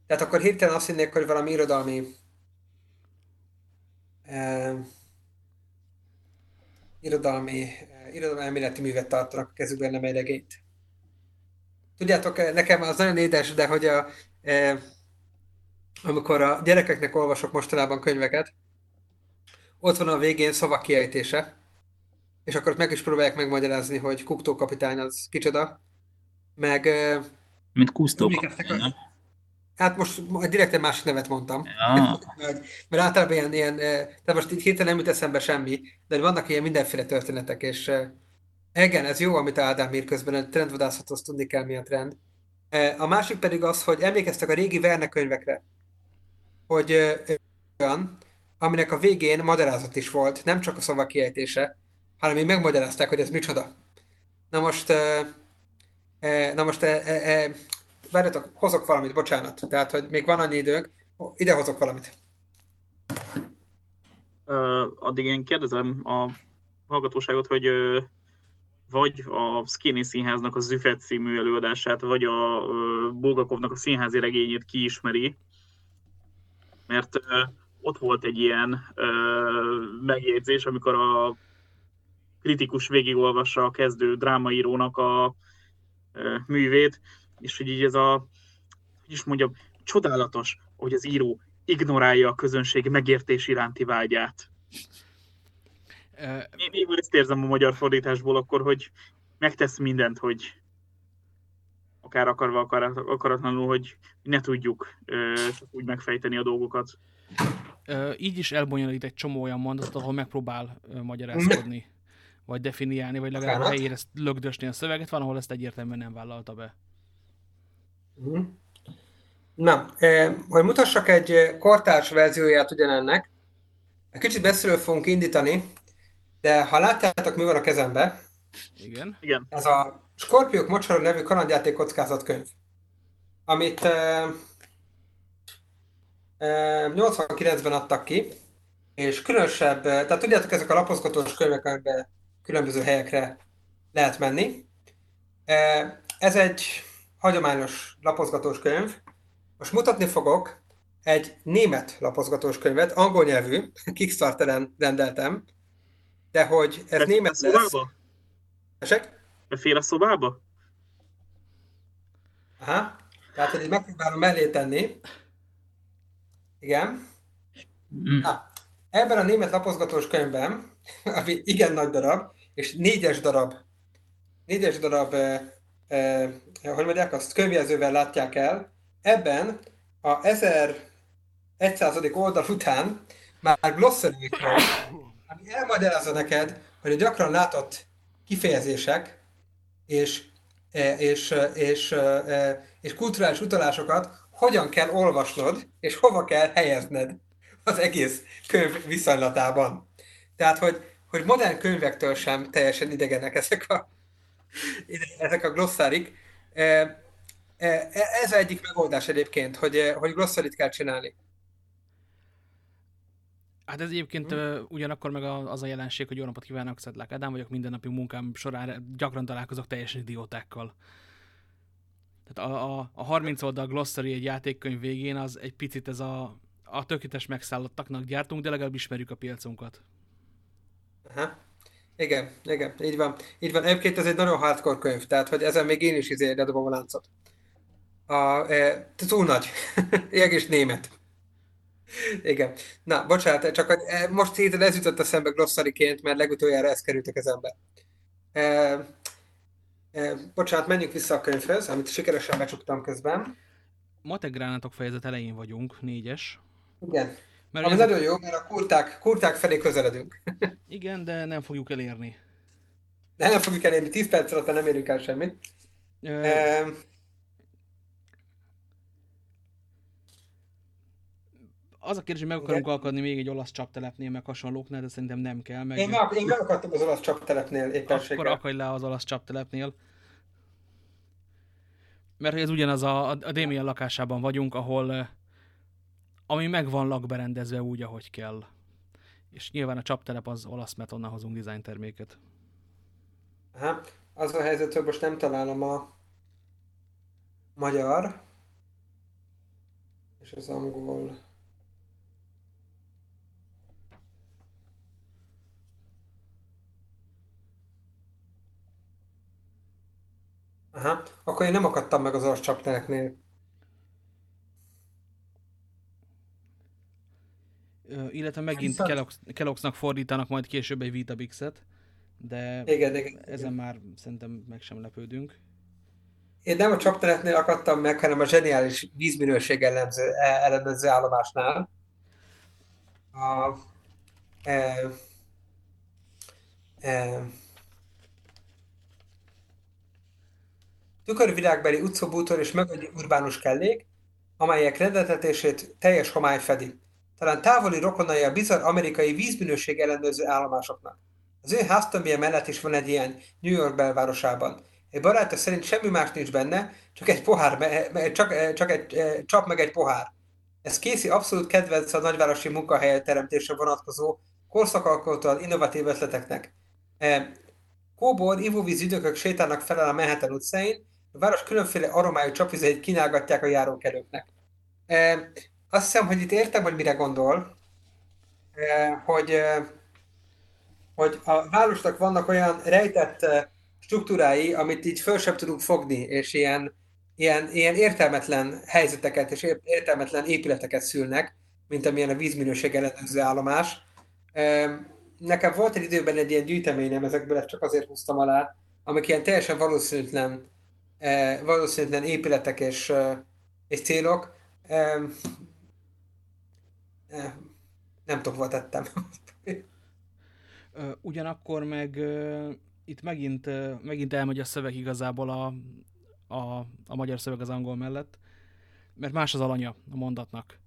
Speaker 1: Tehát akkor hirtelen azt hinnék, hogy valami irodalmi e, irodalmi, e, irodalmi elméleti művet tartanak a kezükben, nem egy regényt. Tudjátok, nekem az nagyon édes, de hogy a, e, amikor a gyerekeknek olvasok mostanában könyveket, ott van a végén szavak kiejtése, és akkor ott meg is próbálják megmagyarázni, hogy Kuktó kapitány az kicsoda, meg
Speaker 6: Mint Kusztó.
Speaker 1: a- hát most direkt egy másik nevet mondtam,
Speaker 6: Ja,
Speaker 1: mert, általában ilyen, ilyen, tehát most így hirtelen nem jut eszembe semmi, de vannak ilyen mindenféle történetek, és igen, ez jó, amit Ádám ír közben, a trendvadászathoz tudni kell, mi a trend. A másik pedig az, hogy emlékeztek a régi Verne könyvekre, hogy olyan, aminek a végén magyarázat is volt, nem csak a szavak kiejtése, hanem így megmagyarázták, hogy ez micsoda. Na most, na most, várjatok, hozok valamit, bocsánat. Tehát, hogy még van annyi időnk, ide hozok valamit.
Speaker 4: Ö, addig én kérdezem a hallgatóságot, hogy ö, vagy a Skinny Színháznak a Züfet című előadását, vagy a ö, Bulgakovnak a színházi regényét kiismeri, mert ö, ott volt egy ilyen ö, megjegyzés, amikor a kritikus végigolvassa a kezdő drámaírónak a művét, és hogy így ez a, hogy is mondjam, csodálatos, hogy az író ignorálja a közönség megértés iránti vágyát. Én, én ezt érzem a magyar fordításból akkor, hogy megtesz mindent, hogy akár akarva, akár akaratlanul, hogy ne tudjuk ö, úgy megfejteni a dolgokat.
Speaker 3: ö, Így is elbonyolít egy csomó olyan mondatot, ahol megpróbál ö, magyarázkodni, vagy definiálni, vagy legalább a
Speaker 1: Bocsánat.
Speaker 3: helyére lögdösni a szöveget, van, ahol ezt egyértelműen nem vállalta be.
Speaker 1: Mhm. Na, eh, hogy mutassak egy eh, kortárs verzióját ugyanennek, egy kicsit messziről fogunk indítani, de ha látjátok, mi van a kezembe,
Speaker 3: Igen.
Speaker 4: Igen.
Speaker 1: ez a Skorpiók Mocsara nevű kalandjáték kockázatkönyv, amit eh, eh, 89-ben adtak ki, és különösebb, eh, tehát tudjátok, ezek a lapozgatós könyvek, amiben különböző helyekre lehet menni. Eh, Ez egy hagyományos lapozgatós könyv. Most mutatni fogok egy német lapozgatós könyvet, angol nyelvű, Kickstarteren rendeltem, de hogy ez
Speaker 4: Befér a
Speaker 1: német lesz.
Speaker 4: szobába?
Speaker 1: Tessék?
Speaker 4: Befér a szobába?
Speaker 1: Aha. Tehát, hogy megpróbálom mellé tenni. Igen.
Speaker 6: Mm.
Speaker 1: Na, ebben a német lapozgatós könyvben, ami igen nagy darab, és négyes darab, négyes darab, eh, eh, hogy mondják azt, könyvjelzővel látják el, ebben a 1100. oldal után már van, ami elmagyarázza neked, hogy a gyakran látott kifejezések és, eh, és, eh, és, eh, és kulturális utalásokat hogyan kell olvasnod, és hova kell helyezned az egész könyv viszonylatában. Tehát, hogy, hogy modern könyvektől sem teljesen idegenek ezek a, ezek a glossárik. E, Ez egyik megoldás egyébként, hogy, hogy glossarit kell csinálni.
Speaker 3: Hát ez egyébként ö, ugyanakkor meg az a jelenség, hogy jó napot kívánok, Szedlák Ádám vagyok, mindennapi munkám során gyakran találkozok teljesen idiótákkal. Tehát a, a, a 30 oldal glossary egy játékkönyv végén az egy picit ez a, a tökéletes megszállottaknak gyártunk, de legalább ismerjük a piacunkat.
Speaker 1: Aha. Igen, igen, így van. Így van. Egyébként ez egy nagyon hardcore könyv, tehát hogy ezen még én is izé ledobom a láncot. A, e, túl nagy. Is német. Igen. Na, bocsánat, csak hogy e, most hirtelen ez jutott eszembe glosszariként, mert legutoljára ez került a kezembe. E, Eh, Bocsánat, menjünk vissza a könyvhöz, amit sikeresen becsuktam közben.
Speaker 3: Matek fejezet elején vagyunk, négyes.
Speaker 1: Igen.
Speaker 3: Mert
Speaker 1: Ami
Speaker 3: ez-
Speaker 1: nagyon jó, mert a kurták, kurták felé közeledünk.
Speaker 3: Igen, de nem fogjuk elérni.
Speaker 1: De nem fogjuk elérni, 10 perc alatt nem érünk el semmit.
Speaker 3: Ö,
Speaker 1: Eh,
Speaker 3: Az a kérdés, hogy meg akarunk alkadni még egy olasz csaptelepnél, meg hasonlóknál, de szerintem nem kell. Meg...
Speaker 1: Én, meg, én megakadtam az olasz csaptelepnél
Speaker 3: Akkor
Speaker 1: éppenséggel.
Speaker 3: akadj le az olasz csaptelepnél. Mert ez ugyanaz a, a Damien lakásában vagyunk, ahol ami meg van lakberendezve úgy, ahogy kell. És nyilván a csaptelep az olasz, mert onnan hozunk design terméket.
Speaker 1: Aha. Az a helyzet, hogy most nem találom a magyar és az angol. Aha, akkor én nem akadtam meg az olasz csapteleknél.
Speaker 3: Illetve megint
Speaker 1: Viszont-
Speaker 3: Kellogg's- Kellogg'snak fordítanak majd később egy Weetabixet, de
Speaker 1: Igen, igen,
Speaker 3: ezen már szerintem meg sem lepődünk.
Speaker 1: Én nem a csaptelepnél akadtam meg, hanem a zseniális vízminőség ellenző, e- ellenőrző állomásnál. A, e, e, tükörvilágbeli utcobútor és mögötti urbánus kellék, amelyek rendeltetését teljes homály fedi. Talán távoli rokonai a bizarr amerikai vízminőség ellenőrző állomásoknak. Az ő háztömbje mellett is van egy ilyen New York belvárosában. Egy baráta szerint semmi más nincs benne, csak egy pohár, me- me- csak, csak egy eh, csap meg egy pohár. Ez Casey abszolút kedvenc a nagyvárosi munkahely teremtésre vonatkozó korszakalkotóan innovatív ötleteknek. Eh, Kóbor, ivóvíz ügynökök sétálnak fel a Manhattan utcáin, a város különféle aromájú csapvizeit kínálgatják a járókelőknek. Azt hiszem, hogy itt értem, hogy mire gondol, eh, hogy, eh, hogy a városnak vannak olyan rejtett eh, struktúrái, amit így föl sem tudunk fogni, és ilyen, ilyen, ilyen értelmetlen helyzeteket és ér- értelmetlen épületeket szülnek, mint amilyen a vízminőség ellenőrző állomás. Em, Nekem volt egy időben egy ilyen gyűjteményem, ezekből csak azért húztam alá, amik ilyen teljesen valószínűtlen, valószínűtlen épületek és, és célok. Eh, Nem hova tettem.
Speaker 3: Ugyanakkor meg itt megint, megint elmegy a szöveg igazából a, a, a magyar szöveg az angol mellett, mert más az alanya a mondatnak.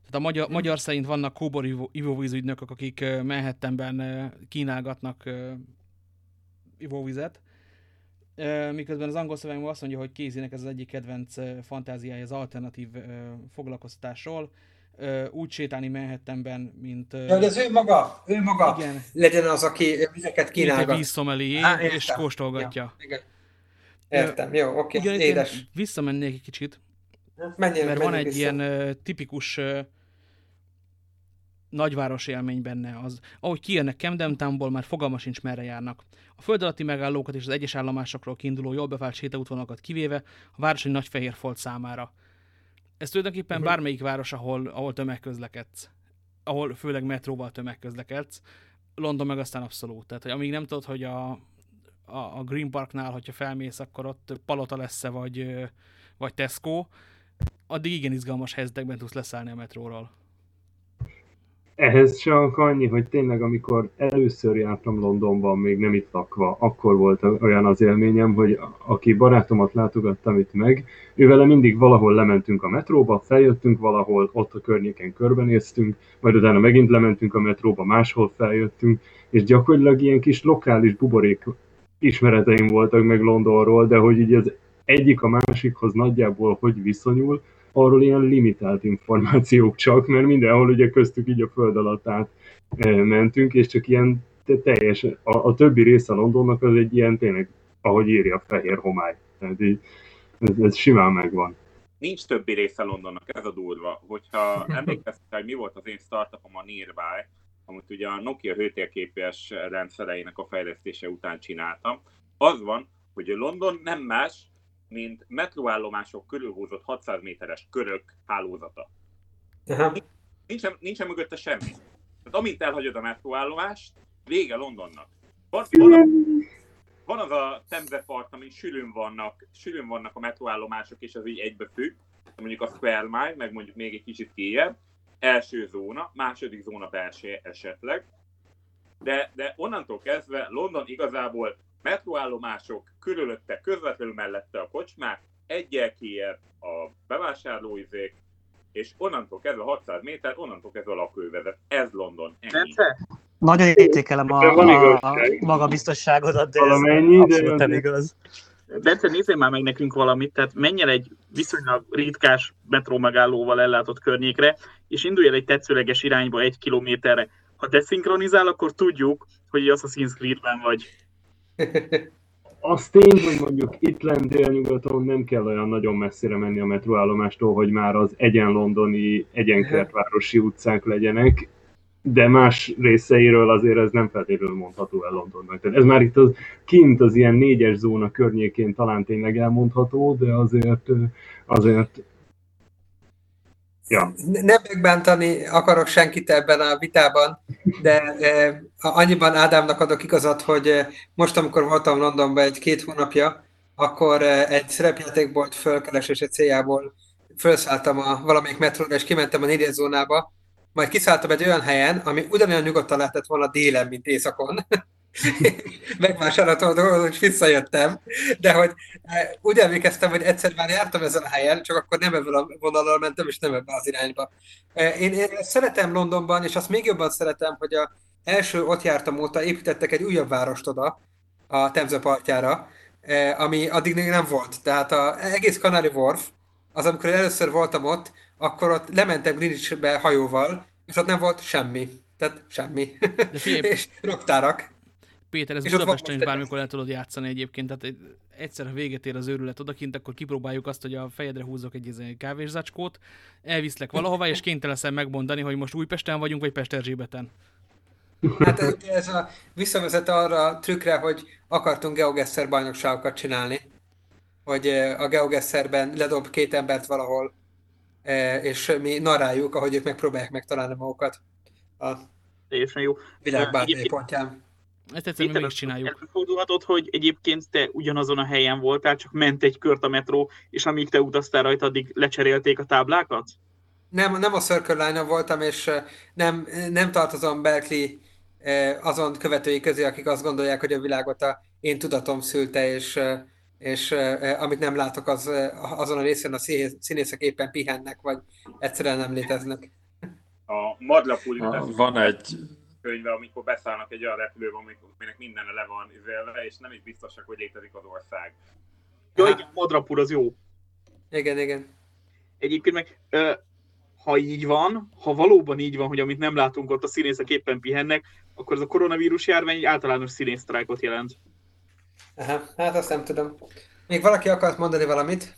Speaker 3: Tehát a magyar, magyar szerint vannak kóbor ivó- ivóvízügynökök, akik Manhattanben kínálgatnak ivóvizet, miközben az angol szövegben azt mondja, hogy Casey-nek ez az egyik kedvenc fantáziája az alternatív foglalkoztatásról, úgy sétálni Manhattanben, mint...
Speaker 1: Ja, hogy az ő maga, ő maga
Speaker 3: Igen.
Speaker 1: legyen az, aki vizeket
Speaker 3: mint egy
Speaker 1: kínálgat.
Speaker 3: vízszomelié,
Speaker 1: Á,
Speaker 3: és kóstolgatja.
Speaker 1: Ja, igen. Értem, jó, oké,
Speaker 3: én
Speaker 1: édes.
Speaker 3: visszamennék egy kicsit,
Speaker 1: Menjél,
Speaker 3: mert van
Speaker 1: menjünk
Speaker 3: egy
Speaker 1: vissza.
Speaker 3: ilyen tipikus nagyváros élmény benne. Az, ahogy kijönnek Camden Townból, már fogalma sincs merre járnak. A föld alatti megállókat és az egyes állomásokról kiinduló jól bevált sétaútvonalakat kivéve a város egy nagy fehér folt számára. Ez tulajdonképpen
Speaker 1: Mhm.
Speaker 3: bármelyik város, ahol, ahol tömegközlekedsz. Ahol főleg metróval tömegközlekedsz. London meg aztán abszolút. Tehát, hogy amíg nem tudod, hogy a, a, a Green Parknál, hogyha felmész, akkor ott palota lesz-e, vagy, vagy Tesco, addig igen izgalmas helyzetekben tudsz leszállni a metróról.
Speaker 12: Ehhez csak annyi, hogy tényleg amikor először jártam Londonban, még nem itt lakva, akkor volt olyan az élményem, hogy aki barátomat látogattam itt meg, ővele mindig valahol lementünk a metróba, feljöttünk valahol, ott a környéken körbenéztünk, majd utána megint lementünk a metróba, máshol feljöttünk, és gyakorlatilag ilyen kis lokális buborék ismereteim voltak meg Londonról, de hogy így az egyik a másikhoz nagyjából hogy viszonyul, arról ilyen limitált információk csak, mert mindenhol ugye köztük így a föld alatt át eh, mentünk, és csak ilyen te- teljes, a, a többi része Londonnak az egy ilyen tényleg, ahogy írja, fehér homály. Tehát így, ez, ez simán megvan.
Speaker 2: Nincs többi része Londonnak, ez a durva. Hogyha emlékeztek, hogy mi volt az én startupom a Nearby, amit ugye a Nokia hőtérképes rendszereinek a fejlesztése után csináltam, az van, hogy London nem más, mint metróállomások körülhúzott 600 méteres körök hálózata.
Speaker 1: Aha.
Speaker 2: Nincsen, nincsen mögötte semmi. Tehát amint elhagyod a metróállomást, vége Londonnak. Van, van, van az a temzepart, ami sülön vannak, sülön vannak a metróállomások, és az így egybefügg, mondjuk a Square Mile, meg mondjuk még egy kicsit kijebb, első zóna, második zóna belső esetleg, de, de onnantól kezdve London igazából metróállomások, körülötte, közvetlenül mellette a kocsmák, egyel kijebb a bevásárlóizék, és onnantól kezdve 600 méter, onnantól kezdve a lakóvezet. Ez London. Ennyi.
Speaker 9: Nagyon értékelem a, a, a magabiztosságodat, de ez
Speaker 12: Valamennyi, de
Speaker 9: abszolút nem igaz.
Speaker 4: Bence, nézzél már meg nekünk valamit, tehát menj el egy viszonylag ritkás metró megállóval ellátott környékre, és indulj el egy tetszőleges irányba egy kilométerre. Ha deszinkronizál, akkor tudjuk, hogy egy Assassin's Creed-ben vagy.
Speaker 12: Az tény, hogy mondjuk itt lent délnyugaton nem kell olyan nagyon messzire menni a metróállomástól, hogy már az egyen londoni, egyen kertvárosi utcák legyenek, de más részeiről azért ez nem feltétlenül mondható el Londonnak. Tehát ez már itt az, kint az ilyen négyes zóna környékén talán tényleg elmondható, de azért, azért ja.
Speaker 1: Nem megbántani akarok senkit ebben a vitában, de eh, annyiban Ádámnak adok igazat, hogy eh, most, amikor voltam Londonban egy-két hónapja, akkor eh, egy szerepjátékbolt fölkeresése céljából felszálltam a valamelyik metróra, és kimentem a négyes zónába, majd kiszálltam egy olyan helyen, ami ugyanolyan nyugodtan lehetett volna délen, mint északon. Megvásároltam a dolgot, és visszajöttem, de hogy eh, úgy emlékeztem, hogy egyszer már jártam ezen a helyen, csak akkor nem ebben a vonalon mentem, és nem ebben az irányba. Eh, Én, én szeretem Londonban, és azt még jobban szeretem, hogy a első ott jártam óta építettek egy újabb várost oda, a Temze partjára, eh, ami addig még nem volt. Tehát a egész Canary Wharf, az amikor először voltam ott, akkor ott lementem Greenwichbe hajóval, és ott nem volt semmi. Tehát semmi.
Speaker 3: De figyelj,
Speaker 1: és raktárak.
Speaker 3: Péter, ez
Speaker 1: És
Speaker 3: Budapesten is bármikor el tudod játszani egyébként, tehát egy- egyszer, ha véget ér az őrület odakint, akkor kipróbáljuk azt, hogy a fejedre húzok egy izé kávészacskót, elviszlek valahova, és kénytelen leszel megmondani, hogy most Újpesten vagyunk, vagy Pesterzsébeten.
Speaker 1: Hát ez, ez a, visszavezet arra a trükkre, hogy akartunk geogesser bajnokságokat csinálni. Hogy eh, a geogesserben ledob két embert valahol, eh, és mi narráljuk, ahogy ők megpróbálják megtalálni magukat a
Speaker 4: Teljesen jó.
Speaker 1: világ bármely
Speaker 4: Egyébként-
Speaker 1: pontján.
Speaker 3: Ezt egyszerűen meg is csináljuk.
Speaker 4: Előfordulhatott, hogy egyébként te ugyanazon a helyen voltál, csak ment egy kört a metró, és amíg te utaztál rajta, addig lecserélték a táblákat?
Speaker 1: Nem, nem a Circle line voltam, és nem, nem tartozom Berkeley azon követői közé, akik azt gondolják, hogy a világot a én tudatom szülte, és, és amit nem látok, az azon a részen a színész- színészek éppen pihennek, vagy egyszerűen nem léteznek.
Speaker 2: A Madlapúli
Speaker 7: Ah, Van egy,
Speaker 2: könyve, amikor beszállnak egy olyan repülőbe, amikor- aminek minden le van izélve, és nem is biztosak, hogy létezik az ország.
Speaker 4: Jó, igen, Madrapur az jó.
Speaker 1: Igen, igen.
Speaker 4: Egyébként meg, ö, ha így van, ha valóban így van, hogy amit nem látunk ott a színészek éppen pihennek, akkor ez a koronavírus járvány egy általános színésztrájkot jelent.
Speaker 1: Aha, hát azt nem tudom. Még valaki akart mondani valamit?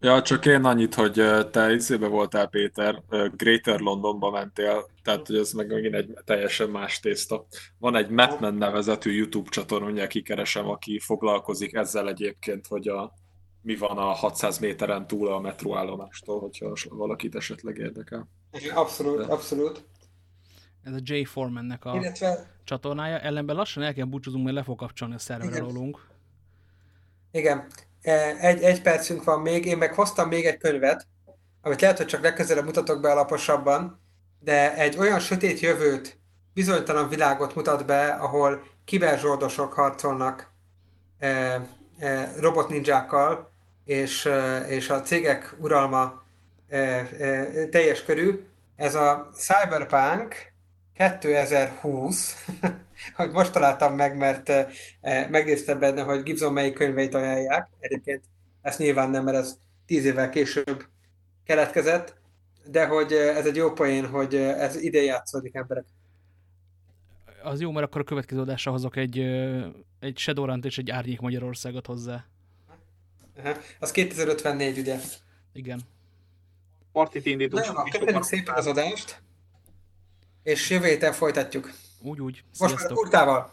Speaker 7: Ja, csak én annyit, hogy te izébe voltál, Péter, Greater Londonba mentél, tehát hogy ez meg megint egy teljesen más tészta. Van egy Madman nevezetű YouTube csatorna, mindjárt kikeresem, aki foglalkozik ezzel egyébként, hogy a, mi van a 600 méteren túl a metróállomástól, hogyha valakit esetleg érdekel.
Speaker 1: Abszolút, abszolút.
Speaker 3: Ez a J. Foremannek a
Speaker 1: Illetve,
Speaker 3: csatornája. Ellenben lassan el kell búcsúzunk, mert le fog kapcsolni a szerver
Speaker 1: Igen.
Speaker 3: alólunk.
Speaker 1: igen, egy, egy percünk van még, én meg hoztam még egy könyvet, amit lehet, hogy csak legközelebb mutatok be alaposabban, de egy olyan sötét jövőt, bizonytalan világot mutat be, ahol kiberzsoldosok harcolnak eh, eh, robot ninjákkal, és, eh, és a cégek uralma eh, eh, teljes körű. Ez a Cyberpunk 2020, hogy most találtam meg, mert eh, eh, megnéztem benne, hogy Gibson melyik könyveit ajánlják. Egyébként ezt nyilván nem, mert ez tíz évvel később keletkezett, de hogy eh, ez egy jó poén, hogy ez ide játszódik emberek.
Speaker 3: Az jó, mert akkor a következő adásra hozok egy, egy Shadowrun-t és egy Árnyék Magyarországot hozzá.
Speaker 1: Aha. Az 2054, ugye?
Speaker 3: Igen.
Speaker 4: Partit indítunk.
Speaker 1: Nagyon, köszönjük szépen az adást, és jövő héten folytatjuk.
Speaker 3: Úgy, úgy.
Speaker 1: Most már
Speaker 3: Sziasztok.
Speaker 1: kurtával.